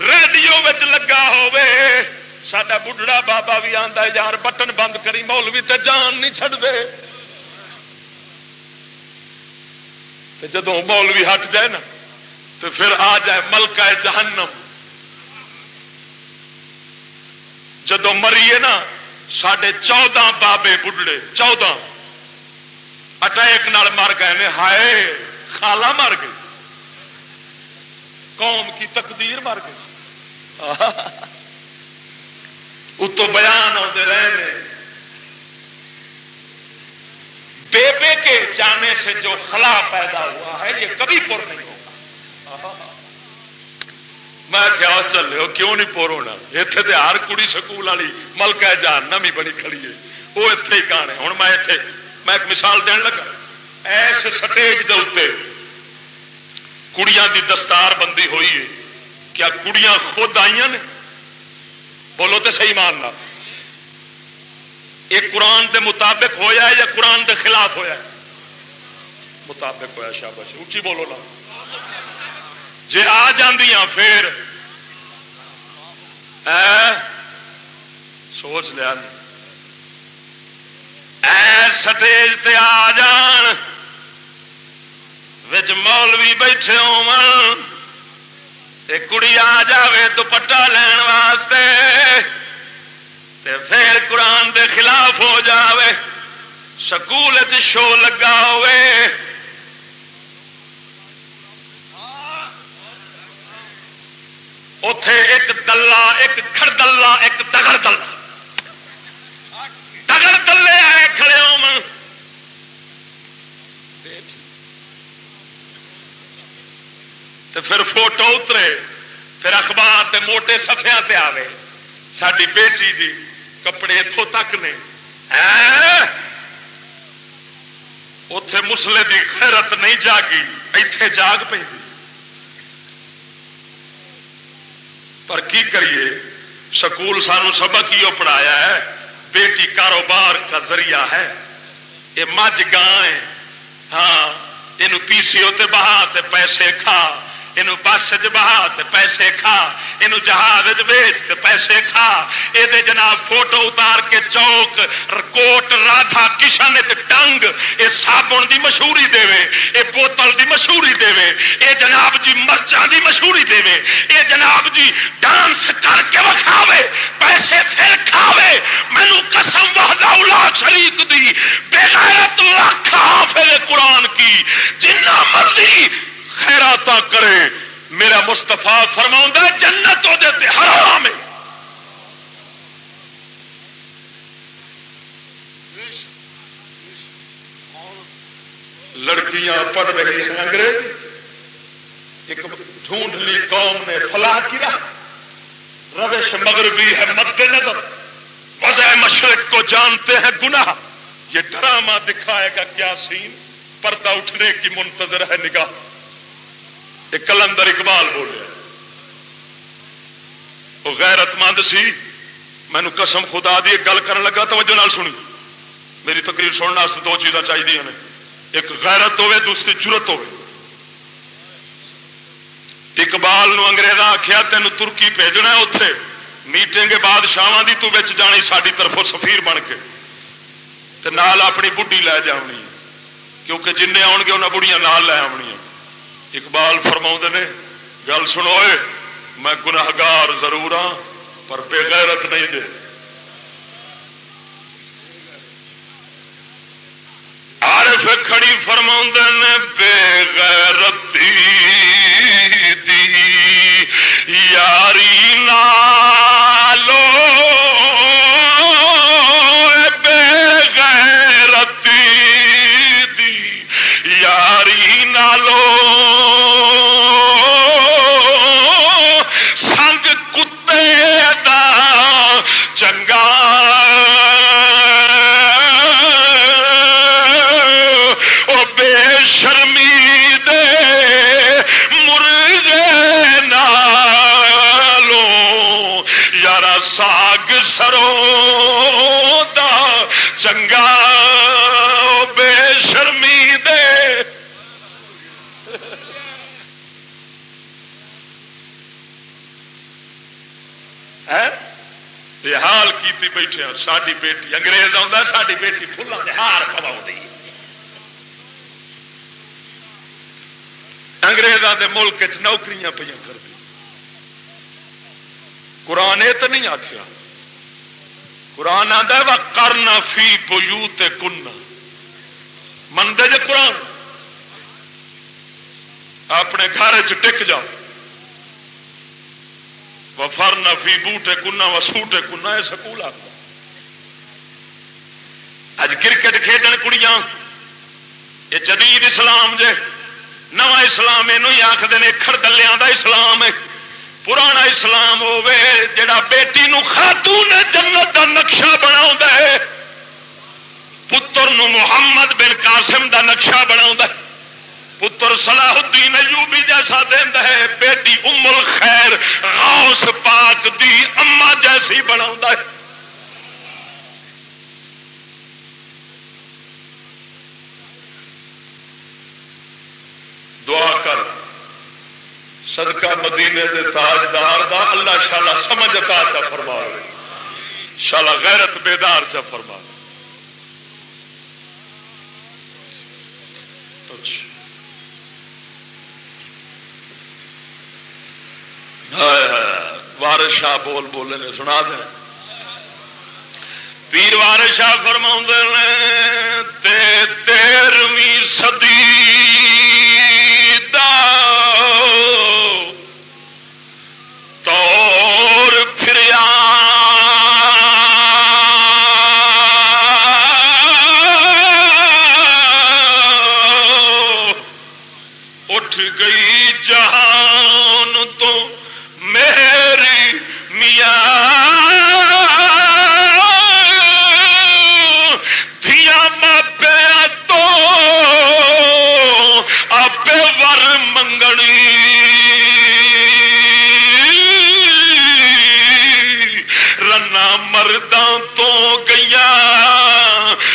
ریڈیو لگا ہوے سڈا بڑھڑا بابا بھی آتا یار بٹن بند کری، مولوی تے جان نہیں چڑ دے جدو مولوی ہٹ جائے نا تو پھر آ جائے ملکہ جہنم۔ جدو مریے نا سڈے چودہ بابے بڑھڑے چودہ۔ اٹیک نال مر گئے ہائے، خالہ مر گئی قوم کی تقدیر مر گئی اتو بیان آتے رہے بیبے کے جانے سے جو خلا پیدا ہوا ہے، یہ کبھی پر نہیں ہو میں کیا چلے کیوں نہیں پور ہونا؟ اتنے تو ہر کڑی سکول والی ملکہ جان نمی بنی کھڑی ہے۔ وہ اتے ہی کہانے ہوں میں اتے میں ایک مثال دین لگا۔ ایس سٹیج دے کڑیاں دی دستار بندی ہوئی ہے۔ کیا کڑیاں خود آئی نے؟ بولو تو صحیح ماننا یہ قرآن دے مطابق ہویا ہے یا قرآن دے خلاف ہویا ہے؟ مطابق ہوا شابش اچھی بولو نا۔ جی آ پھر۔ سوچ لیا۔ سٹیج تے آ جان۔ بچ مولوی بیٹھے ہو کڑی آ جائے دوپٹا لین واسطے۔ تے پھر قرآن دے خلاف ہو جاوے۔ سکول شو لگا ہوئے۔ اتے ایک دلہ، ایک کھڑ دلہ، ایک دگڑ دلہ۔ دگڑ دلے آئے کھڑے ہو پھر فوٹو اترے، پھر اخبار کے موٹے سفیا پہ آئے ساری بیٹی دی کپڑے اتوں تک نے۔ اتے مسلے کی خیرت نہیں جاگی اتے جاگ پہ پر کی کریے۔ سکول سانو سبق ہی پڑھایا ہے۔ بیٹی کاروبار کا ذریعہ ہے۔ یہ مجھ گائیں ہاں یہ پیسی تے بہا تے پیسے کھا۔ یہ بس چ بہا پیسے کھا یہ جہاز ویچ پیسے کھا یہ جناب فوٹو اتار کے چوک کوٹ رادا کشن ٹنگ یہ سابن کی مشہوری دے یہ بوتل کی مشہوری دے یہ جناب جی مرچان کی مشہوری دے یہ جناب جی ڈانس کر کے وکھاوے پیسے پھر کھاوے مینو قسم وحدہ شریک دی بغیرت لکھ حافظ قرآن کی جنہ مرضی خیرات کرے میرا مستفا فرما جنت حرام ہے۔ لڑکیاں پڑھ رہی ہیں انگریز ایک ڈھونڈ لی قوم نے فلاح کیا۔ روش مغربی ہے مد نظر وضع مشرق کو جانتے ہیں گناہ۔ یہ ڈرامہ دکھائے گا کیا سین؟ پردہ اٹھنے کی منتظر ہے نگاہ۔ ایک کلندر اقبال بولے وہ غیرت مند سی۔ مینو قسم خدا دی گل کر لگا، توجہ نال سنی میری تقریر سننے دو چیزاں چاہیے ایک غیرت ہوے دوسری چرت ہو اقبال انگریز آخیا تین ترکی بھیجنا اتے میٹنگ بادشاہ کی تو بچ جانی ساری طرفوں سفیر بن کے۔ تے نال اپنی بڑھی لے جانی کیونکہ جن آن گے انہیں بڑھیاں نال لے آنی اقبال فرما نے، گل سنوئے میں گناہگار ضرور ہاں پر بے غیرت نہیں دے۔ عارف کھڑی فرما نے، بے غیرتی دی، یاری نالو سرو دا چنگا بے شرمی دے۔ حال کی بیٹھے ساری بیٹی انگریز آتا ساری بیٹی فلان ہار کما اگریزوں کے ملک چ نوکریاں پہ کر قرآن یہ تو نہیں آخیا قرآن آتا وا کرنا فی بو کن منگے جی قرآن؟ اپنے گھر چک جاؤ۔ وفر فی بوٹے کنا و سوٹے کنا یہ سکول آتا اج کرکٹ کھیڈن کڑیاں۔ یہ جدید اسلام جے، نواں اسلام یہ آخر کھڑ دلیا کا اسلام ہے۔ پرانا اسلام ہوے جڑا بیٹی نو خاتون جنت دا نقشہ بنا پتر نو محمد بن قاسم دا نقشہ بنا پتر صلاح الدین ایوبی جیسا دینا ہے۔ بیٹی ام الخیر، غوث پاک دی اما جیسی بنا دعا کر۔ صدقہ مدینے دے تاجدار دا اللہ شالا سمجھ عطا چا فرما شالا غیرت بیدار چا فرما وارش شاہ بول بولے نے سنا دیں پیر وار شاہ فرما تے تیرویں صدی منگنی رنا مرداں تو گیا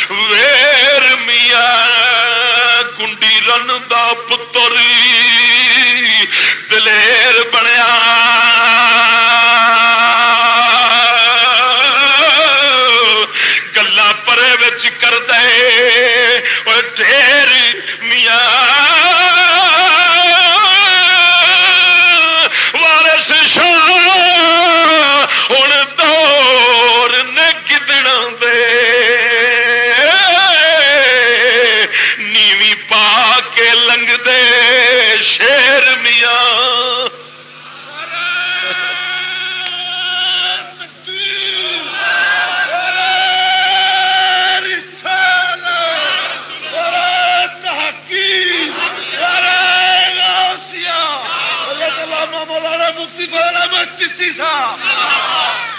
ویر میاں کنڈی رن دا پتری دلیر بنیا گلا کر دے ٹھیر میاں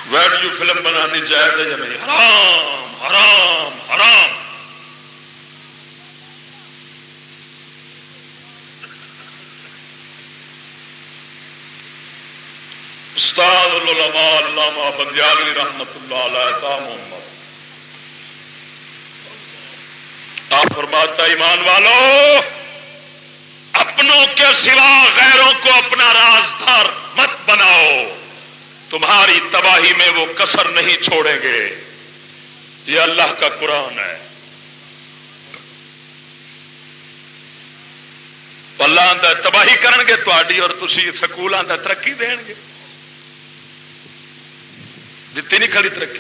ویڈیو فلم بنانی چاہیے یا نہیں؟ حرام حرام حرام۔ استاد العلماء علامہ بندیالی رحمت اللہ علیہ تا محمد۔ آپ فرماتا ایمان والو، اپنوں کے سوا غیروں کو اپنا رازدار مت بناؤ۔ تمہاری تباہی میں وہ کسر نہیں چھوڑیں گے۔ یہ اللہ کا قرآن ہے۔ اللہ تباہی کرنگے تاری اور تھی سکولوں کا ترقی دیں گے۔ دیتی نہیں کھڑی ترقی۔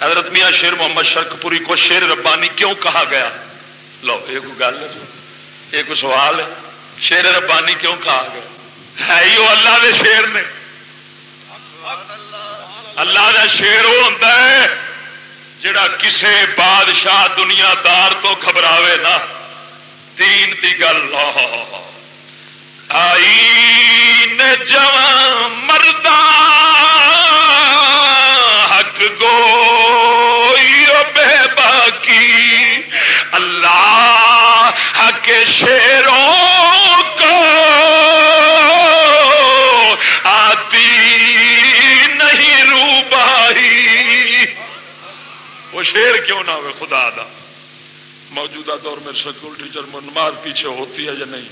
حضرت میاں شیر محمد شرک پوری کو شیر ربانی کیوں کہا گیا؟ لو، یہ کوئی گل ہے؟ یہ کوئی سوال ہے؟ شیر ربانی کیوں کہا گیا؟ ہے ہی وہ اللہ کے شیر نے۔ اللہ کا شیر وہ ہوتا ہے جڑا کسے بادشاہ دنیا دار تو گھبراوے نا تین کی گل آئی جم مردہ حق گو بے باقی اللہ حق شیروں شیر کیوں نہ ہو خدا دا۔ موجودہ دور میں سکول ٹیچر منمار پیچھے ہوتی ہے یا نہیں؟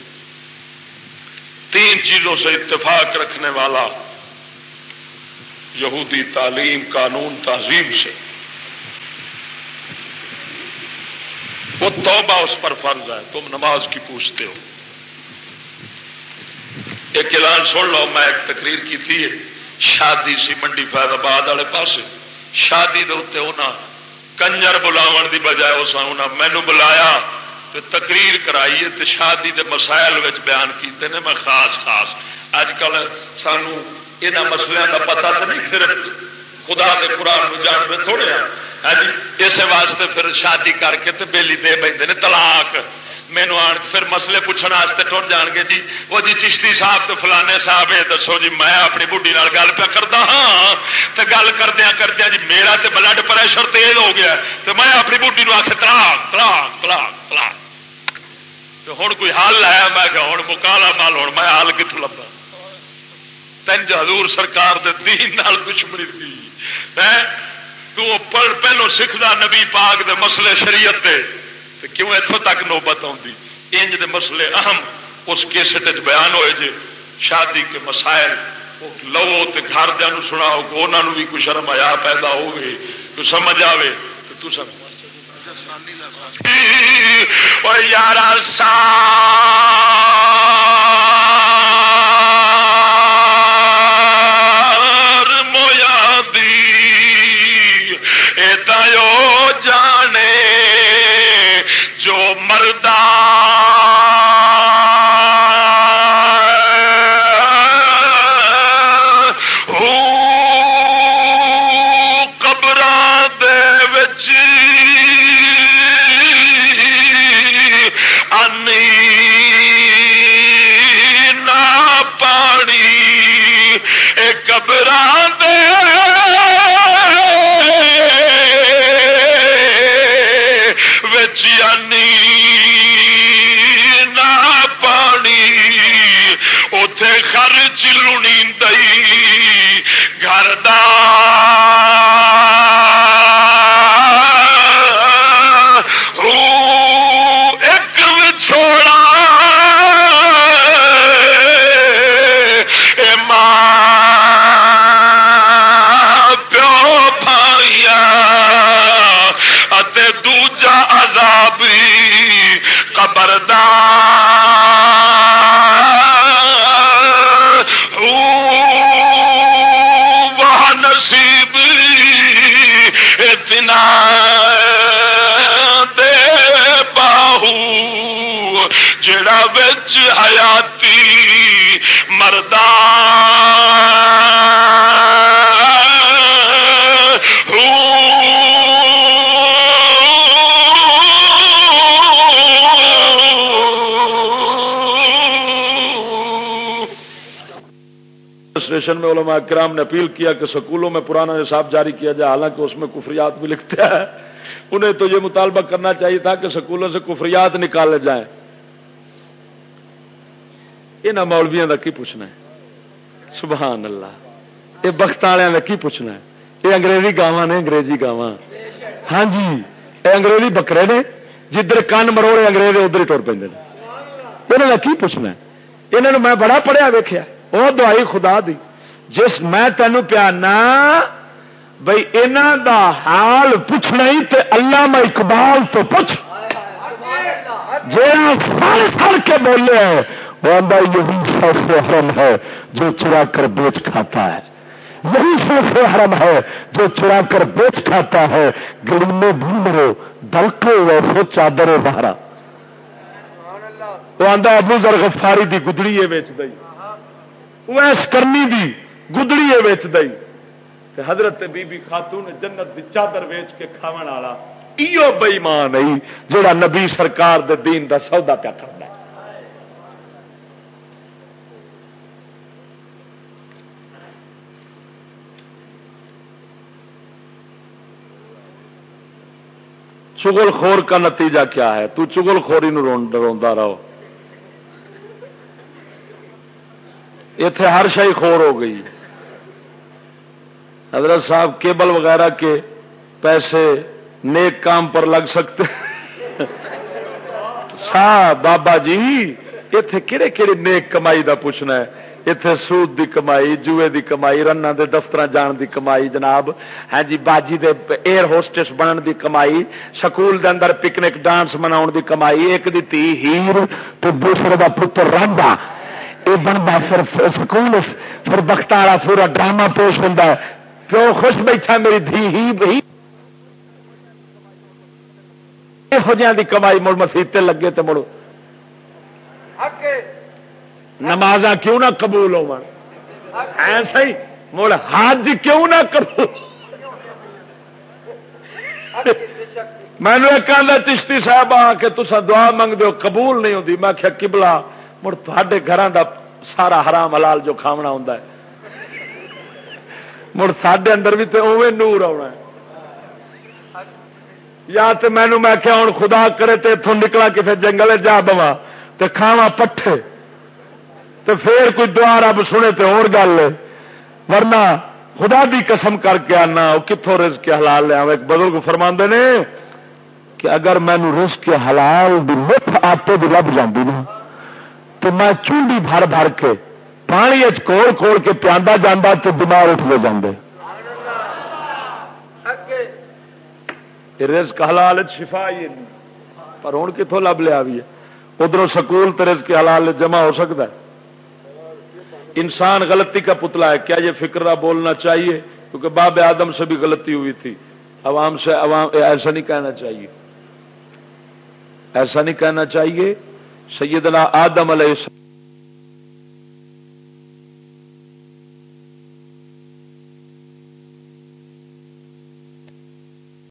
تین چیزوں سے اتفاق رکھنے والا یہودی تعلیم قانون تہذیب سے۔ وہ توبہ اس پر فرض ہے، تم نماز کی پوچھتے ہو۔ ایک اعلان سن لو، میں ایک تقریر کی تھی، شادی سی منڈی فیض آباد والے پاس شادی دے انہوں کنجر بلاو دی بجائے اس مینو بلایا تو تقریر کرائی تو شادی دے مسائل بیان کیتے نے میں خاص خاص اج کل سانو یہاں مسلوں کا پتا تو نہیں، پھر خدا کے قرآن جانتے تھوڑے ہاں۔, ہاں جی اس واسطے پھر شادی کر کے بےلی دے پہ طلاق مینو آن، پھر مسئلے پوچھنے ٹر جان گے جی۔ وہ جی چشتی صاحب تو فلانے صاحب، یہ دسو جی میں اپنی بڑھی گل پہ کرتا ہاں۔ تو گل کردیا کردیا جی میرا تو بلڈ پریشر تیز ہو گیا تو میں اپنی بڑھی آخ تلاک تلاک تلاک تلاک تو ہوں کوئی حل ہے؟ میں کہ ہوں مکالا مال ہوں میں حل کتوں لبا تین حضور سرکار دے دین نال دشمنی تھی۔ تو پہلو سکھدا نبی پاک دے مسئلے شریعت دے۔ کیوں اتوں تک نوبت آتی انج دے مسئلے اہم اس کیسٹ بیان ہوئے جے؟ شادی کے مسائل لو تو گھر دیا سناؤ انہوں بھی کچھ شرم آیا پیدا ہو گئی تو سمجھ آئے تو تو سب یار سا سنی دئی گھر ایک چھوڑا ماں پائیا دوجا عذاب قبردار بنا دے باہو جڑا بچ حیاتی مردان اسٹیشن میں علماء کرام نے اپیل کیا کہ سکولوں میں پرانا نصاب جاری کیا جائے، حالانکہ اس میں کفریات بھی لکھتے ہیں۔ انہیں تو یہ مطالبہ کرنا چاہیے تھا کہ سکولوں سے کفریات نکالے جائیں۔ یہاں مولویا کا کی پوچھنا ہے؟ سبحان اللہ۔ یہ بخت والوں کا کی پوچھنا ہے؟ یہ انگریزی گاواں نے انگریزی گاواں۔ ہاں جی یہ انگریزی بکرے نے، جدھر کن مروڑے انگریز ادھر ہی ٹر پہ یہاں کا کی پوچھنا ہے؟ یہاں میں بڑا پڑھیا ویخیا وہ دوائی خدا دی۔ جس میں تینوں پیانا بھائی انہوں دا حال پوچھنا ہی تے اللہ میں اقبال تو پوچھ۔ جا سر سر کے بولے وہ آدھا یہی سوف حرم ہے جو چرا کر بیچ کھاتا ہے۔ یہی سوف حرم ہے جو چرا کر بیچ کھاتا ہے۔ گڑی میں بھی ویسے چادر بہرا وہ آدھا ابو ذر غفاری دی گدڑی ہے بیچ دئی ویس کرنی دی گدڑی ویچ دئی حضرت بی بی خاتون جنت دی چادر ویچ کے کھاون والا ایو بئیمان نہیں جڑا نبی سرکار دے دین دا سودا پیا کرنا چگل خور کا نتیجہ کیا ہے؟ تو چگل خوری نو روندا رہو۔ اتے ہر شاہی خور ہو گئی۔ ہے حضرت صاحب کیبل وغیرہ کے پیسے نیک کام پر لگ سکتے سا بابا جی اتے کہڑے کہڑے نیک کمائی دا پوچھنا ہے؟ اتے سود دی کمائی، جوئے دی کمائی رن دے دفتر جان دی کمائی، جناب۔ ہاں جی باجی دے ایئر ہوسٹس بنن دی کمائی، سکول دے اندر پکنک ڈانس منا دی کمائی، ایک دی تی ہیر تو دوسرے دا پتر رنڈا یہ بنتا پھر سکول، پھر بخت والا پورا ڈرامہ پیش ہوتا ہے۔ پیو خوش بیٹھا میری دھی ہی بہی؟ یہو دی کمائی مڑ مسیطے لگے تو مڑو نماز کیوں نہ قبول ہو ایسا ہی مڑ حج کیوں نہ کرو مینو ایک آدھا چشتی صاحب آ کے تصا دعا منگ دو قبول نہیں ہوتی میں کیا کبلا مڑ تے گھر دا سارا حرام حلال جو کھاونا ہوں مڑ سڈے اندر بھی تو اوے نور آنا یا تو مینو میں کیا ہوں خدا کرے تو اتوں نکلا کسی جنگل جا بوا تو کھاوا پٹھے۔ تو پھر کوئی دعا رب سنے تو اور گل۔ ورنہ خدا دی قسم کر کے آنا وہ کتوں رز کے حلال لیا ایک بزرگ فرما نے کہ اگر مینو رز کے حلال دی مٹھ آٹے بھی لب جاتی نا تو میں چونڈی بھر بھر کے پانی کول کول کے پیادا جانا تو دماغ اٹھ لے جاندے۔ رزق حلال شفا ہی پر ہوں کتوں لب لیا بھی ہے؟ ادھر سکول تو رزق حلال جمع ہو سکتا ہے۔ انسان غلطی کا پتلا ہے۔ کیا یہ فکرہ بولنا چاہیے؟ کیونکہ باب آدم سے بھی غلطی ہوئی تھی۔ عوام سے عوام ایسا نہیں کہنا چاہیے۔ ایسا نہیں کہنا چاہیے۔ سیدنا آدم علیہ السلام